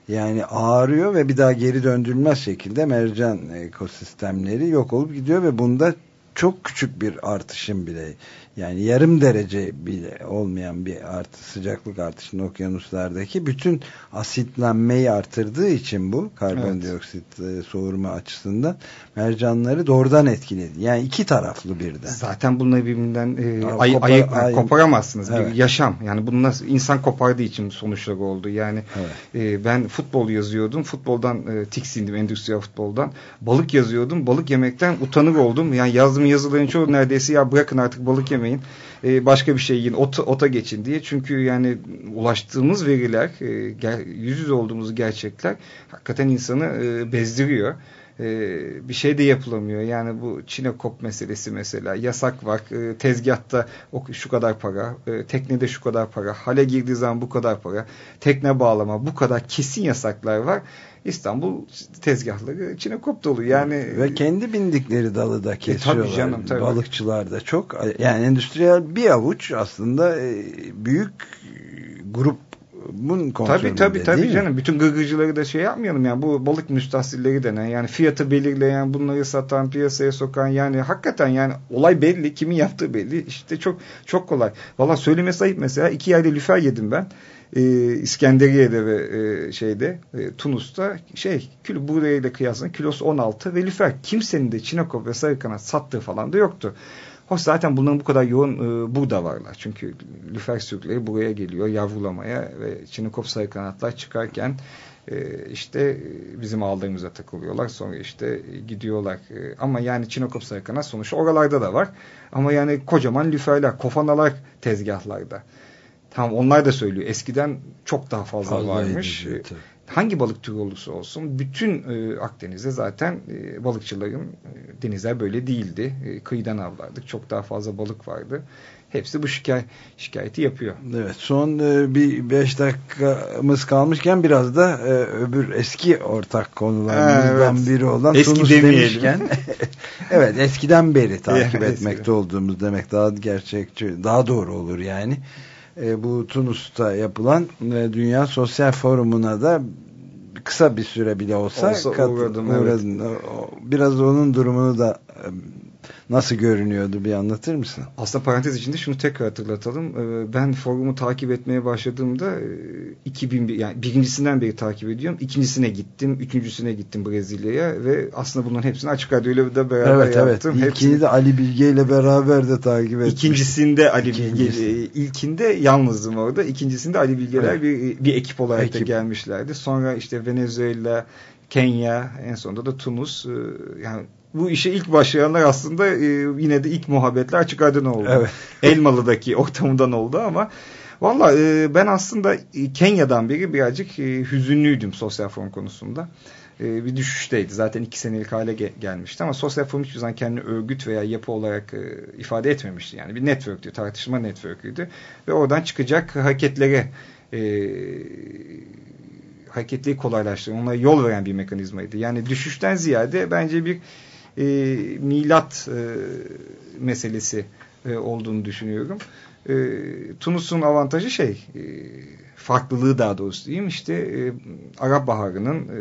yani ağrıyor ve bir daha geri döndürülmez şekilde mercan ekosistemleri yok olup gidiyor ve bunda çok küçük bir artışın bile yani yarım derece bile olmayan bir artı sıcaklık artışının okyanuslardaki bütün asitlenmeyi artırdığı için bu karbondioksit evet. soğurma açısından mercanları doğrudan etkiledi. Yani iki taraflı birden. Zaten bunları birbirinden e, ay, kopar, ayık, ay, koparamazsınız. Evet. Bir yaşam. Yani bunu nasıl insan kopardığı için sonuçlar oldu. Yani evet. e, ben futbol yazıyordum. Futboldan e, tiksindim endüstriyel futboldan. Balık yazıyordum. Balık yemekten utanır oldum. Yani yazdığım yazıların çoğu neredeyse ya bırakın artık balık yemeyi yemeyin. E, başka bir şey yiyin. Ota, ota geçin diye. Çünkü yani ulaştığımız veriler, e, yüz yüze olduğumuz gerçekler hakikaten insanı e, bezdiriyor. bir şey de yapılamıyor. Yani bu Çinekop meselesi mesela yasak var. E, tezgahta şu kadar para, e, teknede şu kadar para, hale girdiği zaman bu kadar para, tekne bağlama bu kadar kesin yasaklar var. İstanbul tezgahları Çinekop dolu. Yani ve kendi bindikleri dalı da kesiyorlar. E, tabii canım, tabii. Balıkçılar da çok. Yani endüstriyel bir avuç aslında büyük grup bunun Tabii tabii tabii canım. Mi? Bütün gırgırcıları da şey yapmayalım yani bu balık müstahsilleri denen yani fiyatı belirleyen bunları satan piyasaya sokan yani hakikaten yani olay belli kimin yaptığı belli işte çok çok kolay. Valla söylemesi ayıp mesela iki yerde lüfer yedim ben. Ee, İskenderiye'de ve e, şeyde e, Tunus'ta şey kilo buraya ile kıyasla kilosu 16 ve lüfer kimsenin de Çinekop ve Sarıkanat sattığı falan da yoktu. Hoş zaten bunların bu kadar yoğun e, burada varlar. Çünkü lüfer sürükleri buraya geliyor yavrulamaya ve Çinekop sarı kanatlar çıkarken e, işte bizim aldığımıza takılıyorlar. Sonra işte gidiyorlar. E, ama yani Çinekop sarı kanat sonuçta oralarda da var. Ama yani kocaman lüferler, kofanalar tezgahlarda. Tamam onlar da söylüyor. Eskiden çok daha fazla, fazla varmış. Edildi, hangi balık türü olursa olsun bütün e, Akdeniz'de zaten e, balıkçıların e, denizler böyle değildi. E, kıyıdan avlardık. Çok daha fazla balık vardı. Hepsi bu şikay şikayeti yapıyor. Evet son e, bir beş dakikamız kalmışken biraz da e, öbür eski ortak konularımızdan evet. biri olan eski Tunus demişken <laughs> evet eskiden beri takip etmekte olduğumuz demek daha gerçekçi daha doğru olur yani e, bu Tunus'ta yapılan e, Dünya Sosyal Forumu'na da kısa bir süre bile olsa, olsa uğradım, uğradın. Evet. Biraz onun durumunu da e, nasıl görünüyordu bir anlatır mısın? Aslında parantez içinde şunu tekrar hatırlatalım. Ee, ben forumu takip etmeye başladığımda 2001 e, yani birincisinden beri takip ediyorum. İkincisine gittim, üçüncüsüne gittim Brezilya'ya ve aslında bunların hepsini açık radyoyla da beraber evet, yaptım. Evet, İlkini hepsini... de Ali Bilge ile beraber de takip ettim. İkincisinde Ali Bilge, e, ilkinde yalnızdım orada. İkincisinde Ali Bilgeler evet. bir, bir ekip olarak ekip. da gelmişlerdi. Sonra işte Venezuela, Kenya, en sonunda da Tunus. E, yani bu işe ilk başlayanlar aslında e, yine de ilk muhabbetler açık aydın oldu. Evet. <laughs> Elmalı'daki ortamından oldu ama valla e, ben aslında e, Kenya'dan beri birazcık e, hüzünlüydüm sosyal forum konusunda. E, bir düşüşteydi. Zaten iki senelik hale ge gelmişti ama sosyal forum hiçbir zaman kendini örgüt veya yapı olarak e, ifade etmemişti. Yani bir networktü, tartışma network'üydü ve oradan çıkacak hareketlere e, hareketliği kolaylaştıran, onlara yol veren bir mekanizmaydı. Yani düşüşten ziyade bence bir e, milat e, meselesi e, olduğunu düşünüyorum. E, Tunus'un avantajı şey, e, farklılığı daha doğrusu diyeyim işte e, Arap Baharı'nın e,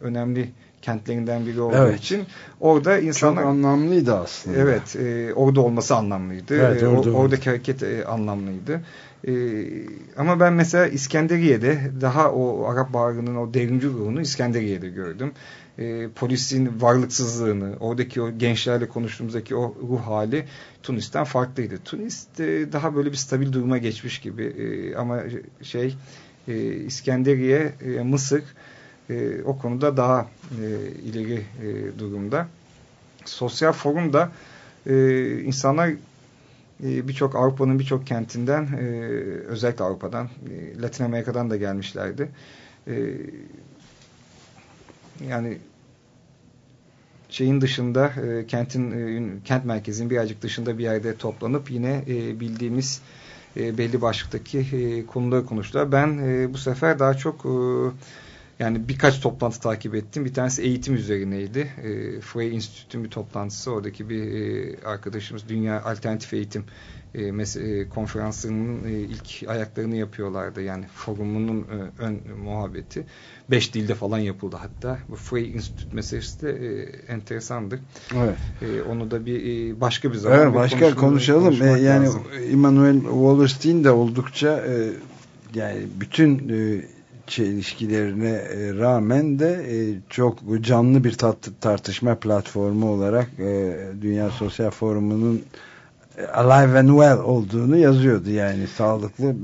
önemli kentlerinden biri olduğu evet. için orada insanlar... Çok anlamlıydı aslında. Evet, e, orada olması anlamlıydı. Evet, e, orada oradaki hareket e, anlamlıydı. E, ama ben mesela İskenderiye'de daha o Arap Baharı'nın o devrimci ruhunu İskenderiye'de gördüm e, polisin varlıksızlığını, oradaki o gençlerle konuştuğumuzdaki o ruh hali Tunis'ten farklıydı. Tunis e, daha böyle bir stabil duruma geçmiş gibi e, ama şey e, İskenderiye, e, Mısır e, o konuda daha e, ileri e, durumda. Sosyal forumda e, insanlar e, birçok Avrupa'nın birçok kentinden e, özellikle Avrupa'dan, e, Latin Amerika'dan da gelmişlerdi. Yani şeyin dışında e, kentin e, kent merkezinin birazcık dışında bir yerde toplanıp yine e, bildiğimiz e, belli başlıktaki e, konuları konuştular. Ben e, bu sefer daha çok e, yani birkaç toplantı takip ettim. Bir tanesi eğitim üzerineydi. E, Frey Institute'ün bir toplantısı. Oradaki bir e, arkadaşımız Dünya Alternatif Eğitim e, e, konferansının e, ilk ayaklarını yapıyorlardı. Yani forumunun e, ön muhabbeti. Beş dilde falan yapıldı hatta. Bu Free Institute meselesi de e, enteresandır. Evet. E, onu da bir e, başka bir zaman evet, başka konuşalım. E, yani lazım. Immanuel Wallerstein de oldukça e, yani bütün e, çelişkilerine e, rağmen de e, çok canlı bir tartışma platformu olarak e, Dünya Sosyal Forumu'nun alive and well olduğunu yazıyordu. Yani sağlıklı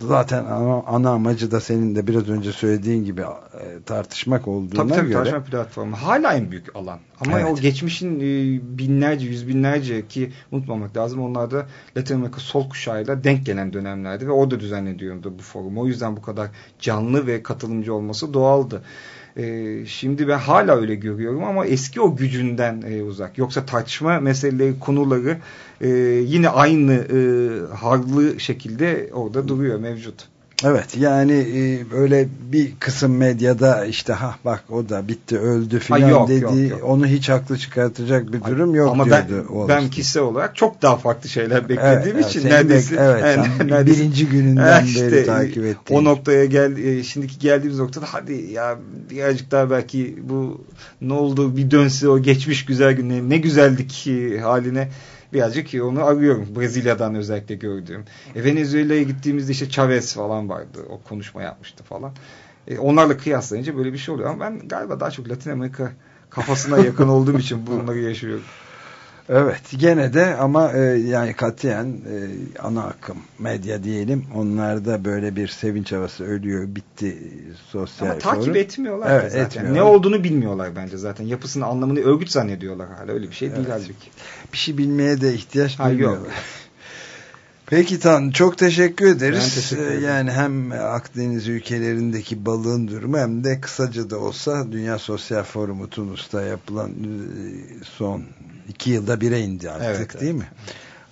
zaten ana, ana amacı da senin de biraz önce söylediğin gibi e, tartışmak olduğuna tabii, tabii, göre. tartışma platformu. Hala en büyük alan. Ama evet. o geçmişin e, binlerce, yüz binlerce ki unutmamak lazım. Onlar da Latin Amerika sol kuşağıyla denk gelen dönemlerdi ve orada düzenleniyordu bu forum. O yüzden bu kadar canlı ve katılımcı olması doğaldı. E, şimdi ben hala öyle görüyorum ama eski o gücünden e, uzak. Yoksa tartışma meseleleri, konuları e, yine aynı e, harlı şekilde orada duruyor, mevcut. Evet yani e, öyle bir kısım medyada işte ha bak o da bitti öldü filan dedi yok, yok. onu hiç haklı çıkartacak bir durum yok Ama diyordu. Ben, ben kişisel olarak çok daha farklı şeyler beklediğim evet, için evet, neredeyse, evet, yani, <laughs> neredeyse birinci gününden işte, beri takip ettiğim. O noktaya gel e, şimdiki geldiğimiz noktada hadi ya birazcık daha belki bu ne oldu bir dönse o geçmiş güzel günler ne güzeldik haline birazcık onu arıyorum. Brezilya'dan özellikle gördüğüm. E, Venezuela'ya gittiğimizde işte Chavez falan vardı. O konuşma yapmıştı falan. E, onlarla kıyaslayınca böyle bir şey oluyor. Ama ben galiba daha çok Latin Amerika kafasına yakın olduğum için bunları yaşıyorum. Evet gene de ama e, yani katiyen e, ana akım medya diyelim onlarda böyle bir sevinç havası ölüyor bitti sosyal Ama takip forum. etmiyorlar evet, zaten. Etmiyorlar. Ne olduğunu bilmiyorlar bence zaten. Yapısını anlamını örgüt zannediyorlar hala öyle bir şey evet. değil halbuki. Bir şey bilmeye de ihtiyaç duymuyorlar. Peki Tan çok teşekkür ederiz. Teşekkür yani hem Akdeniz ülkelerindeki balığın durumu hem de kısaca da olsa Dünya Sosyal Forumu Tunus'ta yapılan e, son iki yılda bire indi artık evet, değil evet. mi?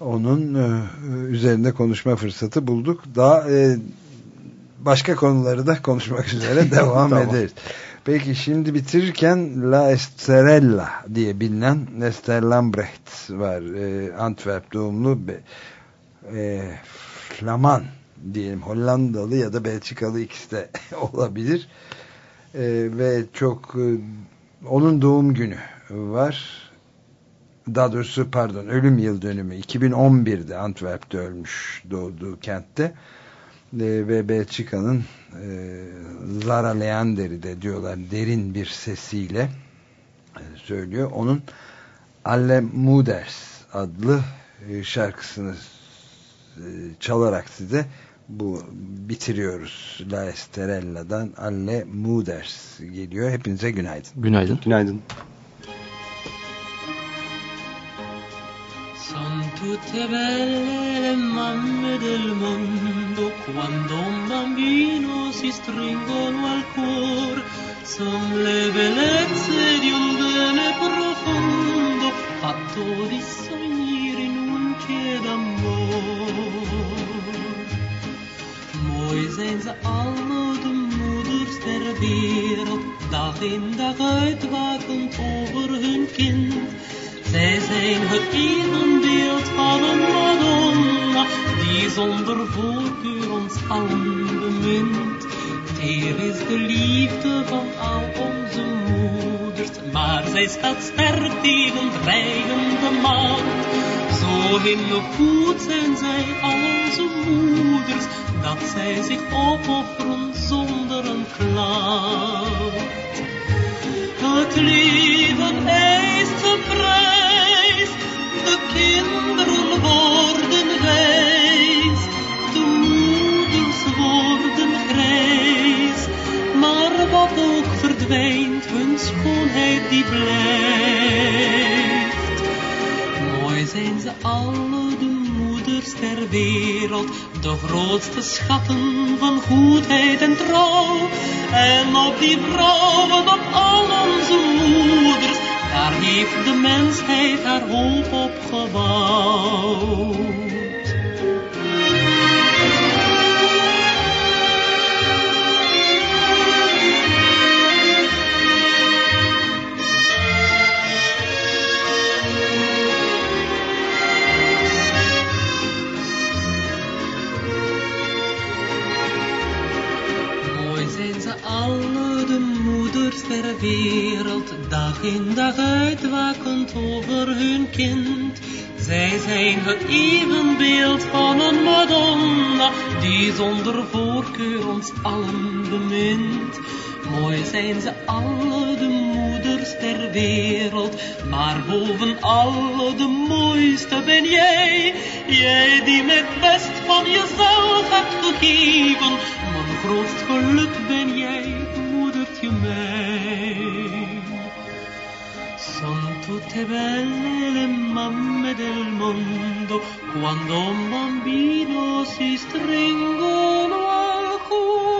Onun e, üzerinde konuşma fırsatı bulduk. Daha e, başka konuları da konuşmak üzere <laughs> devam tamam. ederiz. Peki şimdi bitirirken La Estrella diye bilinen Esther Lambrecht var. E, Antwerp doğumlu e, Flaman diyelim Hollandalı ya da Belçikalı ikisi de <laughs> olabilir. E, ve çok e, onun doğum günü var daha doğrusu pardon ölüm yıl dönümü 2011'de Antwerp'te ölmüş doğduğu kentte e, ve Belçika'nın e, Zara Leander'i de diyorlar derin bir sesiyle e, söylüyor. Onun Alle Muders adlı e, şarkısını e, çalarak size bu bitiriyoruz. La Esterella'dan Alle Muders geliyor. Hepinize günaydın. Günaydın. Günaydın. Tutte belle le mamme del mondo. Quando un bambino si stringono al cuore son le bellezze di un bene profondo fatto di sogni rinunce d'amor mooi zijn ze alle de moeders ter wereld dag in dag uit wakend over hun kind zij zijn het evenbeeld van een Madonna, die zonder voorkeur ons allen bemint. Teer is de liefde van al onze moeders, maar zij staat sterk tegen dreigende macht. Zo heel goed zijn zij al onze moeders, dat zij zich opofferen zonder een klacht. Het leven eist geprijsd, de kinderen worden wijs, de moeders worden grijs. Maar wat ook verdwijnt, hun schoonheid die blijft. Mooi zijn ze alle, de moeders ter wereld, de grootste schatten van goedheid en trouw. En op die vrouwen, op al onze moeders, daar heeft de mensheid haar hoop op gebouwd. Wereld, dag in dag uit wakend over hun kind. Zij zijn het evenbeeld van een Madonna, die zonder voorkeur ons allen bemint. Mooi zijn ze alle, de moeders ter wereld, maar boven alle de mooiste ben jij. Jij die met best van jezelf hebt gegeven, mijn grootst geluk ben jij, tebelle mamme del mondo, quando un bambino si stringono al cuore.